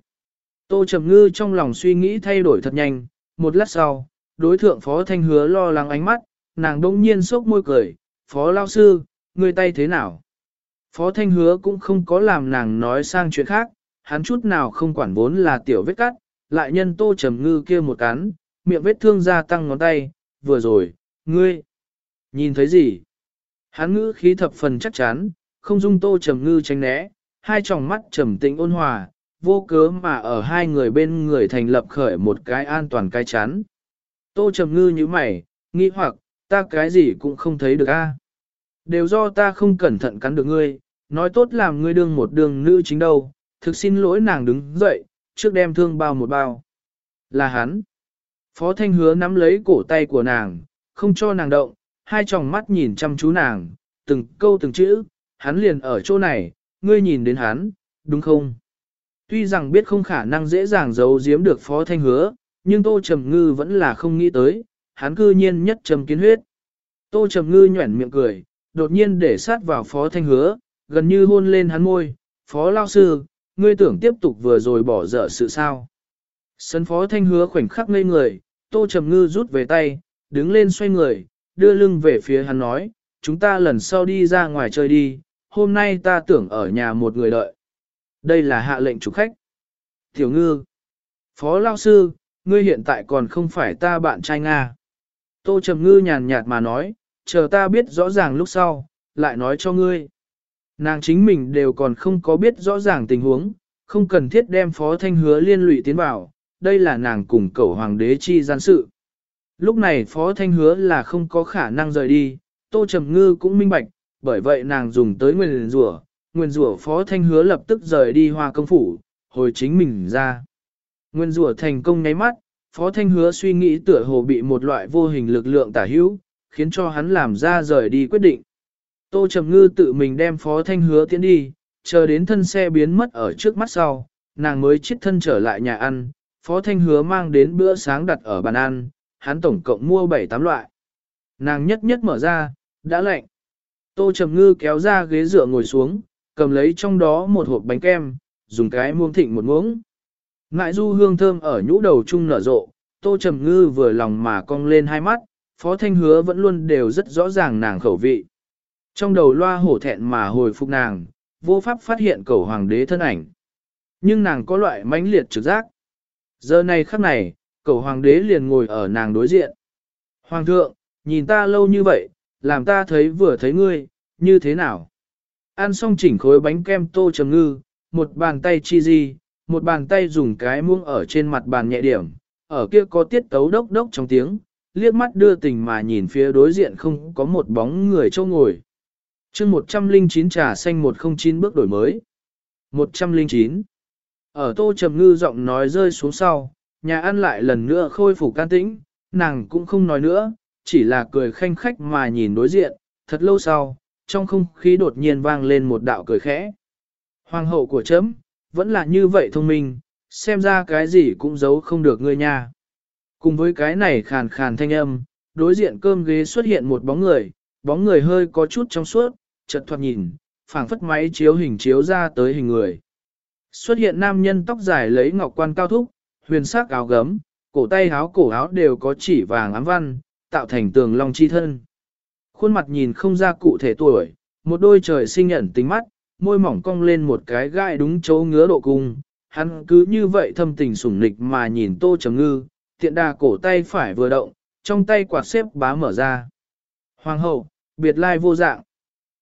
Tô Trầm Ngư trong lòng suy nghĩ thay đổi thật nhanh, một lát sau, đối thượng Phó Thanh Hứa lo lắng ánh mắt, nàng đông nhiên sốc môi cười, Phó Lao Sư, người tay thế nào? Phó Thanh Hứa cũng không có làm nàng nói sang chuyện khác, hắn chút nào không quản vốn là tiểu vết cắt, lại nhân Tô Trầm Ngư kia một cắn, miệng vết thương gia tăng ngón tay, vừa rồi, ngươi, nhìn thấy gì? Hắn ngữ khí thập phần chắc chắn, không dung Tô Trầm Ngư tránh né, hai tròng mắt trầm tĩnh ôn hòa, vô cớ mà ở hai người bên người thành lập khởi một cái an toàn cái chắn. Tô trầm ngư như mày, nghĩ hoặc, ta cái gì cũng không thấy được a. À? Đều do ta không cẩn thận cắn được ngươi, nói tốt làm ngươi đương một đường nữ chính đâu, thực xin lỗi nàng đứng dậy, trước đem thương bao một bao. Là hắn. Phó Thanh hứa nắm lấy cổ tay của nàng, không cho nàng động, hai tròng mắt nhìn chăm chú nàng, từng câu từng chữ, hắn liền ở chỗ này, ngươi nhìn đến hắn, đúng không? Tuy rằng biết không khả năng dễ dàng giấu giếm được Phó Thanh hứa, nhưng Tô Trầm Ngư vẫn là không nghĩ tới, hắn cư nhiên nhất trầm kiến huyết. Tô Trầm Ngư nhuẩn miệng cười, đột nhiên để sát vào Phó Thanh hứa, gần như hôn lên hắn môi, Phó Lao Sư, ngươi tưởng tiếp tục vừa rồi bỏ dở sự sao. Sân Phó Thanh hứa khoảnh khắc ngây người, Tô Trầm Ngư rút về tay, đứng lên xoay người, đưa lưng về phía hắn nói, chúng ta lần sau đi ra ngoài chơi đi, hôm nay ta tưởng ở nhà một người đợi. Đây là hạ lệnh chủ khách. Tiểu ngư. Phó Lao Sư, ngươi hiện tại còn không phải ta bạn trai Nga. Tô Trầm Ngư nhàn nhạt mà nói, chờ ta biết rõ ràng lúc sau, lại nói cho ngươi. Nàng chính mình đều còn không có biết rõ ràng tình huống, không cần thiết đem Phó Thanh Hứa liên lụy tiến vào, đây là nàng cùng cậu hoàng đế chi gian sự. Lúc này Phó Thanh Hứa là không có khả năng rời đi, Tô Trầm Ngư cũng minh bạch, bởi vậy nàng dùng tới nguyên rủa nguyên rủa Phó Thanh Hứa lập tức rời đi hoa công phủ, hồi chính mình ra. Nguyên rủa thành công nháy mắt, Phó Thanh Hứa suy nghĩ tựa hồ bị một loại vô hình lực lượng tả hữu, khiến cho hắn làm ra rời đi quyết định. Tô Trầm Ngư tự mình đem Phó Thanh Hứa tiến đi, chờ đến thân xe biến mất ở trước mắt sau, nàng mới chiết thân trở lại nhà ăn, Phó Thanh hứa mang đến bữa sáng đặt ở bàn ăn, hắn tổng cộng mua 7-8 loại. Nàng nhất nhất mở ra, đã lạnh. Tô Trầm Ngư kéo ra ghế dựa ngồi xuống, cầm lấy trong đó một hộp bánh kem, dùng cái muông thịnh một muỗng. Ngại du hương thơm ở nhũ đầu chung nở rộ, Tô Trầm Ngư vừa lòng mà cong lên hai mắt, Phó Thanh Hứa vẫn luôn đều rất rõ ràng nàng khẩu vị. Trong đầu loa hổ thẹn mà hồi phục nàng, vô pháp phát hiện cầu hoàng đế thân ảnh. Nhưng nàng có loại mãnh liệt trực giác. Giờ này khắc này, cầu hoàng đế liền ngồi ở nàng đối diện. Hoàng thượng, nhìn ta lâu như vậy, làm ta thấy vừa thấy ngươi, như thế nào? Ăn xong chỉnh khối bánh kem tô trầm ngư, một bàn tay chi di, một bàn tay dùng cái muông ở trên mặt bàn nhẹ điểm, ở kia có tiết tấu đốc đốc trong tiếng, liếc mắt đưa tình mà nhìn phía đối diện không có một bóng người châu ngồi. chương 109 trà xanh 109 bước đổi mới. 109. Ở tô trầm ngư giọng nói rơi xuống sau, nhà ăn lại lần nữa khôi phục can tĩnh, nàng cũng không nói nữa, chỉ là cười khanh khách mà nhìn đối diện, thật lâu sau, trong không khí đột nhiên vang lên một đạo cười khẽ. Hoàng hậu của chấm, vẫn là như vậy thông minh, xem ra cái gì cũng giấu không được ngươi nha. Cùng với cái này khàn khàn thanh âm, đối diện cơm ghế xuất hiện một bóng người, bóng người hơi có chút trong suốt, chợt thoạt nhìn, phảng phất máy chiếu hình chiếu ra tới hình người. Xuất hiện nam nhân tóc dài lấy ngọc quan cao thúc, huyền sắc áo gấm, cổ tay áo cổ áo đều có chỉ vàng ám văn, tạo thành tường long chi thân. Khuôn mặt nhìn không ra cụ thể tuổi, một đôi trời sinh nhận tính mắt, môi mỏng cong lên một cái gai đúng chỗ ngứa độ cung. Hắn cứ như vậy thâm tình sủng nịch mà nhìn tô trầm ngư, tiện đà cổ tay phải vừa động, trong tay quạt xếp bá mở ra. Hoàng hậu, biệt lai vô dạng.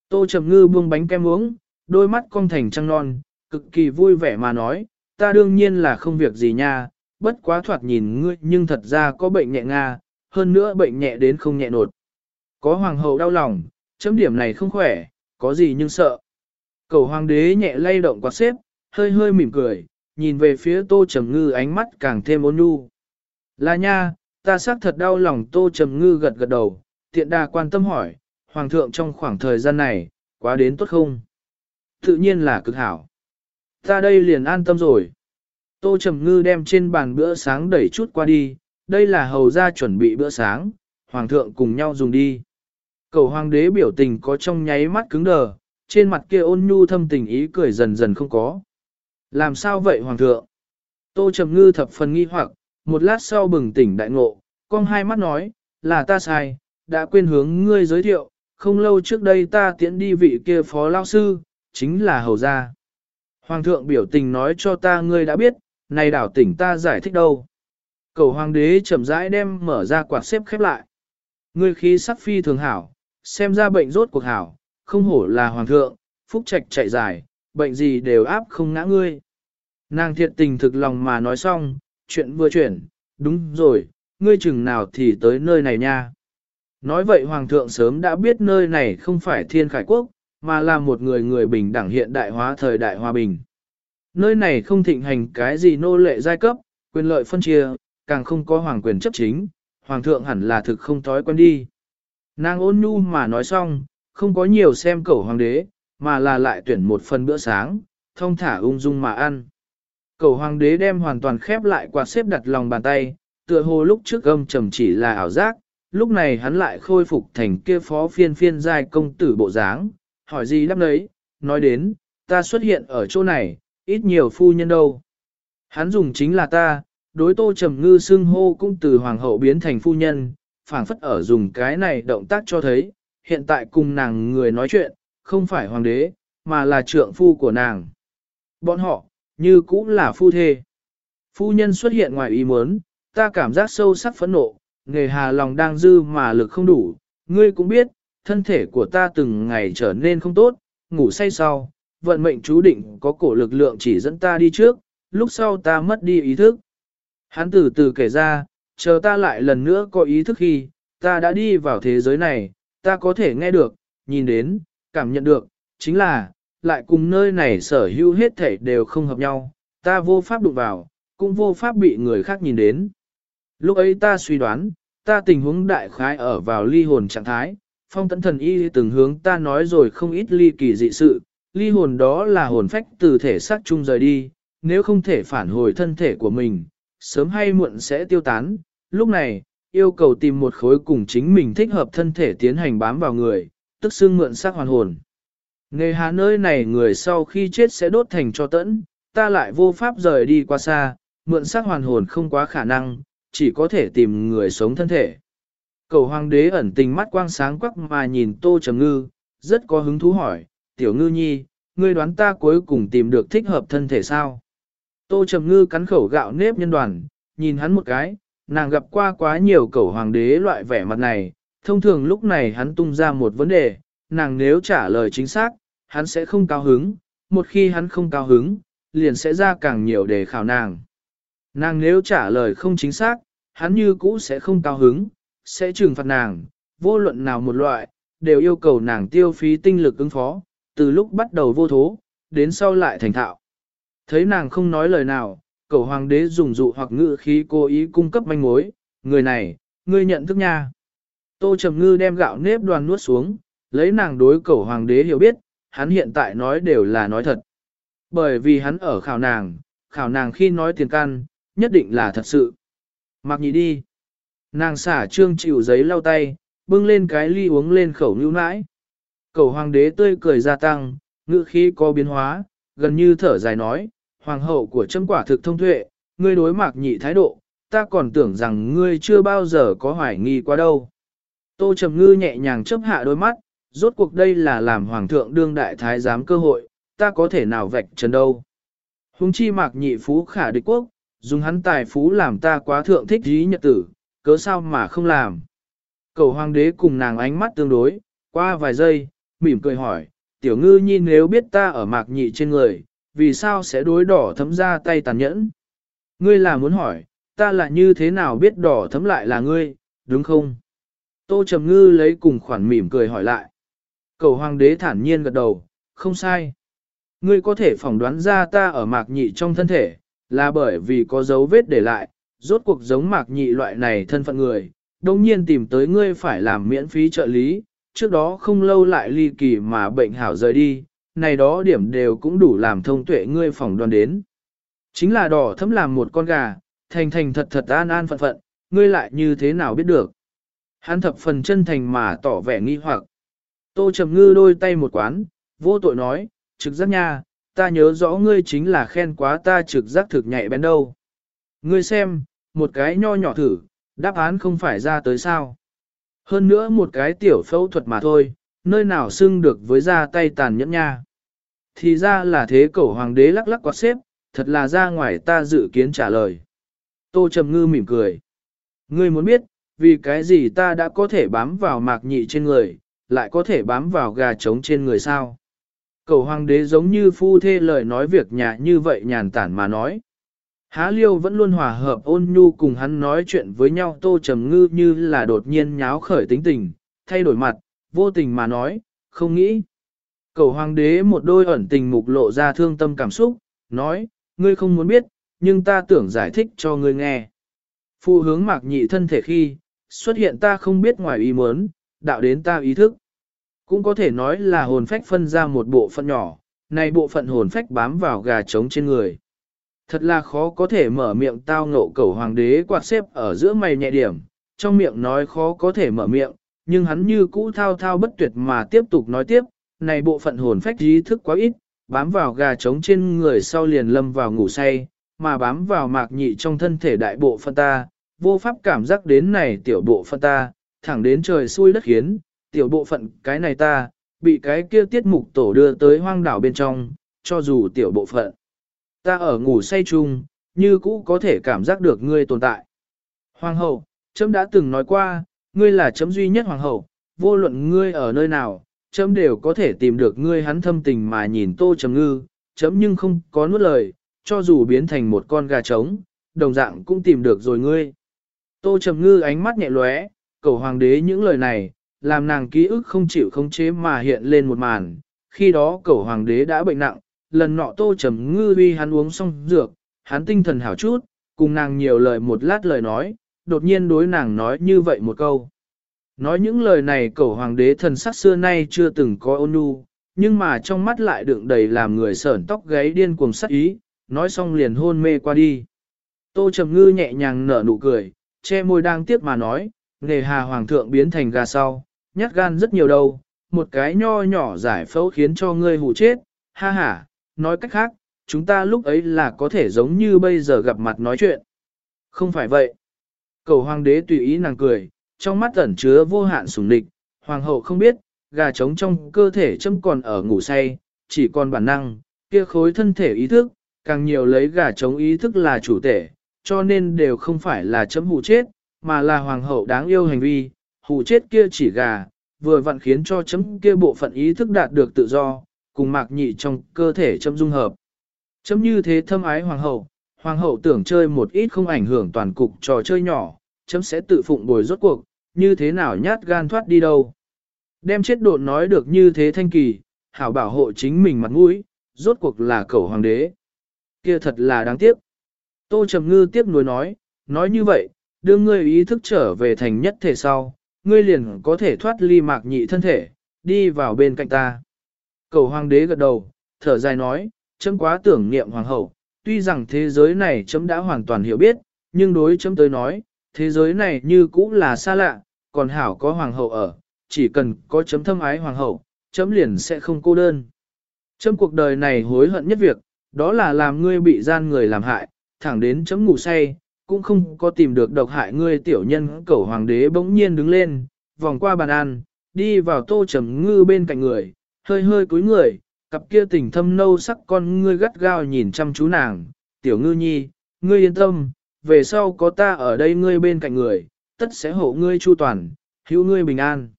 Tô trầm ngư buông bánh kem uống, đôi mắt cong thành trăng non, cực kỳ vui vẻ mà nói, ta đương nhiên là không việc gì nha, bất quá thoạt nhìn ngươi nhưng thật ra có bệnh nhẹ nga, hơn nữa bệnh nhẹ đến không nhẹ nột. Có hoàng hậu đau lòng, chấm điểm này không khỏe, có gì nhưng sợ. Cầu hoàng đế nhẹ lay động quạt xếp, hơi hơi mỉm cười, nhìn về phía tô trầm ngư ánh mắt càng thêm ôn nhu. Là nha, ta xác thật đau lòng tô trầm ngư gật gật đầu, tiện đà quan tâm hỏi, hoàng thượng trong khoảng thời gian này, quá đến tốt không? Tự nhiên là cực hảo. Ta đây liền an tâm rồi. Tô Trầm Ngư đem trên bàn bữa sáng đẩy chút qua đi, đây là hầu ra chuẩn bị bữa sáng, hoàng thượng cùng nhau dùng đi. Cầu hoàng đế biểu tình có trong nháy mắt cứng đờ, trên mặt kia ôn nhu thâm tình ý cười dần dần không có. Làm sao vậy hoàng thượng? Tô Trầm Ngư thập phần nghi hoặc, một lát sau bừng tỉnh đại ngộ, con hai mắt nói, là ta sai, đã quên hướng ngươi giới thiệu, không lâu trước đây ta tiễn đi vị kia phó lao sư, chính là hầu gia. Hoàng thượng biểu tình nói cho ta ngươi đã biết, này đảo tỉnh ta giải thích đâu. Cầu hoàng đế chậm rãi đem mở ra quạt xếp khép lại. Ngươi khí sắc phi thường hảo, xem ra bệnh rốt cuộc hảo, không hổ là hoàng thượng, phúc trạch chạy dài, bệnh gì đều áp không ngã ngươi. Nàng thiệt tình thực lòng mà nói xong, chuyện vừa chuyển, đúng rồi, ngươi chừng nào thì tới nơi này nha. Nói vậy hoàng thượng sớm đã biết nơi này không phải thiên khải quốc, mà là một người người bình đẳng hiện đại hóa thời đại hòa bình. Nơi này không thịnh hành cái gì nô lệ giai cấp, quyền lợi phân chia, càng không có hoàng quyền chấp chính, hoàng thượng hẳn là thực không thói quen đi. Nàng ôn nhu mà nói xong, không có nhiều xem cẩu hoàng đế, mà là lại tuyển một phần bữa sáng, thông thả ung dung mà ăn. Cẩu hoàng đế đem hoàn toàn khép lại quạt xếp đặt lòng bàn tay, tựa hồ lúc trước âm trầm chỉ là ảo giác, lúc này hắn lại khôi phục thành kia phó phiên phiên giai công tử bộ dáng, hỏi gì đáp đấy, nói đến, ta xuất hiện ở chỗ này, ít nhiều phu nhân đâu. Hắn dùng chính là ta, đối tô trầm ngư xưng hô cũng từ hoàng hậu biến thành phu nhân, phảng phất ở dùng cái này động tác cho thấy, hiện tại cùng nàng người nói chuyện, không phải hoàng đế, mà là trượng phu của nàng. Bọn họ, như cũng là phu thê. Phu nhân xuất hiện ngoài ý muốn, ta cảm giác sâu sắc phẫn nộ, nghề hà lòng đang dư mà lực không đủ, ngươi cũng biết, thân thể của ta từng ngày trở nên không tốt, ngủ say sau, vận mệnh chú định có cổ lực lượng chỉ dẫn ta đi trước, lúc sau ta mất đi ý thức. Hắn từ từ kể ra, chờ ta lại lần nữa có ý thức khi, ta đã đi vào thế giới này, ta có thể nghe được, nhìn đến, cảm nhận được, chính là, lại cùng nơi này sở hữu hết thể đều không hợp nhau, ta vô pháp đụng vào, cũng vô pháp bị người khác nhìn đến. Lúc ấy ta suy đoán, ta tình huống đại khái ở vào ly hồn trạng thái, phong tấn thần y từng hướng ta nói rồi không ít ly kỳ dị sự, ly hồn đó là hồn phách từ thể xác chung rời đi, nếu không thể phản hồi thân thể của mình, sớm hay muộn sẽ tiêu tán, lúc này, yêu cầu tìm một khối cùng chính mình thích hợp thân thể tiến hành bám vào người, tức xương mượn xác hoàn hồn. Nghề hà nơi này người sau khi chết sẽ đốt thành cho tẫn, ta lại vô pháp rời đi qua xa, mượn xác hoàn hồn không quá khả năng, chỉ có thể tìm người sống thân thể. Cầu hoàng đế ẩn tình mắt quang sáng quắc mà nhìn tô trầm ngư, rất có hứng thú hỏi, tiểu ngư nhi, ngươi đoán ta cuối cùng tìm được thích hợp thân thể sao? Tô trầm ngư cắn khẩu gạo nếp nhân đoàn, nhìn hắn một cái, nàng gặp qua quá nhiều cẩu hoàng đế loại vẻ mặt này, thông thường lúc này hắn tung ra một vấn đề, nàng nếu trả lời chính xác, hắn sẽ không cao hứng, một khi hắn không cao hứng, liền sẽ ra càng nhiều để khảo nàng. Nàng nếu trả lời không chính xác, hắn như cũ sẽ không cao hứng, sẽ trừng phạt nàng, vô luận nào một loại, đều yêu cầu nàng tiêu phí tinh lực ứng phó, từ lúc bắt đầu vô thố, đến sau lại thành thạo. Thấy nàng không nói lời nào, cầu hoàng đế dùng dụ hoặc ngữ khí cố ý cung cấp manh mối, người này, ngươi nhận thức nha. Tô Trầm Ngư đem gạo nếp đoàn nuốt xuống, lấy nàng đối cầu hoàng đế hiểu biết, hắn hiện tại nói đều là nói thật. Bởi vì hắn ở khảo nàng, khảo nàng khi nói tiền căn, nhất định là thật sự. Mặc nhị đi. Nàng xả trương chịu giấy lau tay, bưng lên cái ly uống lên khẩu nưu nãi. Cầu hoàng đế tươi cười gia tăng, ngữ khí có biến hóa, gần như thở dài nói, hoàng hậu của châm quả thực thông tuệ, ngươi đối mạc nhị thái độ, ta còn tưởng rằng ngươi chưa bao giờ có hoài nghi qua đâu. Tô Trầm Ngư nhẹ nhàng chấp hạ đôi mắt, rốt cuộc đây là làm hoàng thượng đương đại thái giám cơ hội, ta có thể nào vạch trần đâu. Hùng chi mạc nhị phú khả địch quốc, dùng hắn tài phú làm ta quá thượng thích dí nhật tử, cớ sao mà không làm. Cầu hoàng đế cùng nàng ánh mắt tương đối, qua vài giây, mỉm cười hỏi, tiểu ngư nhi nếu biết ta ở mạc nhị trên người, vì sao sẽ đối đỏ thấm ra tay tàn nhẫn? Ngươi là muốn hỏi, ta là như thế nào biết đỏ thấm lại là ngươi, đúng không? Tô Trầm Ngư lấy cùng khoản mỉm cười hỏi lại. Cầu hoàng đế thản nhiên gật đầu, không sai. Ngươi có thể phỏng đoán ra ta ở mạc nhị trong thân thể, là bởi vì có dấu vết để lại, rốt cuộc giống mạc nhị loại này thân phận người, đồng nhiên tìm tới ngươi phải làm miễn phí trợ lý, trước đó không lâu lại ly kỳ mà bệnh hảo rời đi, này đó điểm đều cũng đủ làm thông tuệ ngươi phỏng đoán đến. Chính là đỏ thấm làm một con gà, thành thành thật thật an an phận phận, ngươi lại như thế nào biết được. Hắn thập phần chân thành mà tỏ vẻ nghi hoặc. Tô Trầm Ngư đôi tay một quán, vô tội nói, trực giác nha, ta nhớ rõ ngươi chính là khen quá ta trực giác thực nhạy bén đâu. Ngươi xem, một cái nho nhỏ thử, đáp án không phải ra tới sao. Hơn nữa một cái tiểu phẫu thuật mà thôi, nơi nào xưng được với ra tay tàn nhẫn nha. Thì ra là thế cẩu hoàng đế lắc lắc quạt xếp, thật là ra ngoài ta dự kiến trả lời. Tô Trầm Ngư mỉm cười. Ngươi muốn biết, vì cái gì ta đã có thể bám vào mạc nhị trên người, lại có thể bám vào gà trống trên người sao? Cầu hoàng đế giống như phu thê lời nói việc nhà như vậy nhàn tản mà nói. Há liêu vẫn luôn hòa hợp ôn nhu cùng hắn nói chuyện với nhau tô trầm ngư như là đột nhiên nháo khởi tính tình, thay đổi mặt, vô tình mà nói, không nghĩ. Cầu hoàng đế một đôi ẩn tình mục lộ ra thương tâm cảm xúc, nói, ngươi không muốn biết, nhưng ta tưởng giải thích cho ngươi nghe. Phụ hướng mạc nhị thân thể khi, xuất hiện ta không biết ngoài ý muốn, đạo đến ta ý thức. Cũng có thể nói là hồn phách phân ra một bộ phận nhỏ, này bộ phận hồn phách bám vào gà trống trên người. Thật là khó có thể mở miệng tao ngộ cầu hoàng đế quạt xếp ở giữa mày nhẹ điểm, trong miệng nói khó có thể mở miệng, nhưng hắn như cũ thao thao bất tuyệt mà tiếp tục nói tiếp, này bộ phận hồn phách ý thức quá ít, bám vào gà trống trên người sau liền lâm vào ngủ say, mà bám vào mạc nhị trong thân thể đại bộ phận ta, vô pháp cảm giác đến này tiểu bộ phận ta, thẳng đến trời xui đất khiến, tiểu bộ phận cái này ta, bị cái kia tiết mục tổ đưa tới hoang đảo bên trong, cho dù tiểu bộ phận. Ta ở ngủ say chung, như cũ có thể cảm giác được ngươi tồn tại. Hoàng hậu, chấm đã từng nói qua, ngươi là chấm duy nhất hoàng hậu, vô luận ngươi ở nơi nào, chấm đều có thể tìm được ngươi hắn thâm tình mà nhìn tô trầm ngư, chấm nhưng không có nuốt lời, cho dù biến thành một con gà trống, đồng dạng cũng tìm được rồi ngươi. Tô trầm ngư ánh mắt nhẹ lóe, cầu hoàng đế những lời này, làm nàng ký ức không chịu khống chế mà hiện lên một màn. Khi đó cầu hoàng đế đã bệnh nặng, lần nọ tô trầm ngư uy hắn uống xong dược, hắn tinh thần hảo chút, cùng nàng nhiều lời một lát lời nói, đột nhiên đối nàng nói như vậy một câu. Nói những lời này cầu hoàng đế thần sắc xưa nay chưa từng có ôn nhu, nhưng mà trong mắt lại đựng đầy làm người sởn tóc gáy điên cuồng sắc ý, nói xong liền hôn mê qua đi. Tô Trầm Ngư nhẹ nhàng nở nụ cười, che môi đang tiếc mà nói, nghề hà hoàng thượng biến thành gà sau, nhát gan rất nhiều đâu, một cái nho nhỏ giải phẫu khiến cho ngươi hù chết, ha ha, nói cách khác, chúng ta lúc ấy là có thể giống như bây giờ gặp mặt nói chuyện. Không phải vậy. Cầu hoàng đế tùy ý nàng cười, trong mắt ẩn chứa vô hạn sùng địch, hoàng hậu không biết, gà trống trong cơ thể châm còn ở ngủ say, chỉ còn bản năng, kia khối thân thể ý thức, càng nhiều lấy gà trống ý thức là chủ thể, cho nên đều không phải là chấm hù chết, mà là hoàng hậu đáng yêu hành vi, hù chết kia chỉ gà, vừa vặn khiến cho chấm kia bộ phận ý thức đạt được tự do, cùng mạc nhị trong cơ thể chấm dung hợp. Chấm như thế thâm ái hoàng hậu, hoàng hậu tưởng chơi một ít không ảnh hưởng toàn cục trò chơi nhỏ, chấm sẽ tự phụng bồi rốt cuộc, như thế nào nhát gan thoát đi đâu. Đem chết độn nói được như thế thanh kỳ, hảo bảo hộ chính mình mặt mũi, rốt cuộc là cầu hoàng đế. Kia thật là đáng tiếc. Tô Trầm Ngư tiếp nối nói, nói như vậy, đưa ngươi ý thức trở về thành nhất thể sau, ngươi liền có thể thoát ly mạc nhị thân thể, đi vào bên cạnh ta. Cầu hoàng đế gật đầu, thở dài nói, chấm quá tưởng niệm hoàng hậu, tuy rằng thế giới này chấm đã hoàn toàn hiểu biết, nhưng đối chấm tới nói, thế giới này như cũ là xa lạ, còn hảo có hoàng hậu ở, chỉ cần có chấm thâm ái hoàng hậu, chấm liền sẽ không cô đơn. Chấm cuộc đời này hối hận nhất việc, đó là làm ngươi bị gian người làm hại, thẳng đến chấm ngủ say, cũng không có tìm được độc hại ngươi tiểu nhân cẩu hoàng đế bỗng nhiên đứng lên, vòng qua bàn ăn, đi vào tô trầm ngư bên cạnh người, hơi hơi cúi người, cặp kia tình thâm nâu sắc con ngươi gắt gao nhìn chăm chú nàng, tiểu ngư nhi, ngươi yên tâm, về sau có ta ở đây ngươi bên cạnh người, tất sẽ hộ ngươi chu toàn, hữu ngươi bình an.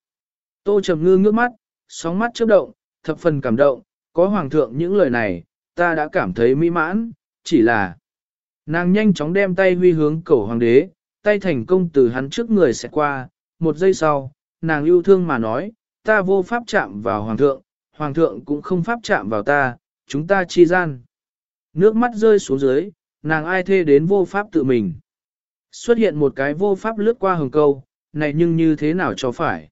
Tô trầm ngư ngước mắt, sóng mắt chớp động, thập phần cảm động, có hoàng thượng những lời này, ta đã cảm thấy mỹ mãn, chỉ là Nàng nhanh chóng đem tay huy hướng cổ hoàng đế, tay thành công từ hắn trước người sẽ qua, một giây sau, nàng yêu thương mà nói, ta vô pháp chạm vào hoàng thượng, hoàng thượng cũng không pháp chạm vào ta, chúng ta chi gian. Nước mắt rơi xuống dưới, nàng ai thê đến vô pháp tự mình. Xuất hiện một cái vô pháp lướt qua hồng câu, này nhưng như thế nào cho phải.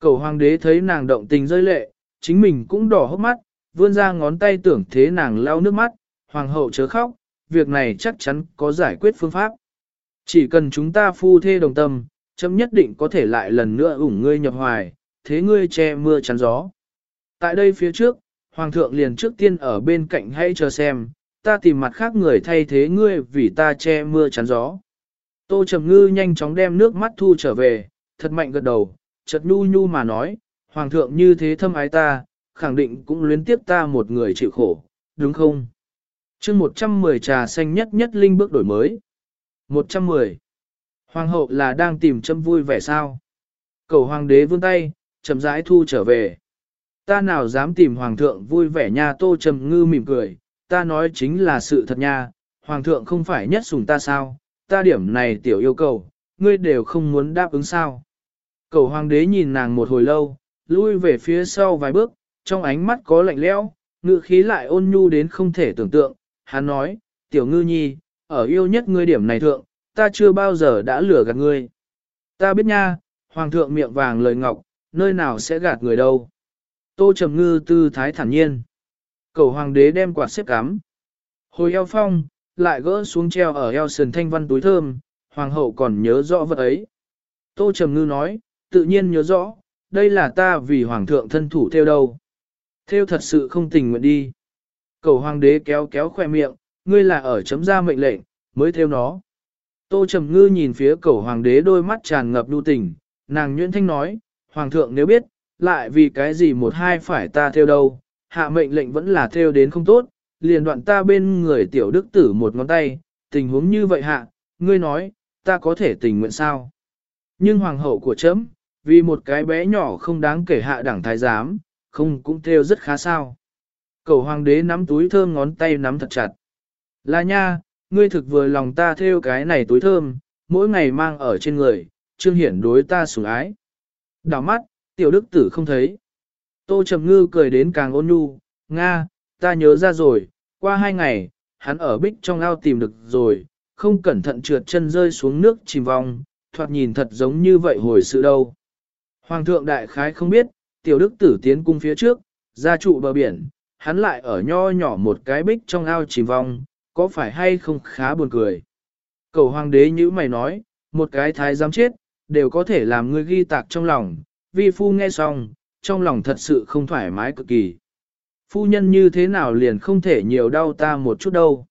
Cầu hoàng đế thấy nàng động tình rơi lệ, chính mình cũng đỏ hốc mắt, vươn ra ngón tay tưởng thế nàng lau nước mắt, hoàng hậu chớ khóc, việc này chắc chắn có giải quyết phương pháp. Chỉ cần chúng ta phu thê đồng tâm, chấm nhất định có thể lại lần nữa ủng ngươi nhập hoài, thế ngươi che mưa chắn gió. Tại đây phía trước, Hoàng thượng liền trước tiên ở bên cạnh hãy chờ xem, ta tìm mặt khác người thay thế ngươi vì ta che mưa chắn gió. Tô Trầm Ngư nhanh chóng đem nước mắt thu trở về, thật mạnh gật đầu, chợt nhu nhu mà nói, Hoàng thượng như thế thâm ái ta, khẳng định cũng luyến tiếp ta một người chịu khổ, đúng không? chương 110 trà xanh nhất nhất linh bước đổi mới. 110. Hoàng hậu là đang tìm châm vui vẻ sao? Cầu hoàng đế vươn tay, chậm rãi thu trở về. Ta nào dám tìm hoàng thượng vui vẻ nha tô trầm ngư mỉm cười, ta nói chính là sự thật nha, hoàng thượng không phải nhất sủng ta sao, ta điểm này tiểu yêu cầu, ngươi đều không muốn đáp ứng sao. Cầu hoàng đế nhìn nàng một hồi lâu, lui về phía sau vài bước, trong ánh mắt có lạnh lẽo, ngự khí lại ôn nhu đến không thể tưởng tượng, hắn nói, tiểu ngư nhi, ở yêu nhất ngươi điểm này thượng, ta chưa bao giờ đã lừa gạt ngươi. Ta biết nha, hoàng thượng miệng vàng lời ngọc, nơi nào sẽ gạt người đâu. Tô trầm ngư tư thái thản nhiên. Cầu hoàng đế đem quạt xếp cắm. Hồi eo phong, lại gỡ xuống treo ở eo sườn thanh văn túi thơm, hoàng hậu còn nhớ rõ vật ấy. Tô trầm ngư nói, tự nhiên nhớ rõ, đây là ta vì hoàng thượng thân thủ theo đâu. Theo thật sự không tình nguyện đi. Cầu hoàng đế kéo kéo khoe miệng, ngươi là ở chấm ra mệnh lệnh, mới theo nó. Tô Trầm Ngư nhìn phía cầu hoàng đế đôi mắt tràn ngập lưu tình, nàng nhuyễn thanh nói, hoàng thượng nếu biết, lại vì cái gì một hai phải ta theo đâu, hạ mệnh lệnh vẫn là theo đến không tốt, liền đoạn ta bên người tiểu đức tử một ngón tay, tình huống như vậy hạ, ngươi nói, ta có thể tình nguyện sao? Nhưng hoàng hậu của chấm, vì một cái bé nhỏ không đáng kể hạ đẳng thái giám, không cũng theo rất khá sao. Cầu hoàng đế nắm túi thơm ngón tay nắm thật chặt. Là nha, ngươi thực vừa lòng ta theo cái này túi thơm, mỗi ngày mang ở trên người, trương hiển đối ta sủng ái. Đảo mắt, tiểu đức tử không thấy. Tô Trầm Ngư cười đến càng ôn nhu, Nga, ta nhớ ra rồi, qua hai ngày, hắn ở bích trong ao tìm được rồi, không cẩn thận trượt chân rơi xuống nước chìm vòng, thoạt nhìn thật giống như vậy hồi sự đâu. Hoàng thượng đại khái không biết, tiểu đức tử tiến cung phía trước, ra trụ bờ biển, hắn lại ở nho nhỏ một cái bích trong ao chìm vòng, có phải hay không khá buồn cười. Cầu hoàng đế như mày nói, một cái thái giám chết, đều có thể làm ngươi ghi tạc trong lòng, vi phu nghe xong, trong lòng thật sự không thoải mái cực kỳ. Phu nhân như thế nào liền không thể nhiều đau ta một chút đâu.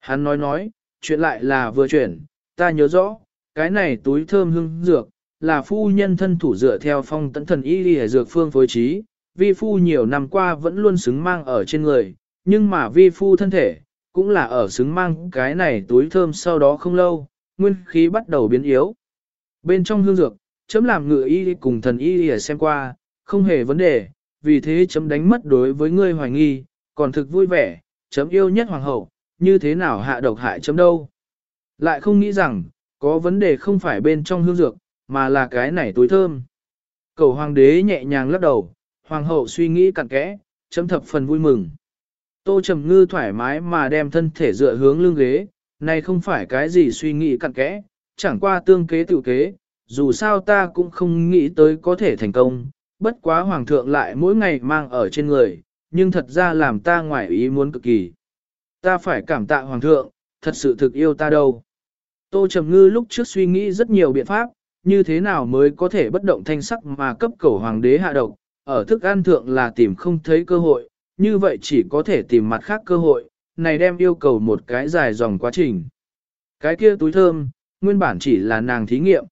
Hắn nói nói, chuyện lại là vừa chuyển, ta nhớ rõ, cái này túi thơm hương dược, là phu nhân thân thủ dựa theo phong tận thần y đi dược phương phối trí, vi phu nhiều năm qua vẫn luôn xứng mang ở trên người, nhưng mà vi phu thân thể, cũng là ở xứng mang cái này túi thơm sau đó không lâu, nguyên khí bắt đầu biến yếu. Bên trong hương dược, chấm làm ngựa y cùng thần y đi xem qua, không hề vấn đề, vì thế chấm đánh mất đối với ngươi hoài nghi, còn thực vui vẻ, chấm yêu nhất hoàng hậu, như thế nào hạ độc hại chấm đâu. Lại không nghĩ rằng, có vấn đề không phải bên trong hương dược, mà là cái này túi thơm. Cầu hoàng đế nhẹ nhàng lắc đầu, hoàng hậu suy nghĩ cặn kẽ, chấm thập phần vui mừng. Tô Trầm Ngư thoải mái mà đem thân thể dựa hướng lưng ghế, này không phải cái gì suy nghĩ cặn kẽ, chẳng qua tương kế tự kế, dù sao ta cũng không nghĩ tới có thể thành công, bất quá hoàng thượng lại mỗi ngày mang ở trên người, nhưng thật ra làm ta ngoài ý muốn cực kỳ. Ta phải cảm tạ hoàng thượng, thật sự thực yêu ta đâu. Tô Trầm Ngư lúc trước suy nghĩ rất nhiều biện pháp, như thế nào mới có thể bất động thanh sắc mà cấp cầu hoàng đế hạ độc, ở thức ăn thượng là tìm không thấy cơ hội, như vậy chỉ có thể tìm mặt khác cơ hội, này đem yêu cầu một cái dài dòng quá trình. Cái kia túi thơm, nguyên bản chỉ là nàng thí nghiệm.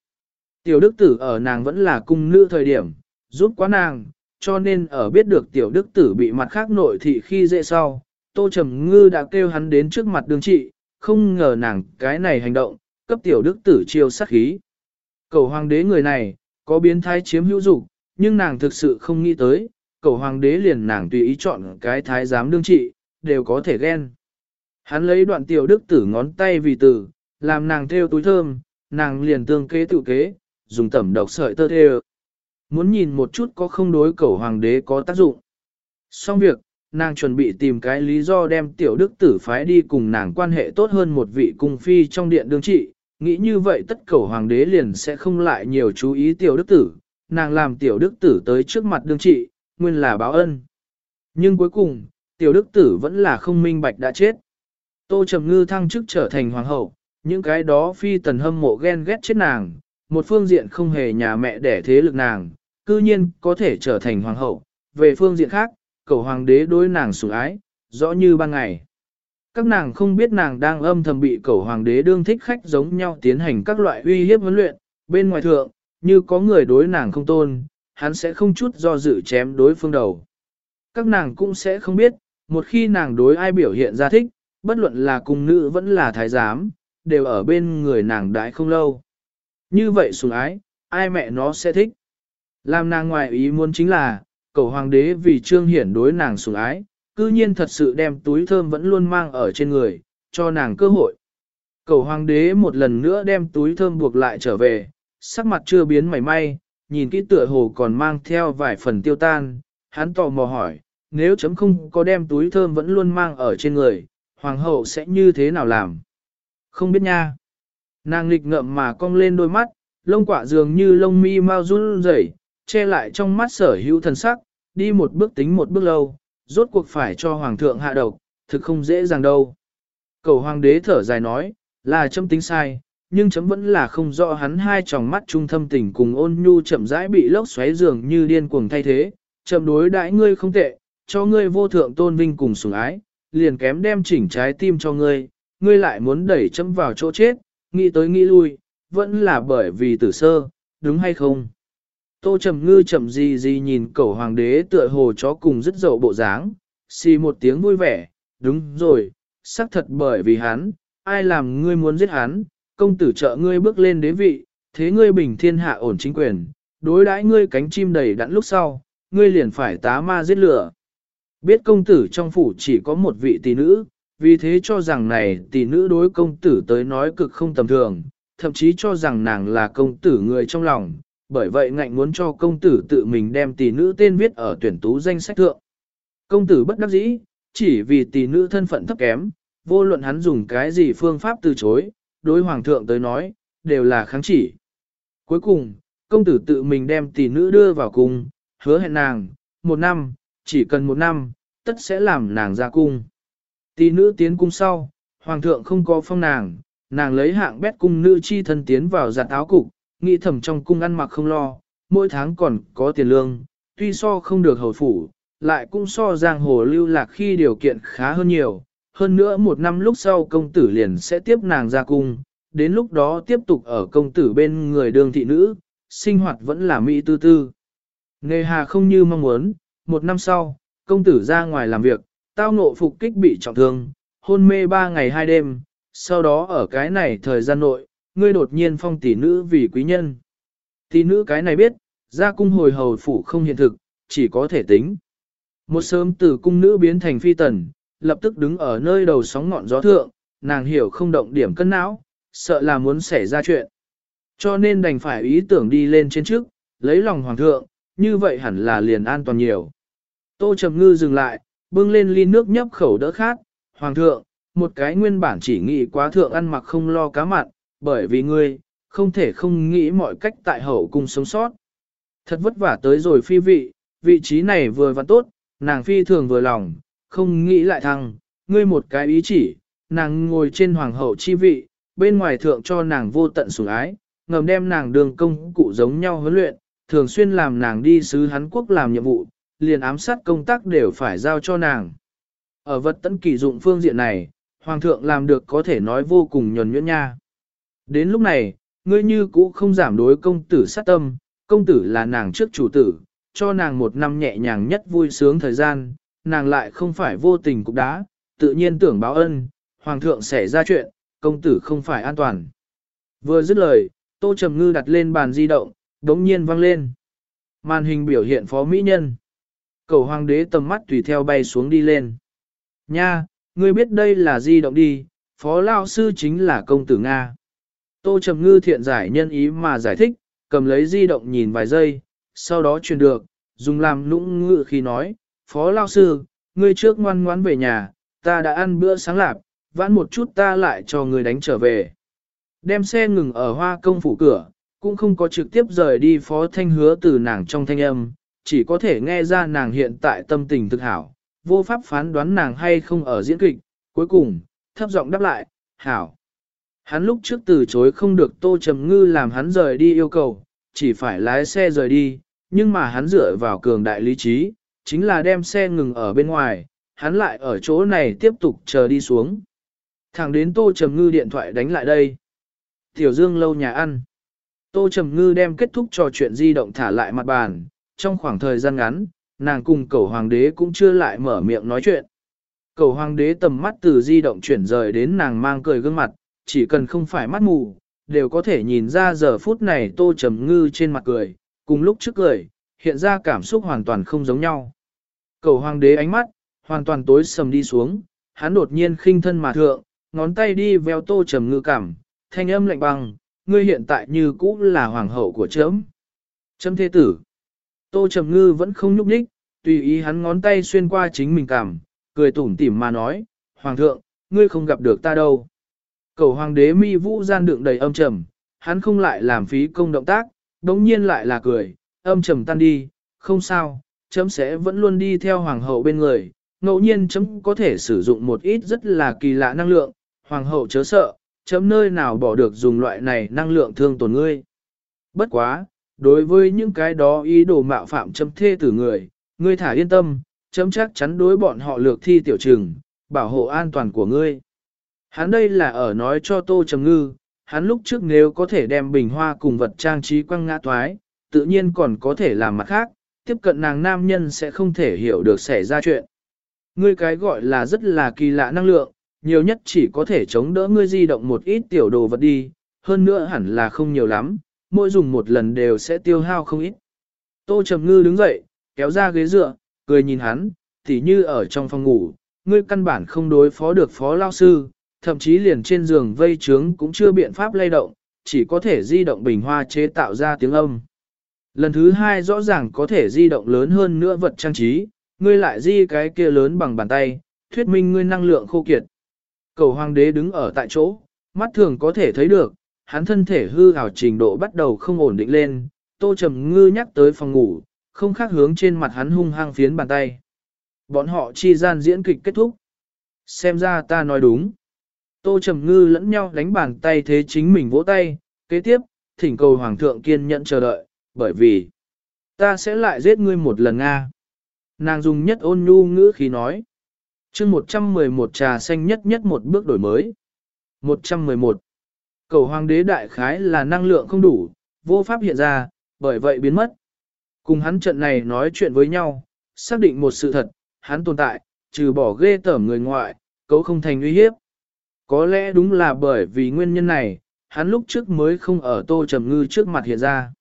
Tiểu đức tử ở nàng vẫn là cung nữ thời điểm, giúp quá nàng, cho nên ở biết được tiểu đức tử bị mặt khác nội thị khi dễ sau, tô trầm ngư đã kêu hắn đến trước mặt đường trị, không ngờ nàng cái này hành động, cấp tiểu đức tử chiêu sát khí. Cầu hoàng đế người này, có biến thái chiếm hữu dục, nhưng nàng thực sự không nghĩ tới, cầu hoàng đế liền nàng tùy ý chọn cái thái giám đương trị, đều có thể ghen. Hắn lấy đoạn tiểu đức tử ngón tay vì tử, làm nàng theo túi thơm, nàng liền tương kế tự kế, dùng tẩm độc sợi tơ theo. Muốn nhìn một chút có không đối cầu hoàng đế có tác dụng. Xong việc, nàng chuẩn bị tìm cái lý do đem tiểu đức tử phái đi cùng nàng quan hệ tốt hơn một vị cung phi trong điện đương trị, nghĩ như vậy tất cầu hoàng đế liền sẽ không lại nhiều chú ý tiểu đức tử, nàng làm tiểu đức tử tới trước mặt đương trị, nguyên là báo ân. Nhưng cuối cùng, tiểu đức tử vẫn là không minh bạch đã chết. Tô Trầm Ngư thăng chức trở thành hoàng hậu, những cái đó phi tần hâm mộ ghen ghét chết nàng, một phương diện không hề nhà mẹ đẻ thế lực nàng, cư nhiên có thể trở thành hoàng hậu, về phương diện khác, cầu hoàng đế đối nàng sủng ái, rõ như ban ngày. Các nàng không biết nàng đang âm thầm bị cầu hoàng đế đương thích khách giống nhau tiến hành các loại uy hiếp huấn luyện, bên ngoài thượng, như có người đối nàng không tôn, hắn sẽ không chút do dự chém đối phương đầu. Các nàng cũng sẽ không biết, một khi nàng đối ai biểu hiện ra thích, bất luận là cung nữ vẫn là thái giám, đều ở bên người nàng đãi không lâu. Như vậy sủng ái, ai mẹ nó sẽ thích. Làm nàng ngoài ý muốn chính là, cầu hoàng đế vì trương hiển đối nàng sủng ái, cư nhiên thật sự đem túi thơm vẫn luôn mang ở trên người, cho nàng cơ hội. Cầu hoàng đế một lần nữa đem túi thơm buộc lại trở về, sắc mặt chưa biến mảy may, nhìn kỹ tựa hồ còn mang theo vài phần tiêu tan, hắn tò mò hỏi, nếu chấm không có đem túi thơm vẫn luôn mang ở trên người, hoàng hậu sẽ như thế nào làm? Không biết nha. Nàng nghịch ngậm mà cong lên đôi mắt, lông quả dường như lông mi mau run rẩy, che lại trong mắt sở hữu thần sắc, đi một bước tính một bước lâu, rốt cuộc phải cho hoàng thượng hạ độc, thực không dễ dàng đâu. Cầu hoàng đế thở dài nói, là chấm tính sai, nhưng chấm vẫn là không rõ hắn hai tròng mắt trung thâm tình cùng ôn nhu chậm rãi bị lốc xoáy dường như điên cuồng thay thế, chậm đối đãi ngươi không tệ, cho ngươi vô thượng tôn vinh cùng sủng ái, liền kém đem chỉnh trái tim cho ngươi, ngươi lại muốn đẩy chấm vào chỗ chết, nghĩ tới nghĩ lui, vẫn là bởi vì tử sơ, đúng hay không? Tô Trầm Ngư chậm gì gì nhìn cẩu hoàng đế tựa hồ chó cùng rất dậu bộ dáng, xì một tiếng vui vẻ, đúng rồi, xác thật bởi vì hắn, ai làm ngươi muốn giết hắn, công tử trợ ngươi bước lên đế vị, thế ngươi bình thiên hạ ổn chính quyền, đối đãi ngươi cánh chim đầy đặn lúc sau, ngươi liền phải tá ma giết lửa. Biết công tử trong phủ chỉ có một vị tỷ nữ, vì thế cho rằng này tỷ nữ đối công tử tới nói cực không tầm thường, thậm chí cho rằng nàng là công tử người trong lòng, bởi vậy ngạnh muốn cho công tử tự mình đem tỷ nữ tên viết ở tuyển tú danh sách thượng. Công tử bất đắc dĩ, chỉ vì tỷ nữ thân phận thấp kém, vô luận hắn dùng cái gì phương pháp từ chối, đối hoàng thượng tới nói, đều là kháng chỉ. Cuối cùng, công tử tự mình đem tỷ nữ đưa vào cung, hứa hẹn nàng, một năm, chỉ cần một năm, tất sẽ làm nàng ra cung. Tỷ nữ tiến cung sau, hoàng thượng không có phong nàng, nàng lấy hạng bét cung nữ chi thân tiến vào giặt áo cục, nghĩ thầm trong cung ăn mặc không lo, mỗi tháng còn có tiền lương, tuy so không được hầu phủ, lại cũng so giang hồ lưu lạc khi điều kiện khá hơn nhiều. Hơn nữa một năm lúc sau công tử liền sẽ tiếp nàng ra cung, đến lúc đó tiếp tục ở công tử bên người đường thị nữ, sinh hoạt vẫn là mỹ tư tư. Nề hà không như mong muốn, một năm sau, công tử ra ngoài làm việc, tao ngộ phục kích bị trọng thương, hôn mê ba ngày hai đêm, sau đó ở cái này thời gian nội, ngươi đột nhiên phong tỷ nữ vì quý nhân. Tỷ nữ cái này biết, ra cung hồi hầu phủ không hiện thực, chỉ có thể tính. Một sớm từ cung nữ biến thành phi tần, lập tức đứng ở nơi đầu sóng ngọn gió thượng, nàng hiểu không động điểm cân não, sợ là muốn xảy ra chuyện. Cho nên đành phải ý tưởng đi lên trên trước, lấy lòng hoàng thượng, như vậy hẳn là liền an toàn nhiều. Tô Trầm Ngư dừng lại, bưng lên ly nước nhấp khẩu đỡ khát, hoàng thượng, một cái nguyên bản chỉ nghĩ quá thượng ăn mặc không lo cá mặn, bởi vì ngươi, không thể không nghĩ mọi cách tại hậu cung sống sót. Thật vất vả tới rồi phi vị, vị trí này vừa và tốt, nàng phi thường vừa lòng, không nghĩ lại thăng, ngươi một cái ý chỉ, nàng ngồi trên hoàng hậu chi vị, bên ngoài thượng cho nàng vô tận sủng ái, ngầm đem nàng đường công cụ giống nhau huấn luyện, thường xuyên làm nàng đi sứ Hán Quốc làm nhiệm vụ, liền ám sát công tác đều phải giao cho nàng. Ở vật tấn kỳ dụng phương diện này, Hoàng thượng làm được có thể nói vô cùng nhuần nhuyễn nha. Đến lúc này, ngươi như cũ không giảm đối công tử sát tâm, công tử là nàng trước chủ tử, cho nàng một năm nhẹ nhàng nhất vui sướng thời gian, nàng lại không phải vô tình cục đá, tự nhiên tưởng báo ân, hoàng thượng sẽ ra chuyện, công tử không phải an toàn. Vừa dứt lời, tô trầm ngư đặt lên bàn di động, đống nhiên vang lên. Màn hình biểu hiện phó mỹ nhân. Cầu hoàng đế tầm mắt tùy theo bay xuống đi lên. Nha, ngươi biết đây là di động đi, phó lao sư chính là công tử Nga. Tô Trầm Ngư thiện giải nhân ý mà giải thích, cầm lấy di động nhìn vài giây, sau đó truyền được, dùng làm nũng ngự khi nói, phó lao sư, ngươi trước ngoan ngoãn về nhà, ta đã ăn bữa sáng lạp, vãn một chút ta lại cho ngươi đánh trở về. Đem xe ngừng ở hoa công phủ cửa, cũng không có trực tiếp rời đi phó thanh hứa từ nàng trong thanh âm, chỉ có thể nghe ra nàng hiện tại tâm tình thực hảo, vô pháp phán đoán nàng hay không ở diễn kịch, cuối cùng, thấp giọng đáp lại, hảo. Hắn lúc trước từ chối không được Tô Trầm Ngư làm hắn rời đi yêu cầu, chỉ phải lái xe rời đi, nhưng mà hắn dựa vào cường đại lý trí, chính là đem xe ngừng ở bên ngoài, hắn lại ở chỗ này tiếp tục chờ đi xuống. Thẳng đến Tô Trầm Ngư điện thoại đánh lại đây. Tiểu Dương lâu nhà ăn. Tô Trầm Ngư đem kết thúc trò chuyện di động thả lại mặt bàn, trong khoảng thời gian ngắn, nàng cùng cầu hoàng đế cũng chưa lại mở miệng nói chuyện. Cầu hoàng đế tầm mắt từ di động chuyển rời đến nàng mang cười gương mặt, chỉ cần không phải mắt mù, đều có thể nhìn ra giờ phút này tô trầm ngư trên mặt cười, cùng lúc trước cười, hiện ra cảm xúc hoàn toàn không giống nhau. Cầu hoàng đế ánh mắt, hoàn toàn tối sầm đi xuống, hắn đột nhiên khinh thân mà thượng, ngón tay đi veo tô trầm ngư cảm, thanh âm lạnh băng, ngươi hiện tại như cũ là hoàng hậu của chấm. Chấm thế tử. Tô trầm ngư vẫn không nhúc nhích, tùy ý hắn ngón tay xuyên qua chính mình cảm, cười tủm tỉm mà nói, Hoàng thượng, ngươi không gặp được ta đâu. Cầu hoàng đế mi vũ gian đựng đầy âm trầm, hắn không lại làm phí công động tác, đống nhiên lại là cười, âm trầm tan đi, không sao, chấm sẽ vẫn luôn đi theo hoàng hậu bên người, ngẫu nhiên chấm có thể sử dụng một ít rất là kỳ lạ năng lượng, hoàng hậu chớ sợ, chấm nơi nào bỏ được dùng loại này năng lượng thương tổn ngươi. Bất quá, đối với những cái đó ý đồ mạo phạm chấm thê tử người, ngươi thả yên tâm, chấm chắc chắn đối bọn họ lược thi tiểu trừng, bảo hộ an toàn của ngươi. Hắn đây là ở nói cho Tô Trầm Ngư, hắn lúc trước nếu có thể đem bình hoa cùng vật trang trí quăng ngã toái, tự nhiên còn có thể làm mặt khác, tiếp cận nàng nam nhân sẽ không thể hiểu được xảy ra chuyện. Ngươi cái gọi là rất là kỳ lạ năng lượng, nhiều nhất chỉ có thể chống đỡ ngươi di động một ít tiểu đồ vật đi, hơn nữa hẳn là không nhiều lắm, mỗi dùng một lần đều sẽ tiêu hao không ít. Tô Trầm Ngư đứng dậy, kéo ra ghế dựa, cười nhìn hắn, tỉ như ở trong phòng ngủ, ngươi căn bản không đối phó được phó lao sư, thậm chí liền trên giường vây trướng cũng chưa biện pháp lay động, chỉ có thể di động bình hoa chế tạo ra tiếng âm. Lần thứ hai rõ ràng có thể di động lớn hơn nữa vật trang trí, ngươi lại di cái kia lớn bằng bàn tay, thuyết minh ngươi năng lượng khô kiệt. Cầu hoàng đế đứng ở tại chỗ, mắt thường có thể thấy được, hắn thân thể hư hào trình độ bắt đầu không ổn định lên, tô trầm ngư nhắc tới phòng ngủ, không khác hướng trên mặt hắn hung hăng phiến bàn tay. Bọn họ chi gian diễn kịch kết thúc. Xem ra ta nói đúng. Tô Trầm Ngư lẫn nhau đánh bàn tay thế chính mình vỗ tay, kế tiếp, thỉnh cầu Hoàng thượng kiên nhẫn chờ đợi, bởi vì ta sẽ lại giết ngươi một lần Nga. Nàng dùng nhất ôn nhu ngữ khí nói. chương 111 trà xanh nhất nhất một bước đổi mới. 111. Cầu hoàng đế đại khái là năng lượng không đủ, vô pháp hiện ra, bởi vậy biến mất. Cùng hắn trận này nói chuyện với nhau, xác định một sự thật, hắn tồn tại, trừ bỏ ghê tởm người ngoại, cấu không thành uy hiếp. Có lẽ đúng là bởi vì nguyên nhân này, hắn lúc trước mới không ở Tô Trầm Ngư trước mặt hiện ra.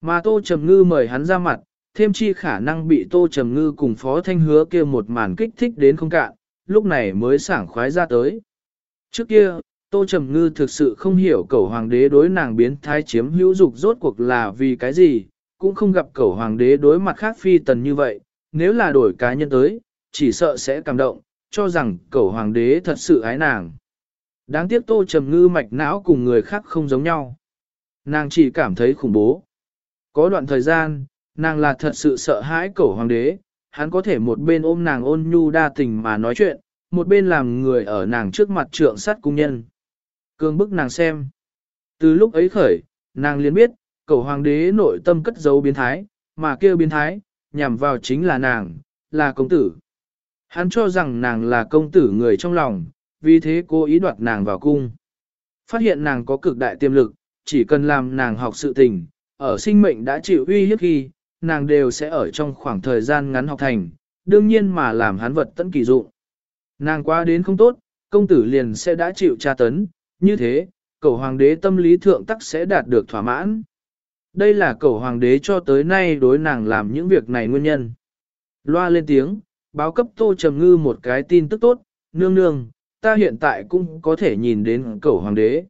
Mà Tô Trầm Ngư mời hắn ra mặt, thêm chi khả năng bị Tô Trầm Ngư cùng Phó Thanh Hứa kia một màn kích thích đến không cạn, lúc này mới sảng khoái ra tới. Trước kia, Tô Trầm Ngư thực sự không hiểu cẩu hoàng đế đối nàng biến thái chiếm hữu dục rốt cuộc là vì cái gì, cũng không gặp cẩu hoàng đế đối mặt khác phi tần như vậy, nếu là đổi cá nhân tới, chỉ sợ sẽ cảm động, cho rằng cẩu hoàng đế thật sự ái nàng. Đáng tiếc Tô Trầm Ngư mạch não cùng người khác không giống nhau. Nàng chỉ cảm thấy khủng bố. Có đoạn thời gian, nàng là thật sự sợ hãi cẩu hoàng đế, hắn có thể một bên ôm nàng ôn nhu đa tình mà nói chuyện, một bên làm người ở nàng trước mặt trượng sát cung nhân. Cương bức nàng xem. Từ lúc ấy khởi, nàng liền biết, cẩu hoàng đế nội tâm cất giấu biến thái, mà kêu biến thái, nhằm vào chính là nàng, là công tử. Hắn cho rằng nàng là công tử người trong lòng, vì thế cố ý đoạt nàng vào cung. Phát hiện nàng có cực đại tiềm lực, chỉ cần làm nàng học sự tình, ở sinh mệnh đã chịu uy hiếp khi, nàng đều sẽ ở trong khoảng thời gian ngắn học thành, đương nhiên mà làm hắn vật tận kỳ dụng. Nàng qua đến không tốt, công tử liền sẽ đã chịu tra tấn, như thế, cầu hoàng đế tâm lý thượng tắc sẽ đạt được thỏa mãn. Đây là cầu hoàng đế cho tới nay đối nàng làm những việc này nguyên nhân. Loa lên tiếng, báo cấp tô trầm ngư một cái tin tức tốt, nương nương, ta hiện tại cũng có thể nhìn đến cầu hoàng đế.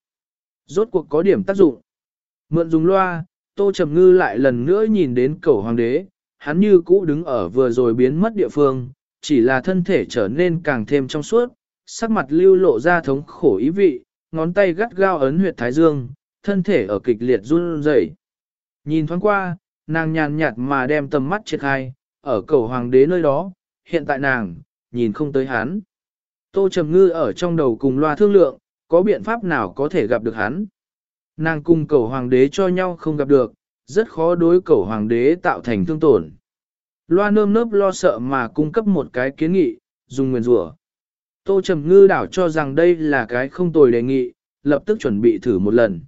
Rốt cuộc có điểm tác dụng. Mượn dùng loa, tô trầm ngư lại lần nữa nhìn đến cầu hoàng đế, hắn như cũ đứng ở vừa rồi biến mất địa phương, chỉ là thân thể trở nên càng thêm trong suốt, sắc mặt lưu lộ ra thống khổ ý vị, ngón tay gắt gao ấn huyệt thái dương, thân thể ở kịch liệt run rẩy. Nhìn thoáng qua, nàng nhàn nhạt mà đem tầm mắt triệt hai, ở cầu hoàng đế nơi đó, hiện tại nàng, nhìn không tới hắn. Tô Trầm Ngư ở trong đầu cùng loa thương lượng, có biện pháp nào có thể gặp được hắn. Nàng cùng cầu hoàng đế cho nhau không gặp được, rất khó đối cầu hoàng đế tạo thành thương tổn. Loa nơm nớp lo sợ mà cung cấp một cái kiến nghị, dùng nguyền rủa. Tô Trầm Ngư đảo cho rằng đây là cái không tồi đề nghị, lập tức chuẩn bị thử một lần.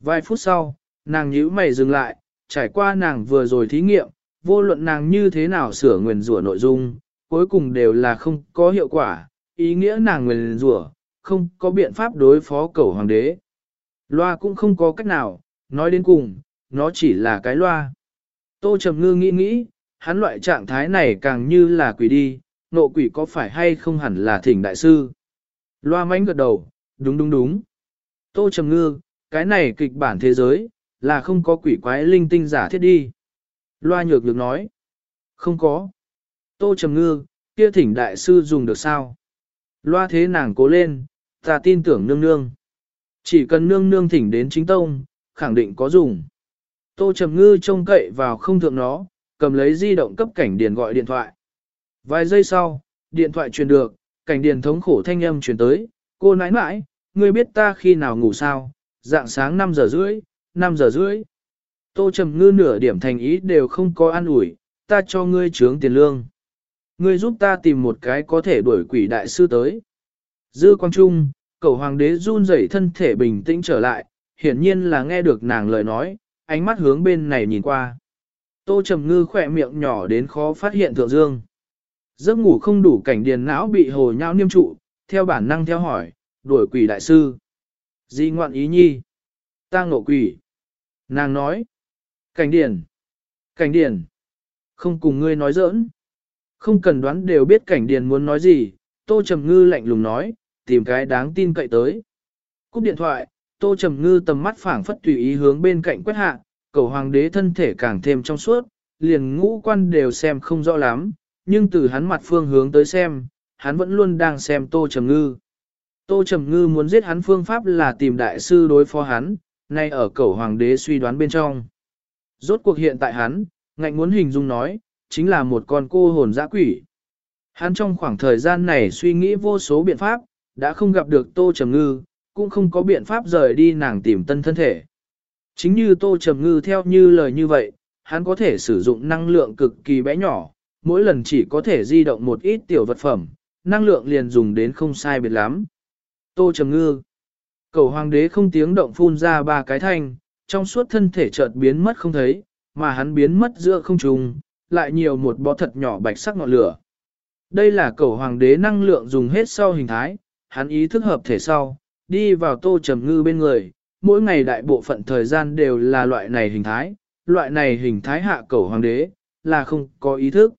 Vài phút sau, nàng nhíu mày dừng lại, trải qua nàng vừa rồi thí nghiệm, vô luận nàng như thế nào sửa nguyền rủa nội dung, cuối cùng đều là không có hiệu quả, ý nghĩa nàng nguyền rủa không có biện pháp đối phó cầu hoàng đế. Loa cũng không có cách nào, nói đến cùng, nó chỉ là cái loa. Tô Trầm Ngư nghĩ nghĩ, hắn loại trạng thái này càng như là quỷ đi, nộ quỷ có phải hay không hẳn là thỉnh đại sư. Loa mánh gật đầu, đúng đúng đúng. Tô Trầm Ngư, cái này kịch bản thế giới, là không có quỷ quái linh tinh giả thiết đi. Loa nhược được nói. Không có. Tô Trầm Ngư, kia thỉnh đại sư dùng được sao? Loa thế nàng cố lên, ta tin tưởng nương nương. Chỉ cần nương nương thỉnh đến chính tông, khẳng định có dùng. Tô Trầm Ngư trông cậy vào không thượng nó, cầm lấy di động cấp cảnh điền gọi điện thoại. Vài giây sau, điện thoại truyền được, cảnh điền thống khổ thanh âm truyền tới, cô nãi nãi, ngươi biết ta khi nào ngủ sao, dạng sáng 5 giờ rưỡi, 5 giờ rưỡi. Tô Trầm Ngư nửa điểm thành ý đều không có an ủi, ta cho ngươi trướng tiền lương. Ngươi giúp ta tìm một cái có thể đuổi quỷ đại sư tới. Dư Quang Trung, cầu hoàng đế run rẩy thân thể bình tĩnh trở lại, hiển nhiên là nghe được nàng lời nói, ánh mắt hướng bên này nhìn qua. Tô Trầm Ngư khỏe miệng nhỏ đến khó phát hiện thượng dương. Giấc ngủ không đủ cảnh điền não bị hồ nhão niêm trụ, theo bản năng theo hỏi, đuổi quỷ đại sư. Di ngoạn ý nhi. Ta ngộ quỷ. Nàng nói. Cảnh điền. Cảnh điền. Không cùng ngươi nói giỡn. Không cần đoán đều biết cảnh điền muốn nói gì, Tô Trầm Ngư lạnh lùng nói, tìm cái đáng tin cậy tới. Cúp điện thoại, Tô Trầm Ngư tầm mắt phảng phất tùy ý hướng bên cạnh quét hạ, cầu hoàng đế thân thể càng thêm trong suốt, liền ngũ quan đều xem không rõ lắm, nhưng từ hắn mặt phương hướng tới xem, hắn vẫn luôn đang xem Tô Trầm Ngư. Tô Trầm Ngư muốn giết hắn phương pháp là tìm đại sư đối phó hắn, nay ở cầu hoàng đế suy đoán bên trong. Rốt cuộc hiện tại hắn, ngạnh muốn hình dung nói, chính là một con cô hồn dã quỷ. Hắn trong khoảng thời gian này suy nghĩ vô số biện pháp, đã không gặp được Tô Trầm Ngư, cũng không có biện pháp rời đi nàng tìm tân thân thể. Chính như Tô Trầm Ngư theo như lời như vậy, hắn có thể sử dụng năng lượng cực kỳ bé nhỏ, mỗi lần chỉ có thể di động một ít tiểu vật phẩm, năng lượng liền dùng đến không sai biệt lắm. Tô Trầm Ngư Cầu hoàng đế không tiếng động phun ra ba cái thanh, trong suốt thân thể chợt biến mất không thấy, mà hắn biến mất giữa không trung, lại nhiều một bó thật nhỏ bạch sắc ngọn lửa. Đây là cầu hoàng đế năng lượng dùng hết sau hình thái, hắn ý thức hợp thể sau, đi vào tô trầm ngư bên người, mỗi ngày đại bộ phận thời gian đều là loại này hình thái, loại này hình thái hạ cầu hoàng đế, là không có ý thức.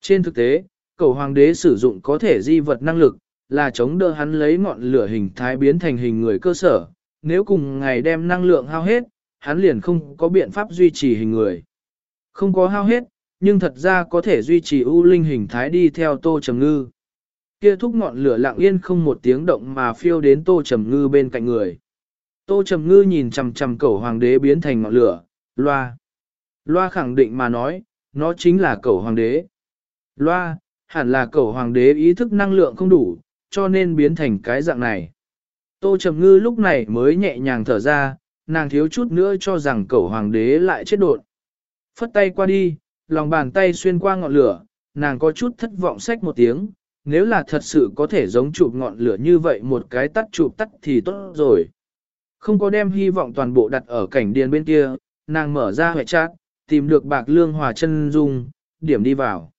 Trên thực tế, cầu hoàng đế sử dụng có thể di vật năng lực, là chống đỡ hắn lấy ngọn lửa hình thái biến thành hình người cơ sở, nếu cùng ngày đem năng lượng hao hết, hắn liền không có biện pháp duy trì hình người. Không có hao hết, nhưng thật ra có thể duy trì ưu linh hình thái đi theo tô trầm ngư. Kia thúc ngọn lửa lặng yên không một tiếng động mà phiêu đến tô trầm ngư bên cạnh người. Tô trầm ngư nhìn chằm chằm cẩu hoàng đế biến thành ngọn lửa, loa. Loa khẳng định mà nói, nó chính là cẩu hoàng đế. Loa, hẳn là cẩu hoàng đế ý thức năng lượng không đủ, cho nên biến thành cái dạng này. Tô Trầm Ngư lúc này mới nhẹ nhàng thở ra, nàng thiếu chút nữa cho rằng cẩu hoàng đế lại chết đột. Phất tay qua đi, lòng bàn tay xuyên qua ngọn lửa, nàng có chút thất vọng sách một tiếng, nếu là thật sự có thể giống chụp ngọn lửa như vậy một cái tắt chụp tắt thì tốt rồi. Không có đem hy vọng toàn bộ đặt ở cảnh điền bên kia, nàng mở ra hệ chat, tìm được bạc lương hòa chân dung, điểm đi vào.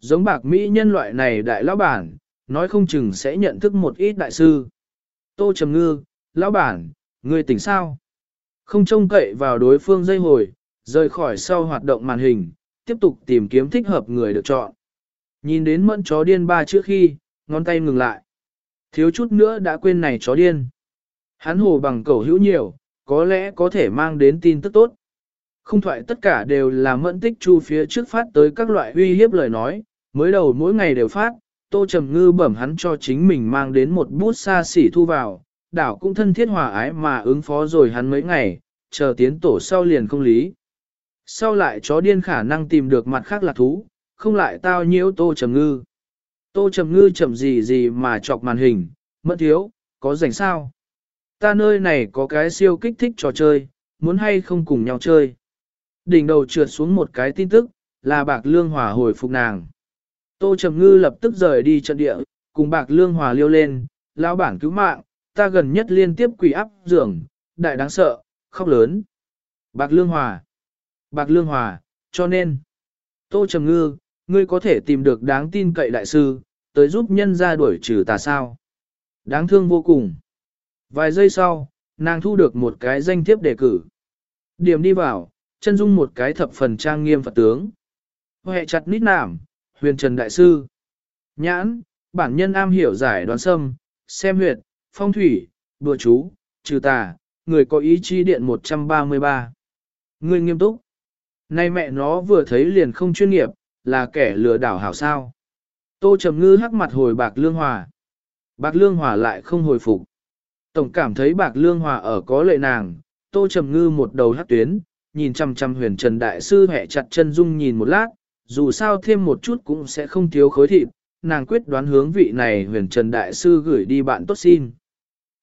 Giống bạc Mỹ nhân loại này đại lão bản, nói không chừng sẽ nhận thức một ít đại sư. Tô Trầm Ngư, lão bản, ngươi tỉnh sao? Không trông cậy vào đối phương dây hồi, rời khỏi sau hoạt động màn hình, tiếp tục tìm kiếm thích hợp người được chọn. Nhìn đến mẫn chó điên ba trước khi, ngón tay ngừng lại. Thiếu chút nữa đã quên này chó điên. Hắn hồ bằng cầu hữu nhiều, có lẽ có thể mang đến tin tức tốt. Không thoại tất cả đều là mẫn tích chu phía trước phát tới các loại uy hiếp lời nói, mới đầu mỗi ngày đều phát, Tô Trầm Ngư bẩm hắn cho chính mình mang đến một bút xa xỉ thu vào, đảo cũng thân thiết hòa ái mà ứng phó rồi hắn mấy ngày, chờ tiến tổ sau liền không lý. Sau lại chó điên khả năng tìm được mặt khác là thú, không lại tao nhiễu Tô Trầm Ngư. Tô Trầm Ngư chậm gì gì mà chọc màn hình, mất thiếu, có rảnh sao? Ta nơi này có cái siêu kích thích trò chơi, muốn hay không cùng nhau chơi. Đỉnh đầu trượt xuống một cái tin tức, là bạc lương hòa hồi phục nàng. Tô Trầm Ngư lập tức rời đi trận địa, cùng bạc lương hòa liêu lên, lão bản cứu mạng, ta gần nhất liên tiếp quỷ áp giường, đại đáng sợ, khóc lớn. Bạc lương hòa, bạc lương hòa, cho nên, Tô Trầm Ngư, ngươi có thể tìm được đáng tin cậy đại sư, tới giúp nhân ra đuổi trừ tà sao. Đáng thương vô cùng. Vài giây sau, nàng thu được một cái danh thiếp đề cử. Điểm đi vào, chân dung một cái thập phần trang nghiêm Phật tướng. Hệ chặt nít nảm, huyền trần đại sư. Nhãn, bản nhân am hiểu giải đoán sâm, xem huyệt, phong thủy, bùa chú, trừ tà, người có ý chí điện 133. Người nghiêm túc. Nay mẹ nó vừa thấy liền không chuyên nghiệp, là kẻ lừa đảo hảo sao. Tô Trầm Ngư hắc mặt hồi bạc lương hòa. Bạc lương hòa lại không hồi phục. Tổng cảm thấy bạc lương hòa ở có lệ nàng, Tô Trầm Ngư một đầu hắc tuyến, nhìn chăm chăm huyền trần đại sư hẹ chặt chân dung nhìn một lát, dù sao thêm một chút cũng sẽ không thiếu khối thịt, nàng quyết đoán hướng vị này huyền trần đại sư gửi đi bạn tốt xin.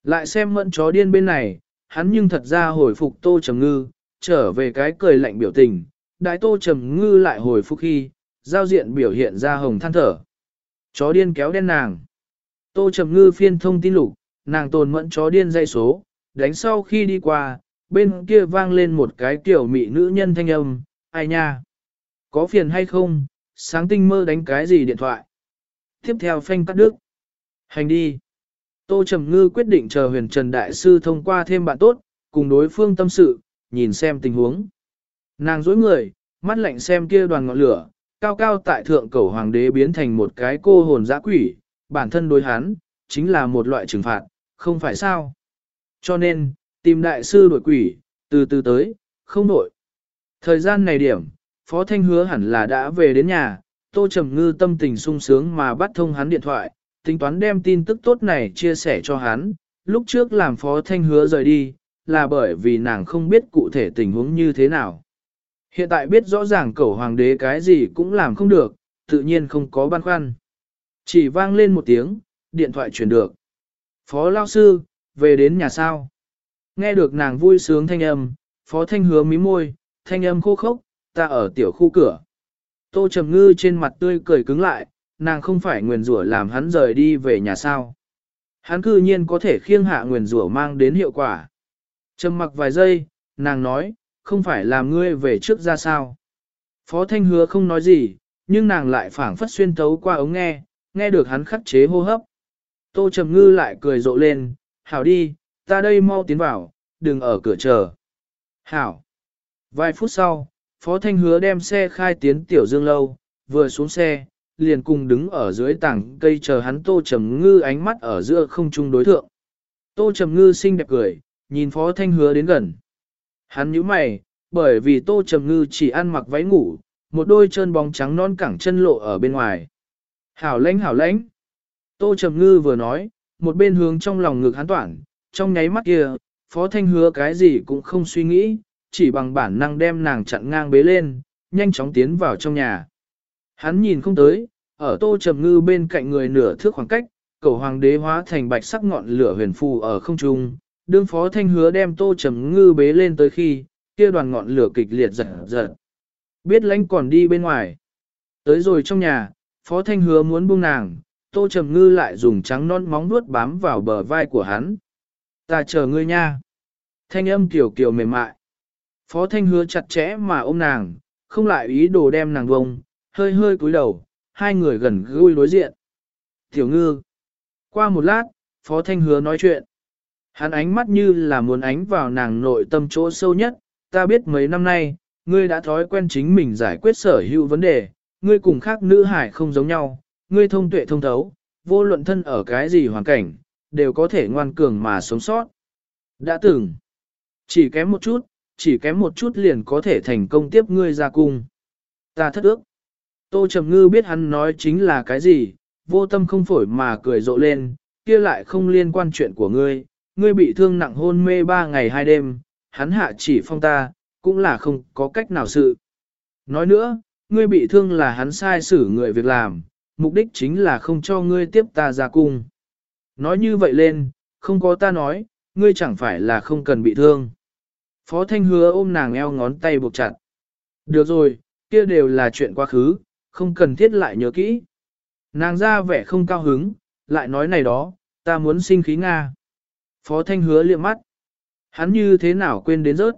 Lại xem mẫn chó điên bên này, hắn nhưng thật ra hồi phục tô trầm ngư, trở về cái cười lạnh biểu tình, đại tô trầm ngư lại hồi phục khi, giao diện biểu hiện ra hồng than thở. Chó điên kéo đen nàng. Tô trầm ngư phiên thông tin lục, nàng tồn mẫn chó điên dây số, đánh sau khi đi qua, bên kia vang lên một cái kiểu mị nữ nhân thanh âm, ai nha. Có phiền hay không, sáng tinh mơ đánh cái gì điện thoại. Tiếp theo phanh cắt đứt. Hành đi. Tô Trầm Ngư quyết định chờ huyền Trần Đại Sư thông qua thêm bạn tốt, cùng đối phương tâm sự, nhìn xem tình huống. Nàng dối người, mắt lạnh xem kia đoàn ngọn lửa, cao cao tại thượng cầu hoàng đế biến thành một cái cô hồn dã quỷ, bản thân đối hắn, chính là một loại trừng phạt, không phải sao. Cho nên, tìm đại sư đổi quỷ, từ từ tới, không đổi. Thời gian này điểm, Phó Thanh hứa hẳn là đã về đến nhà, Tô Trầm Ngư tâm tình sung sướng mà bắt thông hắn điện thoại, tính toán đem tin tức tốt này chia sẻ cho hắn. Lúc trước làm Phó Thanh hứa rời đi, là bởi vì nàng không biết cụ thể tình huống như thế nào. Hiện tại biết rõ ràng cẩu hoàng đế cái gì cũng làm không được, tự nhiên không có băn khoăn. Chỉ vang lên một tiếng, điện thoại chuyển được. Phó lao sư, về đến nhà sao? Nghe được nàng vui sướng thanh âm, phó thanh hứa mí môi, thanh âm khô khốc, ta ở tiểu khu cửa. Tô Trầm Ngư trên mặt tươi cười cứng lại, nàng không phải nguyền rủa làm hắn rời đi về nhà sao. Hắn cư nhiên có thể khiêng hạ nguyền rủa mang đến hiệu quả. Trầm mặc vài giây, nàng nói, không phải làm ngươi về trước ra sao. Phó Thanh hứa không nói gì, nhưng nàng lại phảng phất xuyên thấu qua ống nghe, nghe được hắn khắc chế hô hấp. Tô Trầm Ngư lại cười rộ lên, hảo đi, ta đây mau tiến vào, đừng ở cửa chờ. Hảo. Vài phút sau, Phó Thanh hứa đem xe khai tiến Tiểu Dương Lâu, vừa xuống xe, liền cùng đứng ở dưới tảng cây chờ hắn Tô Trầm Ngư ánh mắt ở giữa không trung đối thượng. Tô Trầm Ngư xinh đẹp cười, nhìn Phó Thanh hứa đến gần. Hắn nhíu mày, bởi vì Tô Trầm Ngư chỉ ăn mặc váy ngủ, một đôi chân bóng trắng non cẳng chân lộ ở bên ngoài. Hảo lãnh hảo lãnh. Tô Trầm Ngư vừa nói, một bên hướng trong lòng ngực hắn toản, trong nháy mắt kia, Phó Thanh hứa cái gì cũng không suy nghĩ, chỉ bằng bản năng đem nàng chặn ngang bế lên, nhanh chóng tiến vào trong nhà. Hắn nhìn không tới, ở Tô Trầm Ngư bên cạnh người nửa thước khoảng cách, cầu hoàng đế hóa thành bạch sắc ngọn lửa huyền phù ở không trung, đương Phó Thanh hứa đem Tô Trầm Ngư bế lên tới khi, kia đoàn ngọn lửa kịch liệt giật giật. Biết lãnh còn đi bên ngoài. Tới rồi trong nhà, Phó Thanh hứa muốn buông nàng, Tô Trầm Ngư lại dùng trắng non móng nuốt bám vào bờ vai của hắn. Ta chờ ngươi nha. Thanh âm kiểu kiểu mềm mại. Phó Thanh hứa chặt chẽ mà ôm nàng, không lại ý đồ đem nàng vông, hơi hơi cúi đầu, hai người gần gũi đối diện. Tiểu ngư. Qua một lát, Phó Thanh hứa nói chuyện. Hắn ánh mắt như là muốn ánh vào nàng nội tâm chỗ sâu nhất, ta biết mấy năm nay, ngươi đã thói quen chính mình giải quyết sở hữu vấn đề, ngươi cùng khác nữ hải không giống nhau, ngươi thông tuệ thông thấu, vô luận thân ở cái gì hoàn cảnh, đều có thể ngoan cường mà sống sót. Đã từng, chỉ kém một chút, chỉ kém một chút liền có thể thành công tiếp ngươi ra cung. Ta thất ước. Tô Trầm Ngư biết hắn nói chính là cái gì, vô tâm không phổi mà cười rộ lên, kia lại không liên quan chuyện của ngươi, ngươi bị thương nặng hôn mê ba ngày hai đêm, hắn hạ chỉ phong ta, cũng là không có cách nào sự. Nói nữa, ngươi bị thương là hắn sai xử người việc làm, mục đích chính là không cho ngươi tiếp ta ra cung. Nói như vậy lên, không có ta nói, ngươi chẳng phải là không cần bị thương. Phó Thanh hứa ôm nàng eo ngón tay buộc chặt. Được rồi, kia đều là chuyện quá khứ, không cần thiết lại nhớ kỹ. Nàng ra vẻ không cao hứng, lại nói này đó, ta muốn sinh khí Nga. Phó Thanh hứa liệm mắt. Hắn như thế nào quên đến rớt.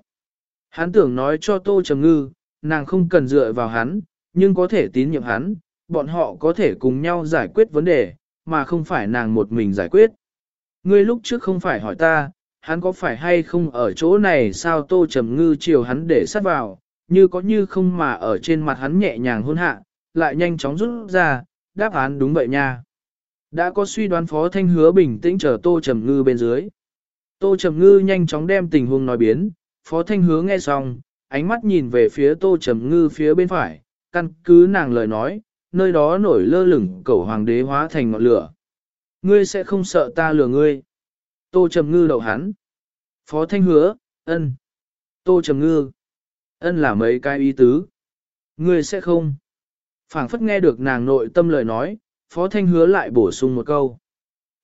Hắn tưởng nói cho Tô Trầm Ngư, nàng không cần dựa vào hắn, nhưng có thể tín nhiệm hắn, bọn họ có thể cùng nhau giải quyết vấn đề, mà không phải nàng một mình giải quyết. Ngươi lúc trước không phải hỏi ta, hắn có phải hay không ở chỗ này sao Tô Trầm Ngư chiều hắn để sát vào, như có như không mà ở trên mặt hắn nhẹ nhàng hôn hạ, lại nhanh chóng rút ra, đáp án đúng vậy nha. Đã có suy đoán Phó Thanh hứa bình tĩnh chờ Tô Trầm Ngư bên dưới. Tô Trầm Ngư nhanh chóng đem tình huống nói biến, Phó Thanh hứa nghe xong, ánh mắt nhìn về phía Tô Trầm Ngư phía bên phải, căn cứ nàng lời nói, nơi đó nổi lơ lửng cẩu hoàng đế hóa thành ngọn lửa. Ngươi sẽ không sợ ta lừa ngươi. Tô Trầm Ngư đậu hắn. Phó Thanh hứa, ân. Tô Trầm Ngư. Ân là mấy cái ý tứ. Ngươi sẽ không. phảng phất nghe được nàng nội tâm lời nói, Phó Thanh hứa lại bổ sung một câu.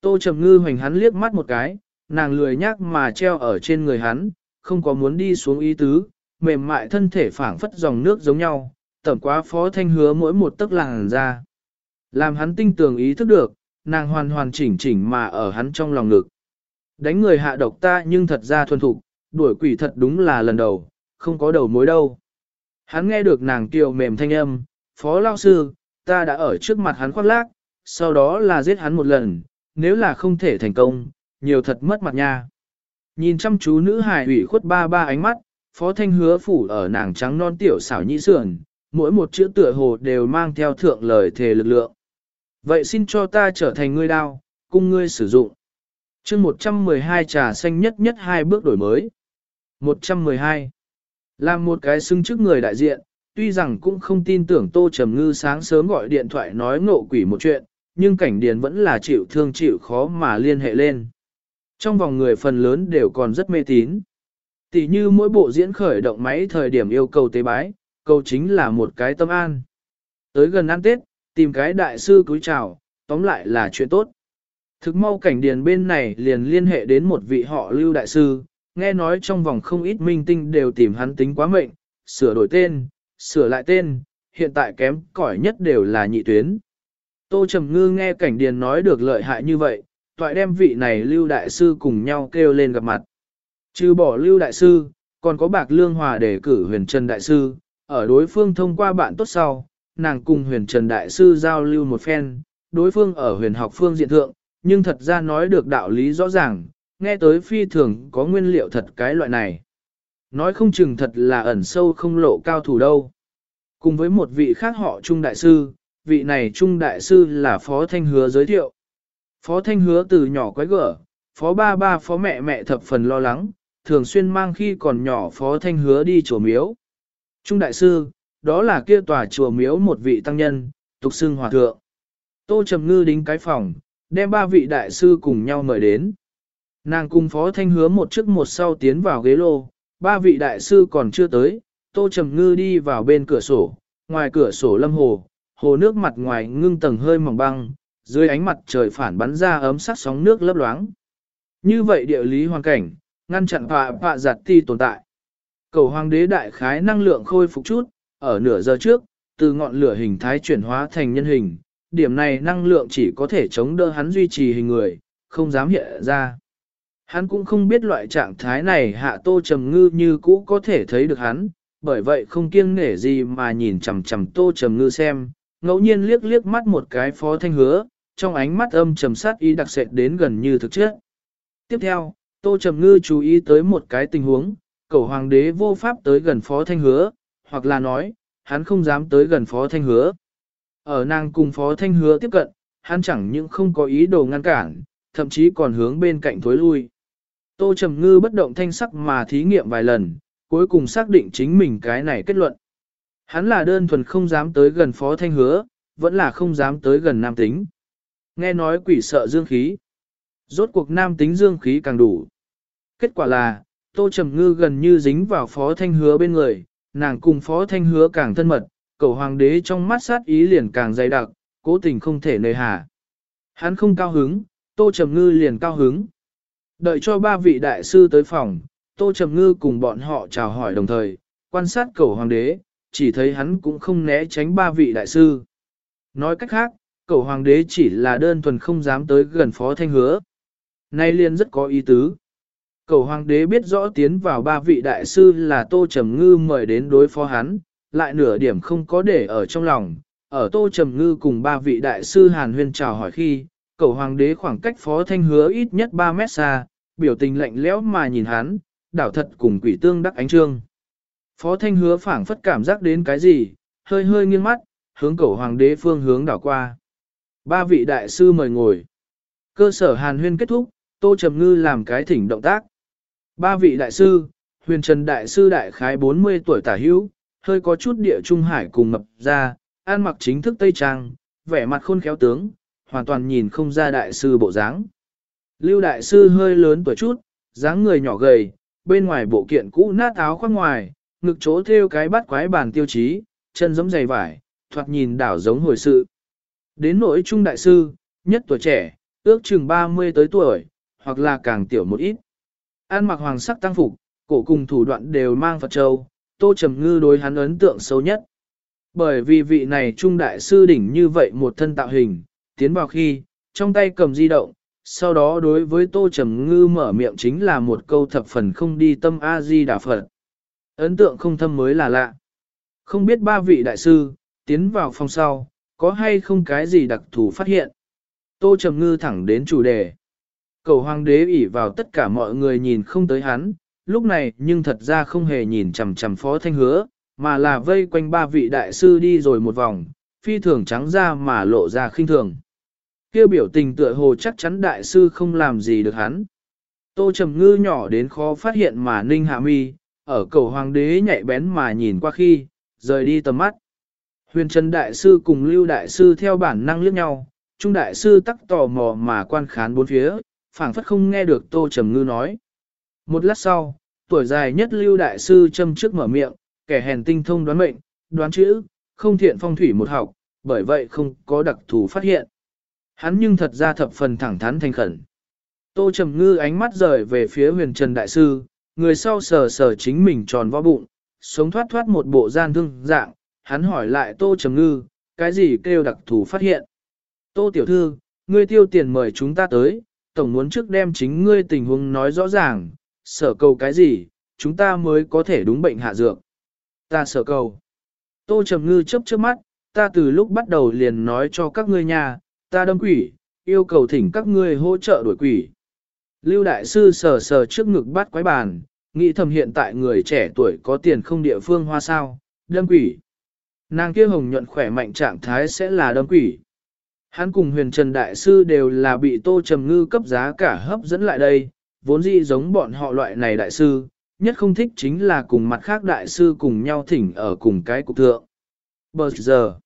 Tô Trầm Ngư hoành hắn liếc mắt một cái, nàng lười nhác mà treo ở trên người hắn, không có muốn đi xuống ý tứ, mềm mại thân thể phảng phất dòng nước giống nhau, tẩm quá phó thanh hứa mỗi một tấc làng ra. Làm hắn tinh tường ý thức được, nàng hoàn hoàn chỉnh chỉnh mà ở hắn trong lòng ngực. Đánh người hạ độc ta nhưng thật ra thuần thục, đuổi quỷ thật đúng là lần đầu, không có đầu mối đâu. Hắn nghe được nàng kiều mềm thanh âm, phó lao sư, ta đã ở trước mặt hắn khoác lác, sau đó là giết hắn một lần, nếu là không thể thành công, nhiều thật mất mặt nha. Nhìn chăm chú nữ hài ủy khuất ba ba ánh mắt, phó thanh hứa phủ ở nàng trắng non tiểu xảo nhĩ sườn, mỗi một chữ tựa hồ đều mang theo thượng lời thề lực lượng. Vậy xin cho ta trở thành ngươi đao, cung ngươi sử dụng. chương 112 trà xanh nhất nhất hai bước đổi mới. 112. Làm một cái xưng trước người đại diện, tuy rằng cũng không tin tưởng Tô Trầm Ngư sáng sớm gọi điện thoại nói ngộ quỷ một chuyện, nhưng cảnh điền vẫn là chịu thương chịu khó mà liên hệ lên. Trong vòng người phần lớn đều còn rất mê tín. Tỷ như mỗi bộ diễn khởi động máy thời điểm yêu cầu tế bái, cầu chính là một cái tâm an. Tới gần ăn Tết, tìm cái đại sư cúi chào, tóm lại là chuyện tốt. Thực mau cảnh điền bên này liền liên hệ đến một vị họ lưu đại sư, nghe nói trong vòng không ít minh tinh đều tìm hắn tính quá mệnh, sửa đổi tên, sửa lại tên, hiện tại kém cỏi nhất đều là nhị tuyến. Tô Trầm Ngư nghe cảnh điền nói được lợi hại như vậy, toại đem vị này lưu đại sư cùng nhau kêu lên gặp mặt. Trừ bỏ lưu đại sư, còn có bạc lương hòa để cử huyền trần đại sư, ở đối phương thông qua bạn tốt sau, nàng cùng huyền trần đại sư giao lưu một phen, đối phương ở huyền học phương diện thượng, nhưng thật ra nói được đạo lý rõ ràng, nghe tới phi thường có nguyên liệu thật cái loại này. Nói không chừng thật là ẩn sâu không lộ cao thủ đâu. Cùng với một vị khác họ Trung Đại Sư, vị này Trung Đại Sư là Phó Thanh Hứa giới thiệu. Phó Thanh Hứa từ nhỏ quái gở, Phó Ba Ba Phó Mẹ Mẹ thập phần lo lắng, thường xuyên mang khi còn nhỏ Phó Thanh Hứa đi chùa miếu. Trung Đại Sư, đó là kia tòa chùa miếu một vị tăng nhân, tục xưng hòa thượng. Tô Trầm Ngư đính cái phòng, đem ba vị đại sư cùng nhau mời đến. Nàng cùng Phó Thanh Hứa một trước một sau tiến vào ghế lô, ba vị đại sư còn chưa tới, Tô Trầm Ngư đi vào bên cửa sổ, ngoài cửa sổ lâm hồ, hồ nước mặt ngoài ngưng tầng hơi mỏng băng, dưới ánh mặt trời phản bắn ra ấm sắc sóng nước lấp loáng. Như vậy địa lý hoàn cảnh, ngăn chặn họa họa giặt ti tồn tại. Cầu hoàng đế đại khái năng lượng khôi phục chút, ở nửa giờ trước, từ ngọn lửa hình thái chuyển hóa thành nhân hình, điểm này năng lượng chỉ có thể chống đỡ hắn duy trì hình người, không dám hiện ra. Hắn cũng không biết loại trạng thái này hạ tô trầm ngư như cũ có thể thấy được hắn, bởi vậy không kiêng nể gì mà nhìn chằm chằm tô trầm ngư xem, ngẫu nhiên liếc liếc mắt một cái phó thanh hứa, trong ánh mắt âm trầm sát ý đặc sệt đến gần như thực chất. Tiếp theo, tô trầm ngư chú ý tới một cái tình huống, cầu hoàng đế vô pháp tới gần phó thanh hứa, hoặc là nói, hắn không dám tới gần phó thanh hứa. Ở nàng cùng phó thanh hứa tiếp cận, hắn chẳng những không có ý đồ ngăn cản, thậm chí còn hướng bên cạnh thối lui. Tô Trầm Ngư bất động thanh sắc mà thí nghiệm vài lần, cuối cùng xác định chính mình cái này kết luận. Hắn là đơn thuần không dám tới gần phó thanh hứa, vẫn là không dám tới gần nam tính. Nghe nói quỷ sợ dương khí. Rốt cuộc nam tính dương khí càng đủ. Kết quả là, Tô Trầm Ngư gần như dính vào phó thanh hứa bên người, nàng cùng phó thanh hứa càng thân mật, cầu hoàng đế trong mắt sát ý liền càng dày đặc, cố tình không thể nơi hà. Hắn không cao hứng, Tô Trầm Ngư liền cao hứng. Đợi cho ba vị đại sư tới phòng, Tô Trầm Ngư cùng bọn họ chào hỏi đồng thời, quan sát cầu hoàng đế, chỉ thấy hắn cũng không né tránh ba vị đại sư. Nói cách khác, cậu hoàng đế chỉ là đơn thuần không dám tới gần phó thanh hứa. Nay liền rất có ý tứ. Cậu hoàng đế biết rõ tiến vào ba vị đại sư là Tô Trầm Ngư mời đến đối phó hắn, lại nửa điểm không có để ở trong lòng. Ở Tô Trầm Ngư cùng ba vị đại sư Hàn Huyên chào hỏi khi, cậu hoàng đế khoảng cách phó thanh hứa ít nhất 3 mét xa, biểu tình lạnh lẽo mà nhìn hắn, đảo thật cùng quỷ tương đắc ánh trương. Phó thanh hứa phảng phất cảm giác đến cái gì, hơi hơi nghiêng mắt, hướng cầu hoàng đế phương hướng đảo qua. Ba vị đại sư mời ngồi. Cơ sở hàn huyên kết thúc, tô trầm ngư làm cái thỉnh động tác. Ba vị đại sư, huyền trần đại sư đại khái 40 tuổi tả hữu, hơi có chút địa trung hải cùng mập ra, an mặc chính thức tây trang, vẻ mặt khôn khéo tướng, hoàn toàn nhìn không ra đại sư bộ dáng. Lưu đại sư hơi lớn tuổi chút, dáng người nhỏ gầy, bên ngoài bộ kiện cũ nát áo khoác ngoài, ngực chỗ theo cái bắt quái bàn tiêu chí, chân giống dày vải, thoạt nhìn đảo giống hồi sự. Đến nỗi trung đại sư, nhất tuổi trẻ, ước chừng 30 tới tuổi, hoặc là càng tiểu một ít. An mặc hoàng sắc tăng phục, cổ cùng thủ đoạn đều mang Phật Châu, Tô Trầm Ngư đối hắn ấn tượng sâu nhất. Bởi vì vị này trung đại sư đỉnh như vậy một thân tạo hình, tiến vào khi, trong tay cầm di động, sau đó đối với Tô Trầm Ngư mở miệng chính là một câu thập phần không đi tâm A-di đà Phật. Ấn tượng không thâm mới là lạ. Không biết ba vị đại sư, tiến vào phòng sau, có hay không cái gì đặc thù phát hiện. Tô Trầm Ngư thẳng đến chủ đề. Cầu hoàng đế ỉ vào tất cả mọi người nhìn không tới hắn, lúc này nhưng thật ra không hề nhìn chằm chằm phó thanh hứa, mà là vây quanh ba vị đại sư đi rồi một vòng, phi thường trắng ra mà lộ ra khinh thường. Kêu biểu tình tựa hồ chắc chắn đại sư không làm gì được hắn. Tô Trầm Ngư nhỏ đến khó phát hiện mà ninh hạ mi, ở cầu hoàng đế nhạy bén mà nhìn qua khi, rời đi tầm mắt. Huyền Trần Đại Sư cùng Lưu Đại Sư theo bản năng liếc nhau, Trung Đại Sư tắc tò mò mà quan khán bốn phía, phảng phất không nghe được Tô Trầm Ngư nói. Một lát sau, tuổi dài nhất Lưu Đại Sư châm trước mở miệng, kẻ hèn tinh thông đoán mệnh, đoán chữ, không thiện phong thủy một học, bởi vậy không có đặc thù phát hiện. Hắn nhưng thật ra thập phần thẳng thắn thành khẩn. Tô Trầm Ngư ánh mắt rời về phía huyền Trần Đại Sư, người sau sờ sờ chính mình tròn vo bụng, sống thoát thoát một bộ gian thương dạng, hắn hỏi lại Tô Trầm Ngư, cái gì kêu đặc thù phát hiện. Tô Tiểu Thư, ngươi tiêu tiền mời chúng ta tới, tổng muốn trước đem chính ngươi tình huống nói rõ ràng, sở cầu cái gì, chúng ta mới có thể đúng bệnh hạ dược. Ta sở cầu. Tô Trầm Ngư chấp chớp mắt, ta từ lúc bắt đầu liền nói cho các ngươi nhà, ta đâm quỷ, yêu cầu thỉnh các ngươi hỗ trợ đuổi quỷ. Lưu Đại Sư sờ sờ trước ngực bắt quái bàn, nghĩ thầm hiện tại người trẻ tuổi có tiền không địa phương hoa sao, đâm quỷ. Nàng kia hồng nhuận khỏe mạnh trạng thái sẽ là đâm quỷ. Hắn cùng huyền trần đại sư đều là bị tô trầm ngư cấp giá cả hấp dẫn lại đây, vốn dĩ giống bọn họ loại này đại sư, nhất không thích chính là cùng mặt khác đại sư cùng nhau thỉnh ở cùng cái cục thượng. Bờ giờ,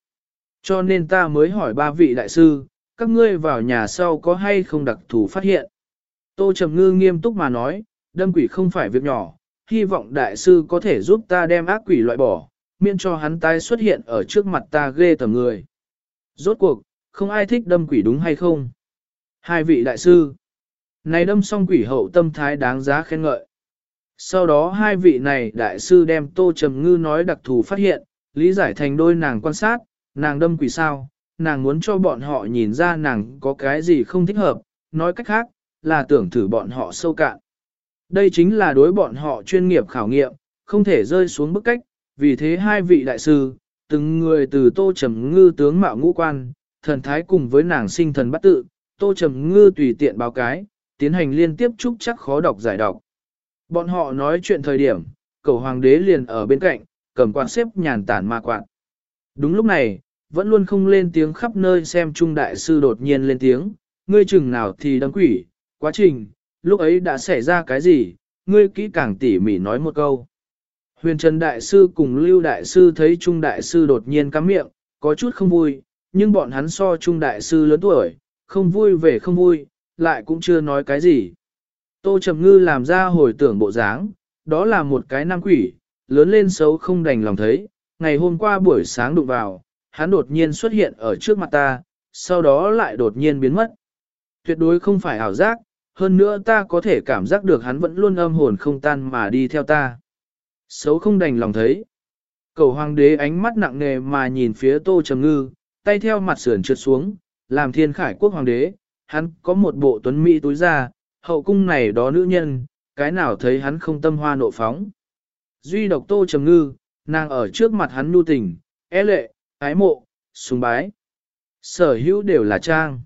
cho nên ta mới hỏi ba vị đại sư, các ngươi vào nhà sau có hay không đặc thù phát hiện. Tô Trầm Ngư nghiêm túc mà nói, đâm quỷ không phải việc nhỏ, hy vọng đại sư có thể giúp ta đem ác quỷ loại bỏ, miễn cho hắn tái xuất hiện ở trước mặt ta ghê tầm người. Rốt cuộc, không ai thích đâm quỷ đúng hay không? Hai vị đại sư, này đâm xong quỷ hậu tâm thái đáng giá khen ngợi. Sau đó hai vị này đại sư đem tô trầm ngư nói đặc thù phát hiện, lý giải thành đôi nàng quan sát, nàng đâm quỷ sao, nàng muốn cho bọn họ nhìn ra nàng có cái gì không thích hợp, nói cách khác, là tưởng thử bọn họ sâu cạn. Đây chính là đối bọn họ chuyên nghiệp khảo nghiệm, không thể rơi xuống bức cách, vì thế hai vị đại sư, từng người từ tô trầm ngư tướng mạo ngũ quan, thần thái cùng với nàng sinh thần bắt tự, tô trầm ngư tùy tiện báo cái, tiến hành liên tiếp chúc chắc khó đọc giải đọc. Bọn họ nói chuyện thời điểm, cầu hoàng đế liền ở bên cạnh, cầm quạt xếp nhàn tản ma quạt. Đúng lúc này, vẫn luôn không lên tiếng khắp nơi xem trung đại sư đột nhiên lên tiếng, ngươi chừng nào thì đăng quỷ, quá trình, lúc ấy đã xảy ra cái gì, ngươi kỹ càng tỉ mỉ nói một câu. Huyền Trần Đại Sư cùng Lưu Đại Sư thấy Trung Đại Sư đột nhiên cắm miệng, có chút không vui, nhưng bọn hắn so Trung Đại Sư lớn tuổi, không vui về không vui, lại cũng chưa nói cái gì. Tô Trầm Ngư làm ra hồi tưởng bộ dáng, đó là một cái nam quỷ, lớn lên xấu không đành lòng thấy, ngày hôm qua buổi sáng đụng vào, hắn đột nhiên xuất hiện ở trước mặt ta, sau đó lại đột nhiên biến mất. Tuyệt đối không phải ảo giác, hơn nữa ta có thể cảm giác được hắn vẫn luôn âm hồn không tan mà đi theo ta. Xấu không đành lòng thấy. Cầu hoàng đế ánh mắt nặng nề mà nhìn phía tô trầm ngư, tay theo mặt sườn trượt xuống, làm thiên khải quốc hoàng đế, hắn có một bộ tuấn mỹ túi ra, hậu cung này đó nữ nhân, cái nào thấy hắn không tâm hoa nộ phóng. Duy độc tô trầm ngư, nàng ở trước mặt hắn nu tình, e lệ, ái mộ, sùng bái. Sở hữu đều là trang.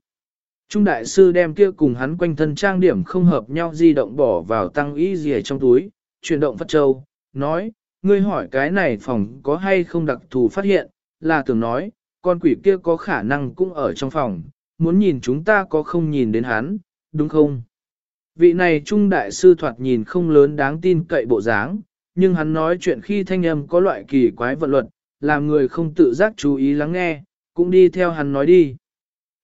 Trung đại sư đem kia cùng hắn quanh thân trang điểm không hợp nhau di động bỏ vào tăng y gì trong túi, chuyển động phát châu, nói, ngươi hỏi cái này phòng có hay không đặc thù phát hiện, là tưởng nói, con quỷ kia có khả năng cũng ở trong phòng, muốn nhìn chúng ta có không nhìn đến hắn, đúng không? Vị này trung đại sư thoạt nhìn không lớn đáng tin cậy bộ dáng, nhưng hắn nói chuyện khi thanh âm có loại kỳ quái vận luật, làm người không tự giác chú ý lắng nghe, cũng đi theo hắn nói đi.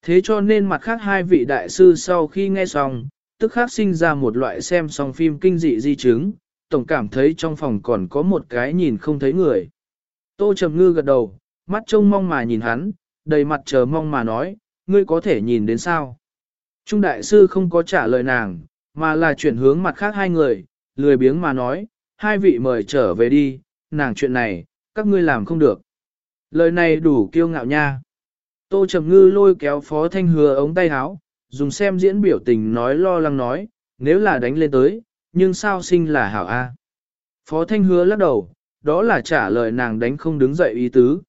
Thế cho nên mặt khác hai vị đại sư sau khi nghe xong, tức khác sinh ra một loại xem xong phim kinh dị di chứng, tổng cảm thấy trong phòng còn có một cái nhìn không thấy người. Tô Trầm Ngư gật đầu, mắt trông mong mà nhìn hắn, đầy mặt chờ mong mà nói, ngươi có thể nhìn đến sao. Trung đại sư không có trả lời nàng, mà là chuyển hướng mặt khác hai người, lười biếng mà nói, hai vị mời trở về đi, nàng chuyện này, các ngươi làm không được. Lời này đủ kiêu ngạo nha. Tô Trầm Ngư lôi kéo Phó Thanh Hứa ống tay áo, dùng xem diễn biểu tình nói lo lắng nói, nếu là đánh lên tới, nhưng sao sinh là hảo A. Phó Thanh Hứa lắc đầu, đó là trả lời nàng đánh không đứng dậy ý tứ.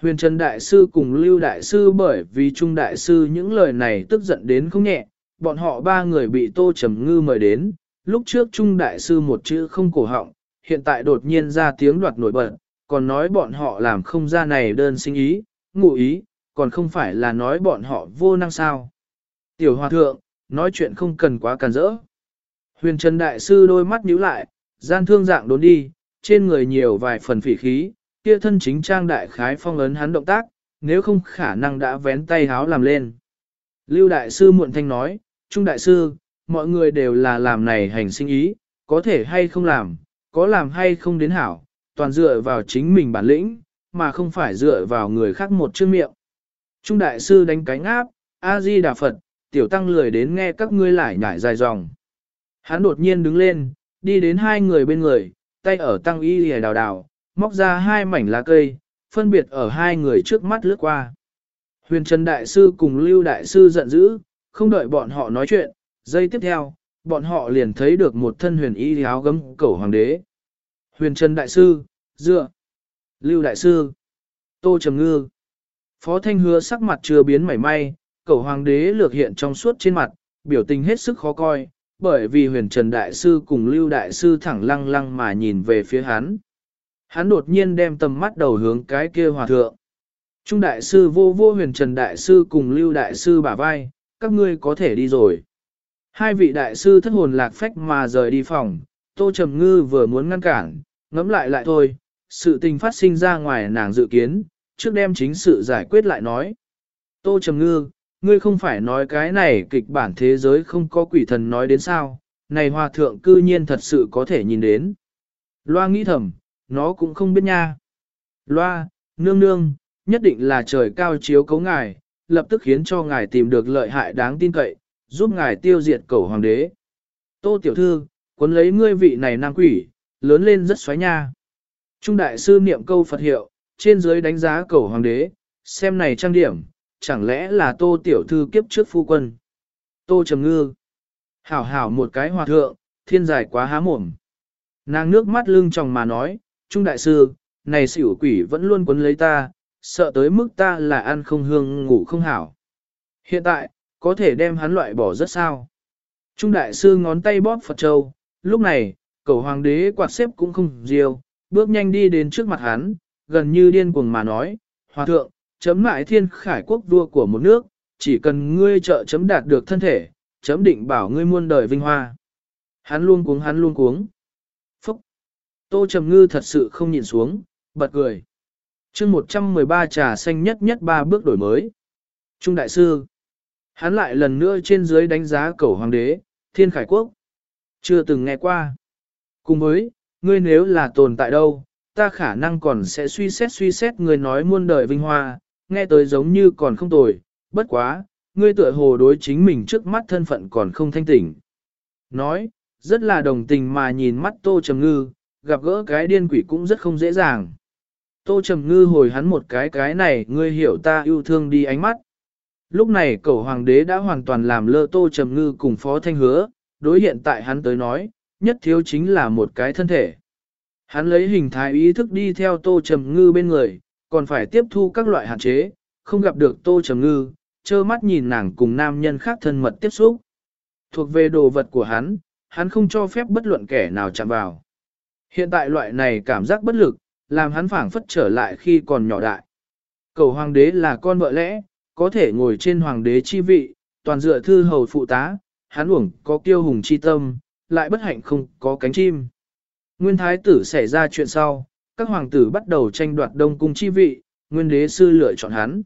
Huyền Trần Đại Sư cùng Lưu Đại Sư bởi vì Trung Đại Sư những lời này tức giận đến không nhẹ, bọn họ ba người bị Tô Trầm Ngư mời đến, lúc trước Trung Đại Sư một chữ không cổ họng, hiện tại đột nhiên ra tiếng đoạt nổi bật, còn nói bọn họ làm không ra này đơn sinh ý, ngụ ý, còn không phải là nói bọn họ vô năng sao. Tiểu Hòa Thượng, nói chuyện không cần quá càn rỡ. Huyền Trần Đại Sư đôi mắt nhíu lại, gian thương dạng đốn đi, trên người nhiều vài phần phỉ khí, kia thân chính trang đại khái phong ấn hắn động tác, nếu không khả năng đã vén tay háo làm lên. Lưu Đại Sư muộn thanh nói, Trung Đại Sư, mọi người đều là làm này hành sinh ý, có thể hay không làm, có làm hay không đến hảo, toàn dựa vào chính mình bản lĩnh, mà không phải dựa vào người khác một chương miệng. Trung Đại Sư đánh cánh áp, A-di Đà Phật, tiểu tăng lười đến nghe các ngươi lại nhải dài dòng. Hắn đột nhiên đứng lên, đi đến hai người bên người, tay ở tăng y hề đào đào, móc ra hai mảnh lá cây, phân biệt ở hai người trước mắt lướt qua. Huyền Trần Đại Sư cùng Lưu Đại Sư giận dữ, không đợi bọn họ nói chuyện, giây tiếp theo, bọn họ liền thấy được một thân huyền y áo gấm cẩu hoàng đế. Huyền Trần Đại Sư, dựa, Lưu Đại Sư, Tô Trầm Ngư. Phó Thanh hứa sắc mặt chưa biến mảy may, cẩu hoàng đế lược hiện trong suốt trên mặt, biểu tình hết sức khó coi, bởi vì huyền Trần Đại Sư cùng Lưu Đại Sư thẳng lăng lăng mà nhìn về phía hắn. Hắn đột nhiên đem tầm mắt đầu hướng cái kia hòa thượng. Trung Đại Sư vô vô huyền Trần Đại Sư cùng Lưu Đại Sư bả vai, các ngươi có thể đi rồi. Hai vị đại sư thất hồn lạc phách mà rời đi phòng, Tô Trầm Ngư vừa muốn ngăn cản, ngẫm lại lại thôi, sự tình phát sinh ra ngoài nàng dự kiến, trước đem chính sự giải quyết lại nói. Tô Trầm Ngư, ngươi không phải nói cái này kịch bản thế giới không có quỷ thần nói đến sao, này hòa thượng cư nhiên thật sự có thể nhìn đến. Loa nghĩ thầm, nó cũng không biết nha. Loa, nương nương, nhất định là trời cao chiếu cấu ngài, lập tức khiến cho ngài tìm được lợi hại đáng tin cậy, giúp ngài tiêu diệt cầu hoàng đế. Tô tiểu thư, cuốn lấy ngươi vị này nam quỷ, lớn lên rất xoáy nha. Trung đại sư niệm câu Phật hiệu, trên dưới đánh giá cầu hoàng đế, xem này trang điểm, chẳng lẽ là tô tiểu thư kiếp trước phu quân. Tô trầm ngư. Hảo hảo một cái hòa thượng, thiên giải quá há mồm. Nàng nước mắt lưng tròng mà nói, Trung đại sư, này xỉu quỷ vẫn luôn quấn lấy ta, sợ tới mức ta là ăn không hương ngủ không hảo. Hiện tại, có thể đem hắn loại bỏ rất sao. Trung đại sư ngón tay bóp Phật Châu, lúc này, cầu hoàng đế quạt xếp cũng không diêu, bước nhanh đi đến trước mặt hắn, gần như điên cuồng mà nói, Hòa thượng, chấm lại thiên khải quốc vua của một nước, chỉ cần ngươi trợ chấm đạt được thân thể, chấm định bảo ngươi muôn đời vinh hoa. Hắn luôn cuống hắn luôn cuống. Phúc! Tô Trầm Ngư thật sự không nhìn xuống, bật cười. chương 113 trà xanh nhất nhất ba bước đổi mới. Trung Đại Sư Hắn lại lần nữa trên dưới đánh giá cầu hoàng đế, thiên khải quốc. Chưa từng nghe qua. Cùng với, ngươi nếu là tồn tại đâu, ta khả năng còn sẽ suy xét suy xét người nói muôn đời vinh hoa, nghe tới giống như còn không tồi, bất quá, ngươi tựa hồ đối chính mình trước mắt thân phận còn không thanh tỉnh. Nói, rất là đồng tình mà nhìn mắt Tô Trầm Ngư, gặp gỡ cái điên quỷ cũng rất không dễ dàng. Tô Trầm Ngư hồi hắn một cái cái này, ngươi hiểu ta yêu thương đi ánh mắt. Lúc này cậu hoàng đế đã hoàn toàn làm lơ tô trầm ngư cùng phó thanh hứa, đối hiện tại hắn tới nói, nhất thiếu chính là một cái thân thể. Hắn lấy hình thái ý thức đi theo tô trầm ngư bên người, còn phải tiếp thu các loại hạn chế, không gặp được tô trầm ngư, trơ mắt nhìn nàng cùng nam nhân khác thân mật tiếp xúc. Thuộc về đồ vật của hắn, hắn không cho phép bất luận kẻ nào chạm vào. Hiện tại loại này cảm giác bất lực, làm hắn phảng phất trở lại khi còn nhỏ đại. Cầu hoàng đế là con vợ lẽ, có thể ngồi trên hoàng đế chi vị, toàn dựa thư hầu phụ tá, hắn uổng có kiêu hùng chi tâm, lại bất hạnh không có cánh chim. Nguyên thái tử xảy ra chuyện sau, các hoàng tử bắt đầu tranh đoạt đông cung chi vị, nguyên đế sư lựa chọn hắn.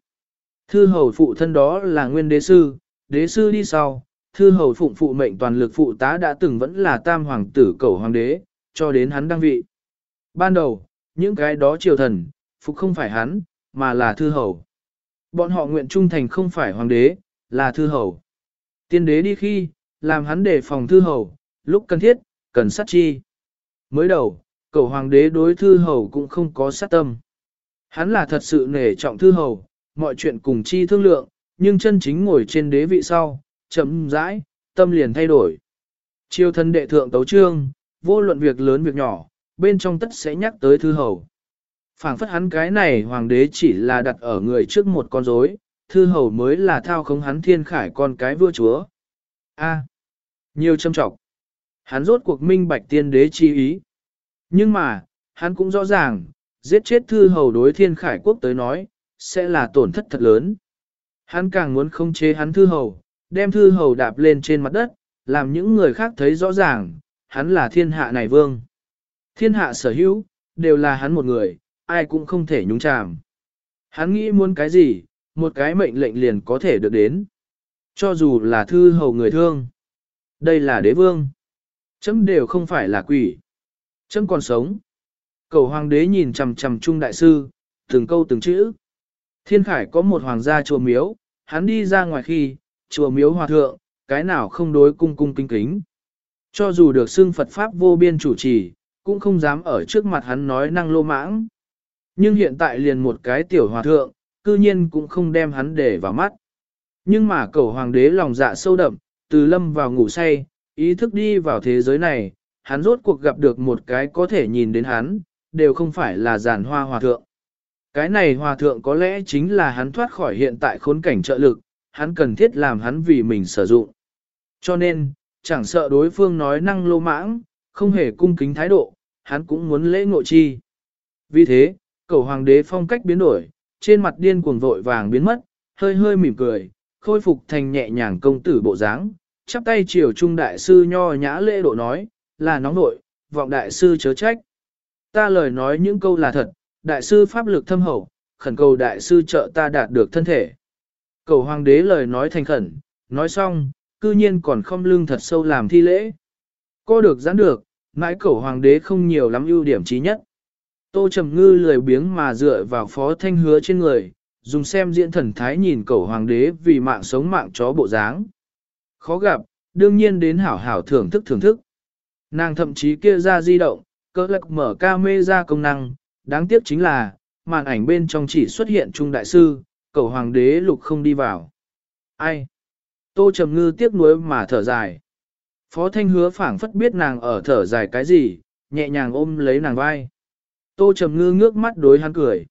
Thư hầu phụ thân đó là nguyên đế sư, đế sư đi sau, thư hầu phụng phụ mệnh toàn lực phụ tá đã từng vẫn là tam hoàng tử cầu hoàng đế, cho đến hắn đăng vị. Ban đầu, những cái đó triều thần, phục không phải hắn, mà là thư hầu. Bọn họ nguyện trung thành không phải hoàng đế, là thư hầu. Tiên đế đi khi, làm hắn đề phòng thư hầu, lúc cần thiết, cần sát chi. Mới đầu, cầu hoàng đế đối thư hầu cũng không có sát tâm. Hắn là thật sự nể trọng thư hầu, mọi chuyện cùng chi thương lượng, nhưng chân chính ngồi trên đế vị sau, chậm rãi, tâm liền thay đổi. Chiêu thân đệ thượng tấu trương, vô luận việc lớn việc nhỏ, bên trong tất sẽ nhắc tới thư hầu phảng phất hắn cái này hoàng đế chỉ là đặt ở người trước một con rối, thư hầu mới là thao không hắn thiên khải con cái vua chúa. A. nhiều châm trọng. Hắn rốt cuộc minh bạch tiên đế chi ý. Nhưng mà, hắn cũng rõ ràng, giết chết thư hầu đối thiên khải quốc tới nói, sẽ là tổn thất thật lớn. Hắn càng muốn không chế hắn thư hầu, đem thư hầu đạp lên trên mặt đất, làm những người khác thấy rõ ràng, hắn là thiên hạ này vương. Thiên hạ sở hữu, đều là hắn một người, ai cũng không thể nhúng chàm. Hắn nghĩ muốn cái gì, một cái mệnh lệnh liền có thể được đến. Cho dù là thư hầu người thương. Đây là đế vương. Chấm đều không phải là quỷ. Chấm còn sống. Cầu hoàng đế nhìn chằm chằm trung đại sư, từng câu từng chữ. Thiên khải có một hoàng gia chùa miếu, hắn đi ra ngoài khi, chùa miếu hòa thượng, cái nào không đối cung cung kính kính. Cho dù được xưng Phật Pháp vô biên chủ trì, cũng không dám ở trước mặt hắn nói năng lô mãng. Nhưng hiện tại liền một cái tiểu hòa thượng, cư nhiên cũng không đem hắn để vào mắt. Nhưng mà cầu hoàng đế lòng dạ sâu đậm, từ lâm vào ngủ say, ý thức đi vào thế giới này, hắn rốt cuộc gặp được một cái có thể nhìn đến hắn, đều không phải là giàn hoa hòa thượng. Cái này hòa thượng có lẽ chính là hắn thoát khỏi hiện tại khốn cảnh trợ lực, hắn cần thiết làm hắn vì mình sử dụng. Cho nên, chẳng sợ đối phương nói năng lô mãng, không hề cung kính thái độ, hắn cũng muốn lễ ngộ chi. Vì thế, cầu hoàng đế phong cách biến đổi, trên mặt điên cuồng vội vàng biến mất, hơi hơi mỉm cười, khôi phục thành nhẹ nhàng công tử bộ dáng, chắp tay chiều trung đại sư nho nhã lễ độ nói, là nóng nội, vọng đại sư chớ trách. Ta lời nói những câu là thật, đại sư pháp lực thâm hậu, khẩn cầu đại sư trợ ta đạt được thân thể. Cầu hoàng đế lời nói thành khẩn, nói xong, cư nhiên còn không lưng thật sâu làm thi lễ. Có được giãn được, mãi cầu hoàng đế không nhiều lắm ưu điểm trí nhất. Tô Trầm Ngư lười biếng mà dựa vào phó thanh hứa trên người, dùng xem diễn thần thái nhìn cầu hoàng đế vì mạng sống mạng chó bộ dáng. Khó gặp, đương nhiên đến hảo hảo thưởng thức thưởng thức. Nàng thậm chí kia ra di động, cỡ lạc mở ca mê ra công năng, đáng tiếc chính là, màn ảnh bên trong chỉ xuất hiện Trung Đại Sư, cầu hoàng đế lục không đi vào. Ai? Tô Trầm Ngư tiếc nuối mà thở dài. Phó Thanh hứa phảng phất biết nàng ở thở dài cái gì, nhẹ nhàng ôm lấy nàng vai. Tô Trầm Ngư ngước mắt đối hắn cười.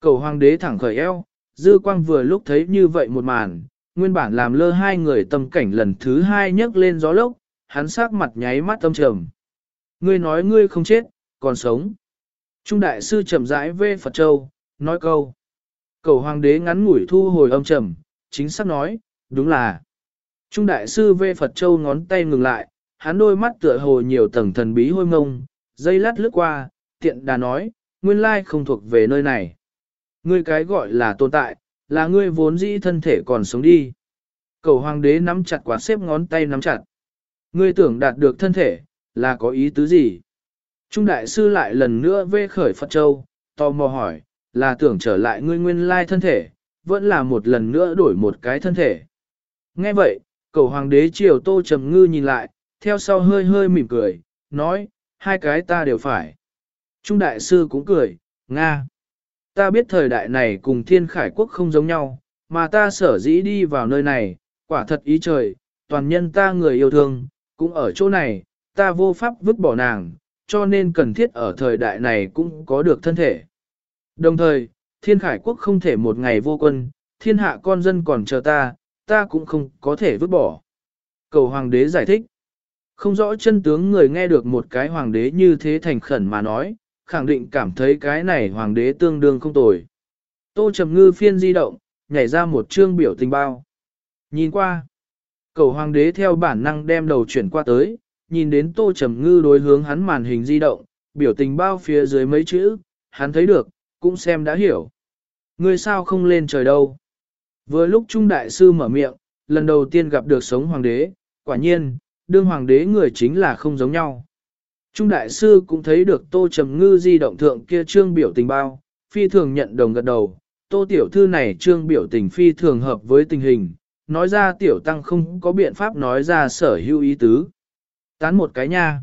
Cầu hoàng đế thẳng khởi eo, dư quang vừa lúc thấy như vậy một màn, nguyên bản làm lơ hai người tâm cảnh lần thứ hai nhấc lên gió lốc, hắn sắc mặt nháy mắt tâm trầm. Ngươi nói ngươi không chết, còn sống. Trung đại sư chậm rãi về Phật Châu, nói câu. Cầu hoàng đế ngắn ngủi thu hồi âm trầm, chính xác nói, đúng là. Trung đại sư về Phật Châu ngón tay ngừng lại, hắn đôi mắt tựa hồ nhiều tầng thần bí hôi ngông, dây lát lướt qua, tiện đà nói, nguyên lai không thuộc về nơi này. Ngươi cái gọi là tồn tại, là ngươi vốn dĩ thân thể còn sống đi. Cầu hoàng đế nắm chặt quả xếp ngón tay nắm chặt. Ngươi tưởng đạt được thân thể, là có ý tứ gì? Trung đại sư lại lần nữa vê khởi Phật Châu, tò mò hỏi, là tưởng trở lại ngươi nguyên lai thân thể, vẫn là một lần nữa đổi một cái thân thể. Nghe vậy, cầu hoàng đế triều tô trầm ngư nhìn lại, theo sau hơi hơi mỉm cười, nói, hai cái ta đều phải. Trung đại sư cũng cười, Nga. Ta biết thời đại này cùng thiên khải quốc không giống nhau, mà ta sở dĩ đi vào nơi này, quả thật ý trời, toàn nhân ta người yêu thương, cũng ở chỗ này, ta vô pháp vứt bỏ nàng, cho nên cần thiết ở thời đại này cũng có được thân thể. Đồng thời, thiên khải quốc không thể một ngày vô quân, thiên hạ con dân còn chờ ta, ta cũng không có thể vứt bỏ. Cầu hoàng đế giải thích. Không rõ chân tướng người nghe được một cái hoàng đế như thế thành khẩn mà nói, khẳng định cảm thấy cái này hoàng đế tương đương không tồi. Tô Trầm Ngư phiên di động, nhảy ra một chương biểu tình bao. Nhìn qua, cầu hoàng đế theo bản năng đem đầu chuyển qua tới, nhìn đến Tô Trầm Ngư đối hướng hắn màn hình di động, biểu tình bao phía dưới mấy chữ, hắn thấy được, cũng xem đã hiểu. Ngươi sao không lên trời đâu? Vừa lúc Trung Đại Sư mở miệng, lần đầu tiên gặp được sống hoàng đế, quả nhiên, đương hoàng đế người chính là không giống nhau. Trung đại sư cũng thấy được tô trầm ngư di động thượng kia trương biểu tình bao, phi thường nhận đồng gật đầu, tô tiểu thư này trương biểu tình phi thường hợp với tình hình, nói ra tiểu tăng không có biện pháp nói ra sở hữu ý tứ. Tán một cái nha.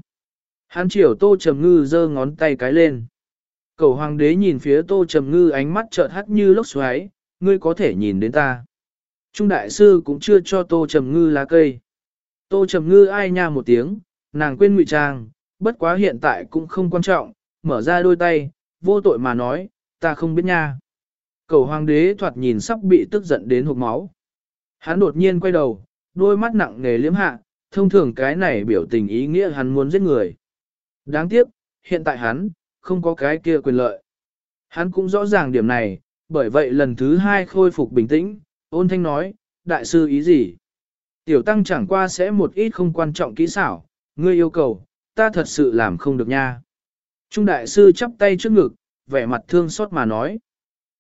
Hắn chiều tô trầm ngư giơ ngón tay cái lên. Cầu hoàng đế nhìn phía tô trầm ngư ánh mắt chợt hắt như lốc xoáy, ngươi có thể nhìn đến ta. Trung đại sư cũng chưa cho tô trầm ngư lá cây. Tô trầm ngư ai nha một tiếng, nàng quên ngụy trang, bất quá hiện tại cũng không quan trọng, mở ra đôi tay, vô tội mà nói, ta không biết nha. Cầu hoàng đế thoạt nhìn sắp bị tức giận đến hụt máu. Hắn đột nhiên quay đầu, đôi mắt nặng nề liếm hạ, thông thường cái này biểu tình ý nghĩa hắn muốn giết người. Đáng tiếc, hiện tại hắn, không có cái kia quyền lợi. Hắn cũng rõ ràng điểm này, bởi vậy lần thứ hai khôi phục bình tĩnh, ôn thanh nói, đại sư ý gì? Tiểu tăng chẳng qua sẽ một ít không quan trọng kỹ xảo, ngươi yêu cầu, ta thật sự làm không được nha. Trung đại sư chắp tay trước ngực, vẻ mặt thương xót mà nói.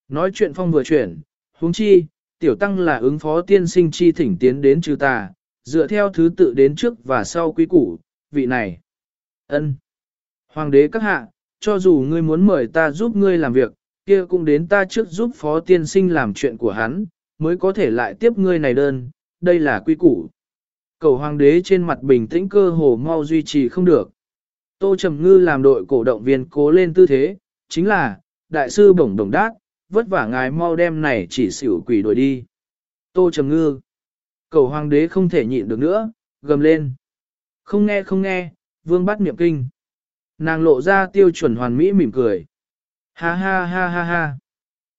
Nói chuyện phong vừa chuyển, huống chi, tiểu tăng là ứng phó tiên sinh chi thỉnh tiến đến trừ tà, dựa theo thứ tự đến trước và sau quý củ, vị này. ân Hoàng đế các hạ, cho dù ngươi muốn mời ta giúp ngươi làm việc, kia cũng đến ta trước giúp phó tiên sinh làm chuyện của hắn, mới có thể lại tiếp ngươi này đơn, đây là quy củ. Cầu hoàng đế trên mặt bình tĩnh cơ hồ mau duy trì không được. Tô Trầm Ngư làm đội cổ động viên cố lên tư thế, chính là, đại sư bổng đồng đát, vất vả ngài mau đem này chỉ xỉu quỷ đuổi đi. Tô Trầm Ngư. Cầu hoàng đế không thể nhịn được nữa, gầm lên. Không nghe không nghe, vương bắt niệm kinh. Nàng lộ ra tiêu chuẩn hoàn mỹ mỉm cười. Ha ha ha ha ha.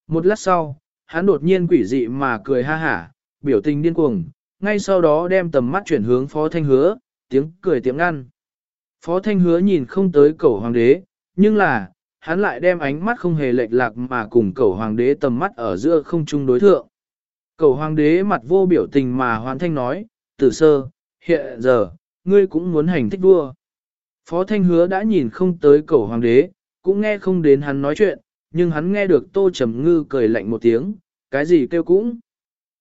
Một lát sau, hắn đột nhiên quỷ dị mà cười ha hả, biểu tình điên cuồng, ngay sau đó đem tầm mắt chuyển hướng Phó Thanh Hứa, tiếng cười tiếng ngăn. Phó Thanh Hứa nhìn không tới cầu hoàng đế, nhưng là, hắn lại đem ánh mắt không hề lệch lạc mà cùng cầu hoàng đế tầm mắt ở giữa không chung đối thượng. Cầu hoàng đế mặt vô biểu tình mà hoàn thanh nói, tử sơ, hiện giờ, ngươi cũng muốn hành thích vua. Phó Thanh Hứa đã nhìn không tới cầu hoàng đế, cũng nghe không đến hắn nói chuyện, nhưng hắn nghe được Tô Trầm Ngư cười lạnh một tiếng, cái gì kêu cũng.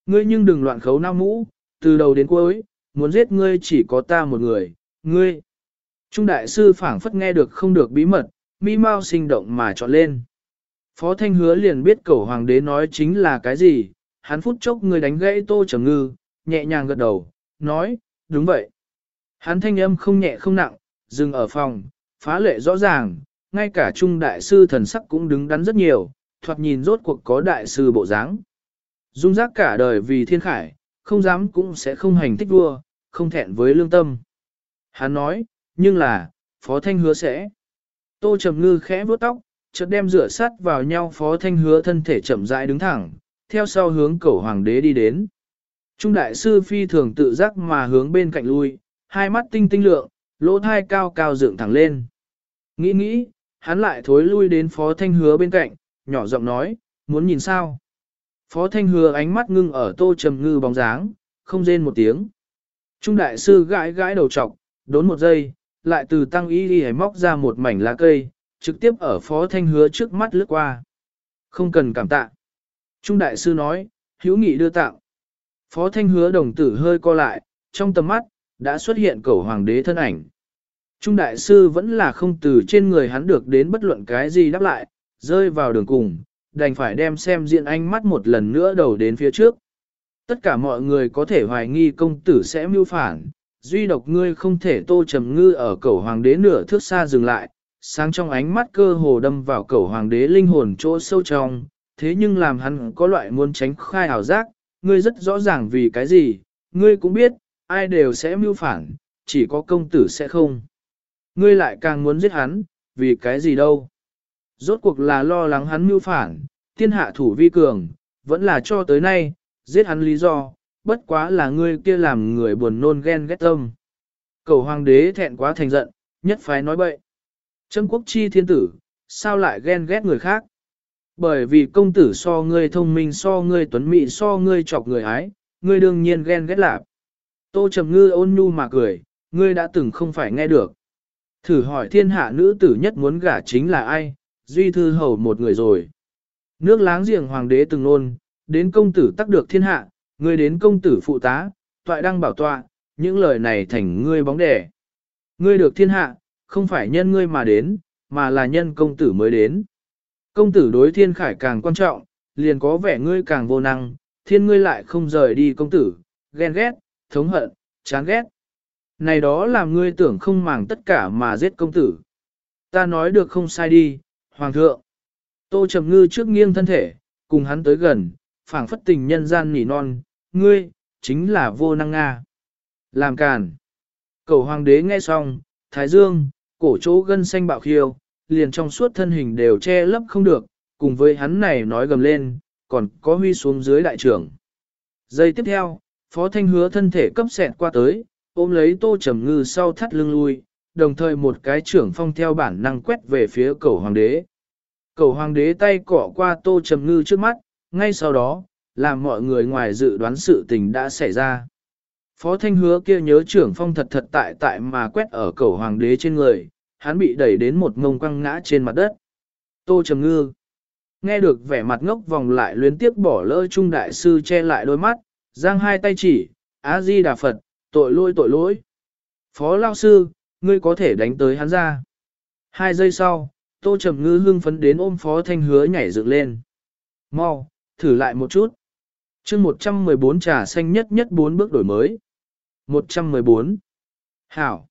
Ngươi nhưng đừng loạn khấu nao mũ, từ đầu đến cuối, muốn giết ngươi chỉ có ta một người, ngươi. Trung đại sư phảng phất nghe được không được bí mật, mi mau sinh động mà trọn lên. Phó Thanh Hứa liền biết cầu hoàng đế nói chính là cái gì, hắn phút chốc người đánh gãy Tô Trầm Ngư, nhẹ nhàng gật đầu, nói, đúng vậy. Hắn thanh âm không nhẹ không nặng, dừng ở phòng, phá lệ rõ ràng, ngay cả trung đại sư thần sắc cũng đứng đắn rất nhiều, thoạt nhìn rốt cuộc có đại sư bộ dáng. Dung giác cả đời vì thiên khải, không dám cũng sẽ không hành thích vua, không thẹn với lương tâm. Hắn nói, nhưng là, Phó Thanh hứa sẽ. Tô Trầm Ngư khẽ vuốt tóc, chợt đem rửa sắt vào nhau Phó Thanh hứa thân thể chậm rãi đứng thẳng, theo sau hướng cầu hoàng đế đi đến. Trung đại sư phi thường tự giác mà hướng bên cạnh lui, hai mắt tinh tinh lượng, lỗ thai cao cao dựng thẳng lên. Nghĩ nghĩ, hắn lại thối lui đến Phó Thanh hứa bên cạnh, nhỏ giọng nói, muốn nhìn sao? Phó Thanh hứa ánh mắt ngưng ở tô trầm ngư bóng dáng, không rên một tiếng. Trung đại sư gãi gãi đầu trọc, đốn một giây, lại từ tăng y đi móc ra một mảnh lá cây, trực tiếp ở Phó Thanh hứa trước mắt lướt qua. Không cần cảm tạ. Trung đại sư nói, hữu nghị đưa tặng. Phó Thanh hứa đồng tử hơi co lại, trong tầm mắt, đã xuất hiện cầu hoàng đế thân ảnh. Trung đại sư vẫn là không từ trên người hắn được đến bất luận cái gì đáp lại, rơi vào đường cùng, đành phải đem xem diện ánh mắt một lần nữa đầu đến phía trước. Tất cả mọi người có thể hoài nghi công tử sẽ mưu phản, duy độc ngươi không thể tô trầm ngư ở cầu hoàng đế nửa thước xa dừng lại, sáng trong ánh mắt cơ hồ đâm vào cầu hoàng đế linh hồn chỗ sâu trong, thế nhưng làm hắn có loại muốn tránh khai ảo giác, ngươi rất rõ ràng vì cái gì, ngươi cũng biết, ai đều sẽ mưu phản, chỉ có công tử sẽ không. Ngươi lại càng muốn giết hắn, vì cái gì đâu. Rốt cuộc là lo lắng hắn mưu phản, thiên hạ thủ vi cường, vẫn là cho tới nay, giết hắn lý do, bất quá là ngươi kia làm người buồn nôn ghen ghét tâm. Cầu hoàng đế thẹn quá thành giận, nhất phái nói bậy. Trâm quốc chi thiên tử, sao lại ghen ghét người khác? Bởi vì công tử so ngươi thông minh so ngươi tuấn mỹ so ngươi chọc người ái, ngươi đương nhiên ghen ghét lạp. Tô Trầm Ngư ôn nhu mà cười, ngươi đã từng không phải nghe được. Thử hỏi thiên hạ nữ tử nhất muốn gả chính là ai, duy thư hầu một người rồi. Nước láng giềng hoàng đế từng nôn, đến công tử tắc được thiên hạ, ngươi đến công tử phụ tá, toại đăng bảo tọa, những lời này thành ngươi bóng đẻ. Ngươi được thiên hạ, không phải nhân ngươi mà đến, mà là nhân công tử mới đến. Công tử đối thiên khải càng quan trọng, liền có vẻ ngươi càng vô năng, thiên ngươi lại không rời đi công tử, ghen ghét, thống hận, chán ghét. Này đó làm ngươi tưởng không màng tất cả mà giết công tử. Ta nói được không sai đi, hoàng thượng. Tô Trầm Ngư trước nghiêng thân thể, cùng hắn tới gần, phảng phất tình nhân gian nỉ non, ngươi, chính là vô năng Nga. Làm càn. Cầu hoàng đế nghe xong, thái dương, cổ chỗ gân xanh bạo khiêu, liền trong suốt thân hình đều che lấp không được, cùng với hắn này nói gầm lên, còn có huy xuống dưới đại trưởng. Giây tiếp theo, Phó Thanh hứa thân thể cấp sẹn qua tới, ôm lấy tô trầm ngư sau thắt lưng lui, đồng thời một cái trưởng phong theo bản năng quét về phía cầu hoàng đế. Cầu hoàng đế tay cỏ qua tô trầm ngư trước mắt, ngay sau đó, làm mọi người ngoài dự đoán sự tình đã xảy ra. Phó Thanh hứa kia nhớ trưởng phong thật thật tại tại mà quét ở cầu hoàng đế trên người, hắn bị đẩy đến một ngông quăng ngã trên mặt đất. Tô Trầm Ngư Nghe được vẻ mặt ngốc vòng lại luyến tiếp bỏ lỡ trung đại sư che lại đôi mắt, giang hai tay chỉ, A-di Đà Phật, tội lỗi tội lỗi. Phó Lao Sư, ngươi có thể đánh tới hắn ra. Hai giây sau, Tô Trầm Ngư hưng phấn đến ôm Phó Thanh Hứa nhảy dựng lên. Mau, thử lại một chút. chương 114 trà xanh nhất nhất bốn bước đổi mới. 114. Hảo.